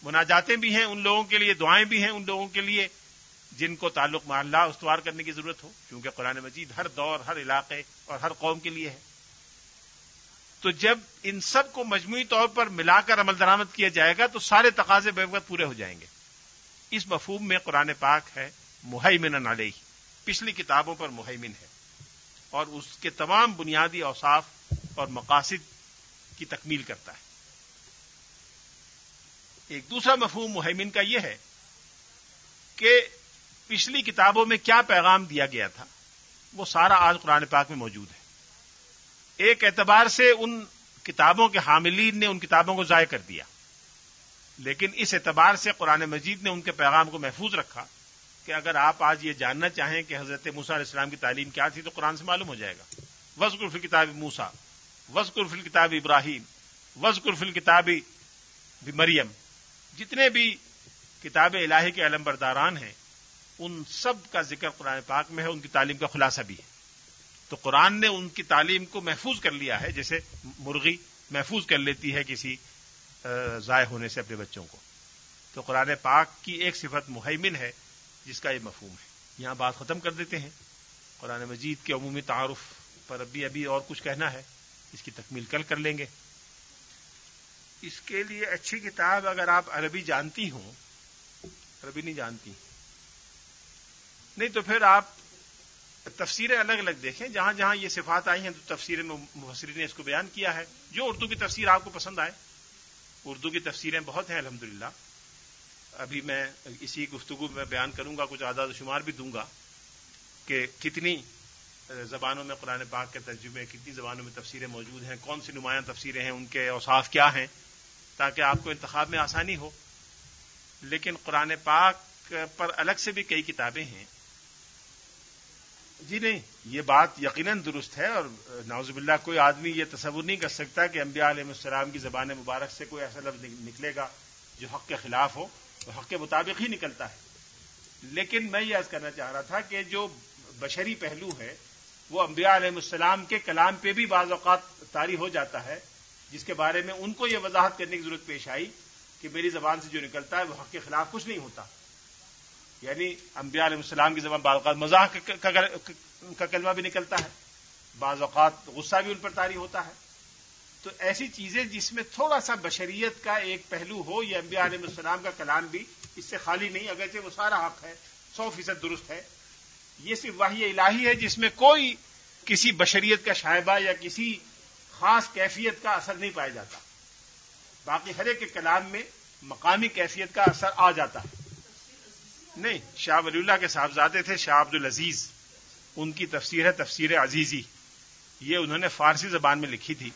مناجاتیں بھی ہیں ان لوگوں کے لیے، دعائیں بھی ہیں ان لوگوں کے لیے۔ جن کو تعلق محلہ استوار کرنے کی ضرورت ہو، کیونکہ قرآن مجید ہر دور، ہر علاقے اور ہر قوم کے لیے ہے۔ تو جب ان سب کو مجموعی طور پر ملا کر عمل درامد کیا جائے گا، تو سارے تقاضے بے وقت پورے ہو جائیں گے۔ اس مفہوم میں قرآن پاک ہے محمن علیہ۔ پچھلی کتابوں پر محمن ہے۔ اور اس کے تمام بنیادی اوصاف اور مقاصد کی تکمیل کرتا ہے۔ ایک دوسرا مفہوم محمن کا یہ ہے کہ پچھلی کتابوں میں کیا پیغام دیا گیا تھا؟ وہ سارا آج قرآن پاک میں موجود ہے۔ ایک اعتبار سے ان کتابوں کے حاملین نے ان کتابوں کو ضائع کر دیا۔ لیکن اس اعتبار سے قرآن مجید نے ان کے پیغام کو محفوظ رکھا کہ اگر آپ آج یہ جاننا چاہیں کہ حضرت موسا علیہ السلام کی تعلیم کیا تھی تو قرآن سے معلوم ہو جائے گا۔ وز قرفی کتاب موسا وز قرفل کتاب ابراہیم وز قرفل کتاب مریم جتنے بھی کتاب الہی کے علم برداران ہیں ان سب کا ذکر قرآن پاک میں ہے، ان کی تعلیم کا خلاصہ بھی ہے۔ تو قرآن نے ان کی تعلیم کو محفوظ کر لیا ہے، جیسے مرغی محفوظ کر لیتی ہے کسی ضائع ہونے سے اپنے بچوں کو۔ تو قرآن پاک کی ایک صفت محمن ہے، جس کا یہ مفہوم ہے۔ یہاں بات ختم کر دیتے ہیں۔ قرآن مجید کے عمومی تعارف پر ابھی ابھی اور کچھ کہنا ہے، اس کی تکمیل کل کر لیں گے۔ اس کے لیے اچھی کتاب اگر آپ عربی جانتی ہوں، عربی نہیں جانتی نہیں تو پھر آپ تفسیریں الگ الگ دیکھیں، جہاں جہاں یہ صفات آئی ہیں تو تفسیر میں نے اس کو بیان کیا ہے۔ جو اردو کی تفسیر آپ کو پسند آئے۔ اردو کی تفسیریں بہت ہیں الحمد ابھی میں اسی گفتگو میں بیان کروں گا، کچھ آزاد و شمار بھی دوں گا کہ کتنی زبانوں میں قرآن پاک کے ترجمے، کتنی زبانوں میں تفسیریں موجود ہیں، کون سی نمایاں تفسیریں ہیں، ان کے اوصاف کیا ہیں، تاکہ آپ کو انتخاب میں آسانی ہو۔ لیکن قرآن پاک پر الگ سے بھی کئی کتابیں ہیں۔ جی نہیں، یہ بات یقیناً درست ہے اور ناوز باللہ کوئی آدمی یہ تصور نہیں کر سکتا کہ انبیاء علیہ السلام کی زبان مبارک سے کوئی ایسا لفظ نکلے گا جو حق کے خلاف ہو وہ حق کے مطابق ہی نکلتا ہے۔ لیکن میں یہ عرض کرنا چاہ رہا تھا کہ جو بشری پہلو ہے، وہ انبیاء علیہ السلام کے کلام پہ بھی بعض اوقات طاری ہو جاتا ہے، جس کے بارے میں ان کو یہ وضاحت کرنے کی ضرورت پیش آئی کہ میری زبان سے جو نکلتا ہے، وہ حق کے خلاف کچھ نہیں ہوتا۔ یعنی انبیاء علیہ السلام کی زبان بعض اوقات مزاح کا کلمہ بھی نکلتا ہے، بعض اوقات غصہ بھی ان پر تاری ہوتا ہے۔ تو ایسی چیزیں جس میں تھوڑا سا بشریت کا ایک پہلو ہو، یہ انبیاء علیہ السلام کا کلام بھی اس سے خالی نہیں، اگرچہ وہ سارا حق ہے، سو فیصد درست ہے۔ یہ صرف واحد الہی ہے جس میں کوئی کسی بشریت کا شائبہ یا کسی خاص کیفیت کا اثر نہیں پایا جاتا۔ باقی ہر ایک کے کلام میں مقامی کیفیت کا اثر آ جاتا ہے۔ نہیں، شاہ ولی اللہ کے صاحبزادے تھے، شاہ عبد العزیز ان کی تفسیر ہے تفسیر عزیزی۔ یہ انہوں نے فارسی زبان میں لکھی تھی،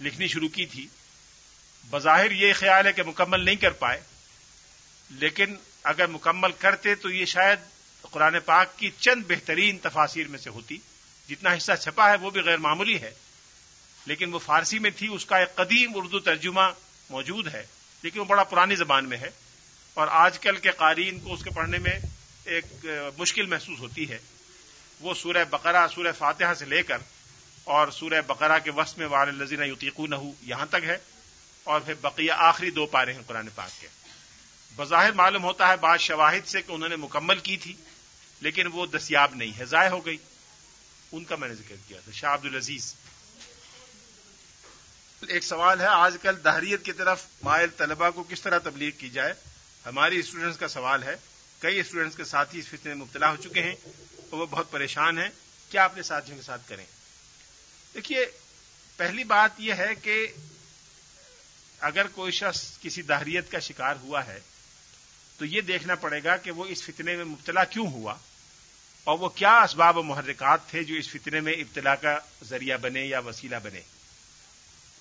لکھنی شروع کی تھی۔ بظاہر یہ خیال ہے کہ مکمل نہیں کر پائے، لیکن اگر مکمل کرتے تو یہ شاید قرآن پاک کی چند بہترین تفاصیر میں سے ہوتی۔ جتنا حصہ چھپا ہے وہ بھی غیر معمولی ہے، لیکن وہ فارسی میں تھی، اس کا ایک قدیم اردو ترجمہ موجود ہے، لیکن وہ بڑا پرانی زبان میں ہے۔ اور آج کل کے قارئین کو اس کے پڑھنے میں ایک مشکل محسوس ہوتی ہے۔ وہ سورہ بقرہ، سورہ فاتحہ سے لے کر اور سورہ بقرہ کے وسط میں وال الزین یوتیقو نہ یہاں تک ہے اور پھر بقیہ آخری دو پارے ہیں قرآن پاک کے۔ بظاہر معلوم ہوتا ہے بعض شواہد سے کہ انہوں نے مکمل کی تھی، لیکن وہ دستیاب نہیں ہے، ضائع ہو گئی۔ ان کا میں نے ذکر کیا تھا، شاہ عبد العزیز ایک سوال ہے، آج کل دہریت کی طرف مائل طلبہ کو کس طرح تبلیغ کی جائے؟ ہماری اسٹوڈنٹس کا سوال ہے، کئی اسٹوڈنٹس کے ساتھی اس فتنے میں مبتلا ہو چکے ہیں اور وہ بہت پریشان ہیں۔ کیا اپنے ساتھیوں کے ساتھ کریں؟ دیکھیے، پہلی بات یہ ہے کہ اگر کوئی شخص کسی دہریت کا شکار ہوا ہے، تو یہ دیکھنا پڑے گا کہ وہ اس فتنے میں مبتلا کیوں ہوا اور وہ کیا اسباب و محرکات تھے جو اس فتنے میں ابتلا کا ذریعہ بنے یا وسیلہ بنے۔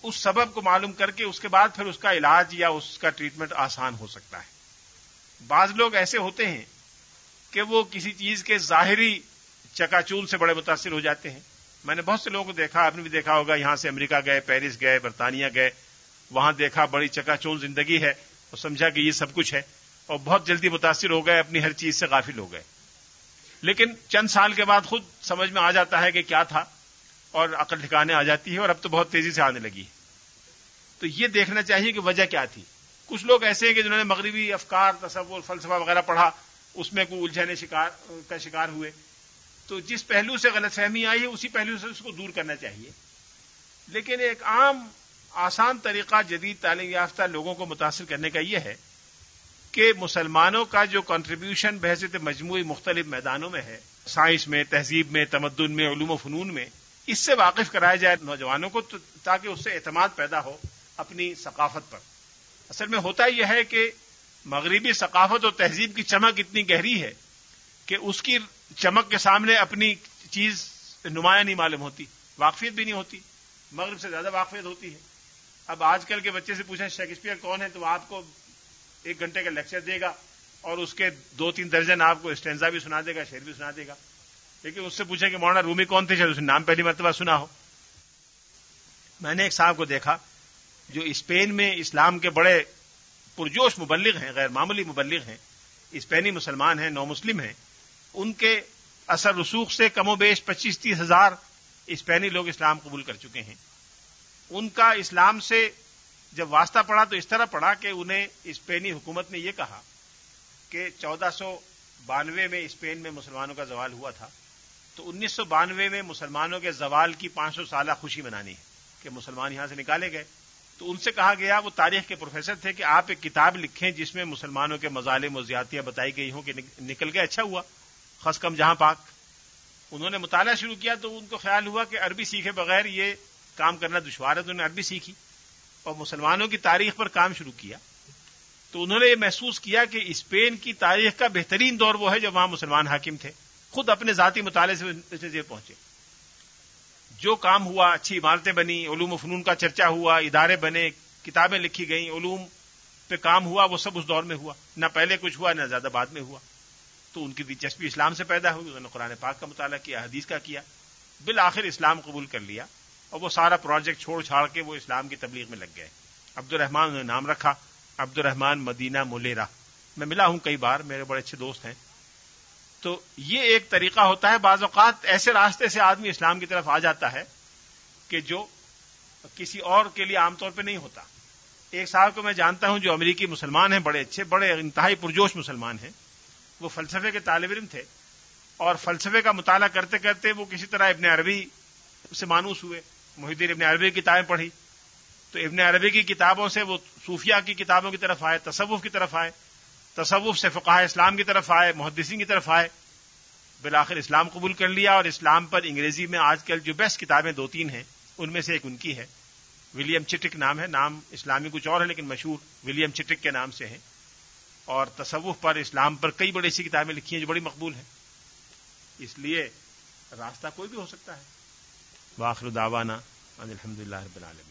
اس سبب کو معلوم کر کے اس کے بعد پھر اس کا علاج یا اس کا ٹریٹمنٹ آسان ہو سکتا ہے۔ بعض لوگ ایسے ہوتے ہیں کہ وہ کسی چیز کے ظاہری چکا چول سے بڑے متاثر ہو جاتے ہیں۔ میں نے بہت سے لوگوں کو دیکھا، آپ نے بھی دیکھا ہوگا، یہاں سے امریکہ گئے، پیرس گئے، برطانیہ گئے، وہاں دیکھا بڑی چکاچول زندگی ہے اور سمجھا کہ یہ سب کچھ ہے اور بہت جلدی متاثر ہو گئے، اپنی ہر چیز سے غافل ہو گئے۔ لیکن چند سال کے بعد خود سمجھ میں آ جاتا ہے کہ کیا تھا اور عقل ٹھکانے آ جاتی ہے اور اب تو بہت تیزی سے آنے لگی ہے۔ تو یہ دیکھنا چاہیے کہ وجہ کیا تھی۔ کچھ لوگ ایسے ہیں کہ جنہوں نے مغربی افکار، تصور، فلسفہ وغیرہ پڑھا، اس میں کوئی الجھنے شکار، کا شکار ہوئے۔ تو جس پہلو سے غلط فہمی آئی ہے، اسی پہلو سے اس کو دور کرنا چاہیے۔ لیکن ایک عام، آسان طریقہ جدید تعلیم یافتہ لوگوں کو متاثر کرنے کا یہ ہے کہ مسلمانوں کا جو کنٹریبیوشن بحثیت مجموعی مختلف میدانوں میں ہے، سائنس میں، تہذیب میں، تمدن میں، علوم و فنون میں، اس سے واقف کرایا جائے نوجوانوں کو تاکہ اس سے اعتماد پیدا ہو اپنی ثقافت پر۔ اصل میں ہوتا یہ ہے کہ مغربی ثقافت اور تہذیب کی چمک اتنی گہری ہے کہ اس کی چمک کے سامنے اپنی چیز نمایاں نہیں معلوم ہوتی، واقفیت بھی نہیں ہوتی، مغرب سے زیادہ واقفیت ہوتی ہے۔ اب آج کل کے بچے سے پوچھیں، شیکسپیئر کون ہے؟ تو آپ کو ایک گھنٹے کا لیکچر دے گا اور اس کے دو تین درجن آپ کو اسٹینزا بھی سنا دے گا، شعر بھی سنا دے گا۔ لیکن اس سے پوچھیں کہ مولانا رومی کون تھے؟ شاید اس نے نام پہلی مرتبہ سنا ہو۔ میں نے ایک صاحب کو دیکھا جو اسپین میں اسلام کے بڑے پرجوش مبلغ ہیں، غیر معمولی مبلغ ہیں، اسپینی مسلمان ہیں نو مسلم ہیں، ان کے اثر رسوخ سے کم و بیش پچیس تیس ہزار اسپینی لوگ اسلام قبول کر چکے ہیں۔ ان کا اسلام سے جب واسطہ پڑا تو اس طرح پڑا کہ انہیں اسپینی حکومت نے یہ کہا کہ چودہ سو بانوے میں اسپین میں مسلمانوں کا زوال ہوا تھا، تو انیس سو بانوے میں مسلمانوں کے زوال کی پانچ سو سالہ خوشی منانی ہے کہ مسلمان یہاں سے نکالے گئے۔ تو ان سے کہا گیا، وہ تاریخ کے پروفیسر تھے کہ آپ ایک کتاب لکھیں جس میں مسلمانوں کے مظالم و زیاتیاں بتائی گئی ہوں کہ نکل گئے اچھا ہوا خس کم جہاں پاک۔ انہوں نے مطالعہ شروع کیا تو ان کو خیال ہوا کہ عربی سیکھے بغیر یہ کام کرنا دشوار ہے، تو انہوں نے عربی سیکھی اور مسلمانوں کی تاریخ پر کام شروع کیا۔ تو انہوں نے یہ محسوس کیا کہ اسپین کی تاریخ کا بہترین دور وہ ہے جب وہاں مسلمان حاکم تھے۔ خود اپنے ذاتی مطالعے سے پہنچے۔ جو کام ہوا، اچھی عمارتیں بنی، علوم و فنون کا چرچا ہوا، ادارے بنے، کتابیں لکھی گئیں، علوم پہ کام ہوا، وہ سب اس دور میں ہوا۔ نہ پہلے کچھ ہوا، نہ زیادہ بعد میں ہوا۔ تو ان کی دلچسپی اسلام سے پیدا ہوئی، انہوں نے قرآن پاک کا مطالعہ کیا، حدیث کا کیا، بالآخر اسلام قبول کر لیا۔ اور وہ سارا پروجیکٹ چھوڑ چھاڑ کے وہ اسلام کی تبلیغ میں لگ گئے۔ عبد الرحمان نے نام رکھا عبد الرحمان مدینہ ملیرا میں ملا ہوں کئی بار، میرے بڑے اچھے دوست ہیں۔ تو یہ ایک طریقہ ہوتا ہے بعض اوقات ایسے راستے سے آدمی اسلام کی طرف آ جاتا ہے کہ جو کسی اور کے لیے عام طور پہ نہیں ہوتا۔ ایک صاحب کو میں جانتا ہوں جو امریکی مسلمان ہیں، بڑے اچھے، بڑے انتہائی پرجوش مسلمان ہیں۔ وہ فلسفے کے طالب علم تھے اور فلسفے کا مطالعہ کرتے کرتے وہ کسی طرح ابن عربی سے مانوس ہوئے۔ محدود ابن عربی کی کتابیں پڑھی۔ تو ابن عربی کی کتابوں سے وہ صوفیہ کی کتابوں کی طرف آئے، تصوف کی طرف آئے۔ تصوف سے فقاہ اسلام کی طرف آئے، محدثین کی طرف آئے، بالآخر اسلام قبول کر لیا اور اسلام پر انگریزی میں آج کل جو بیسٹ کتابیں دو تین ہیں، ان میں سے ایک ان کی ہے۔ ولیم چٹک نام ہے، نام اسلامی کچھ اور ہے لیکن مشہور ولیم چٹک کے نام سے ہے اور تصوف پر اسلام پر کئی بڑی ایسی کتابیں لکھی ہیں جو بڑی مقبول ہیں۔ اس لیے راستہ کوئی بھی ہو سکتا ہے۔ واخر داوانہ الحمد للہ رب العالمین۔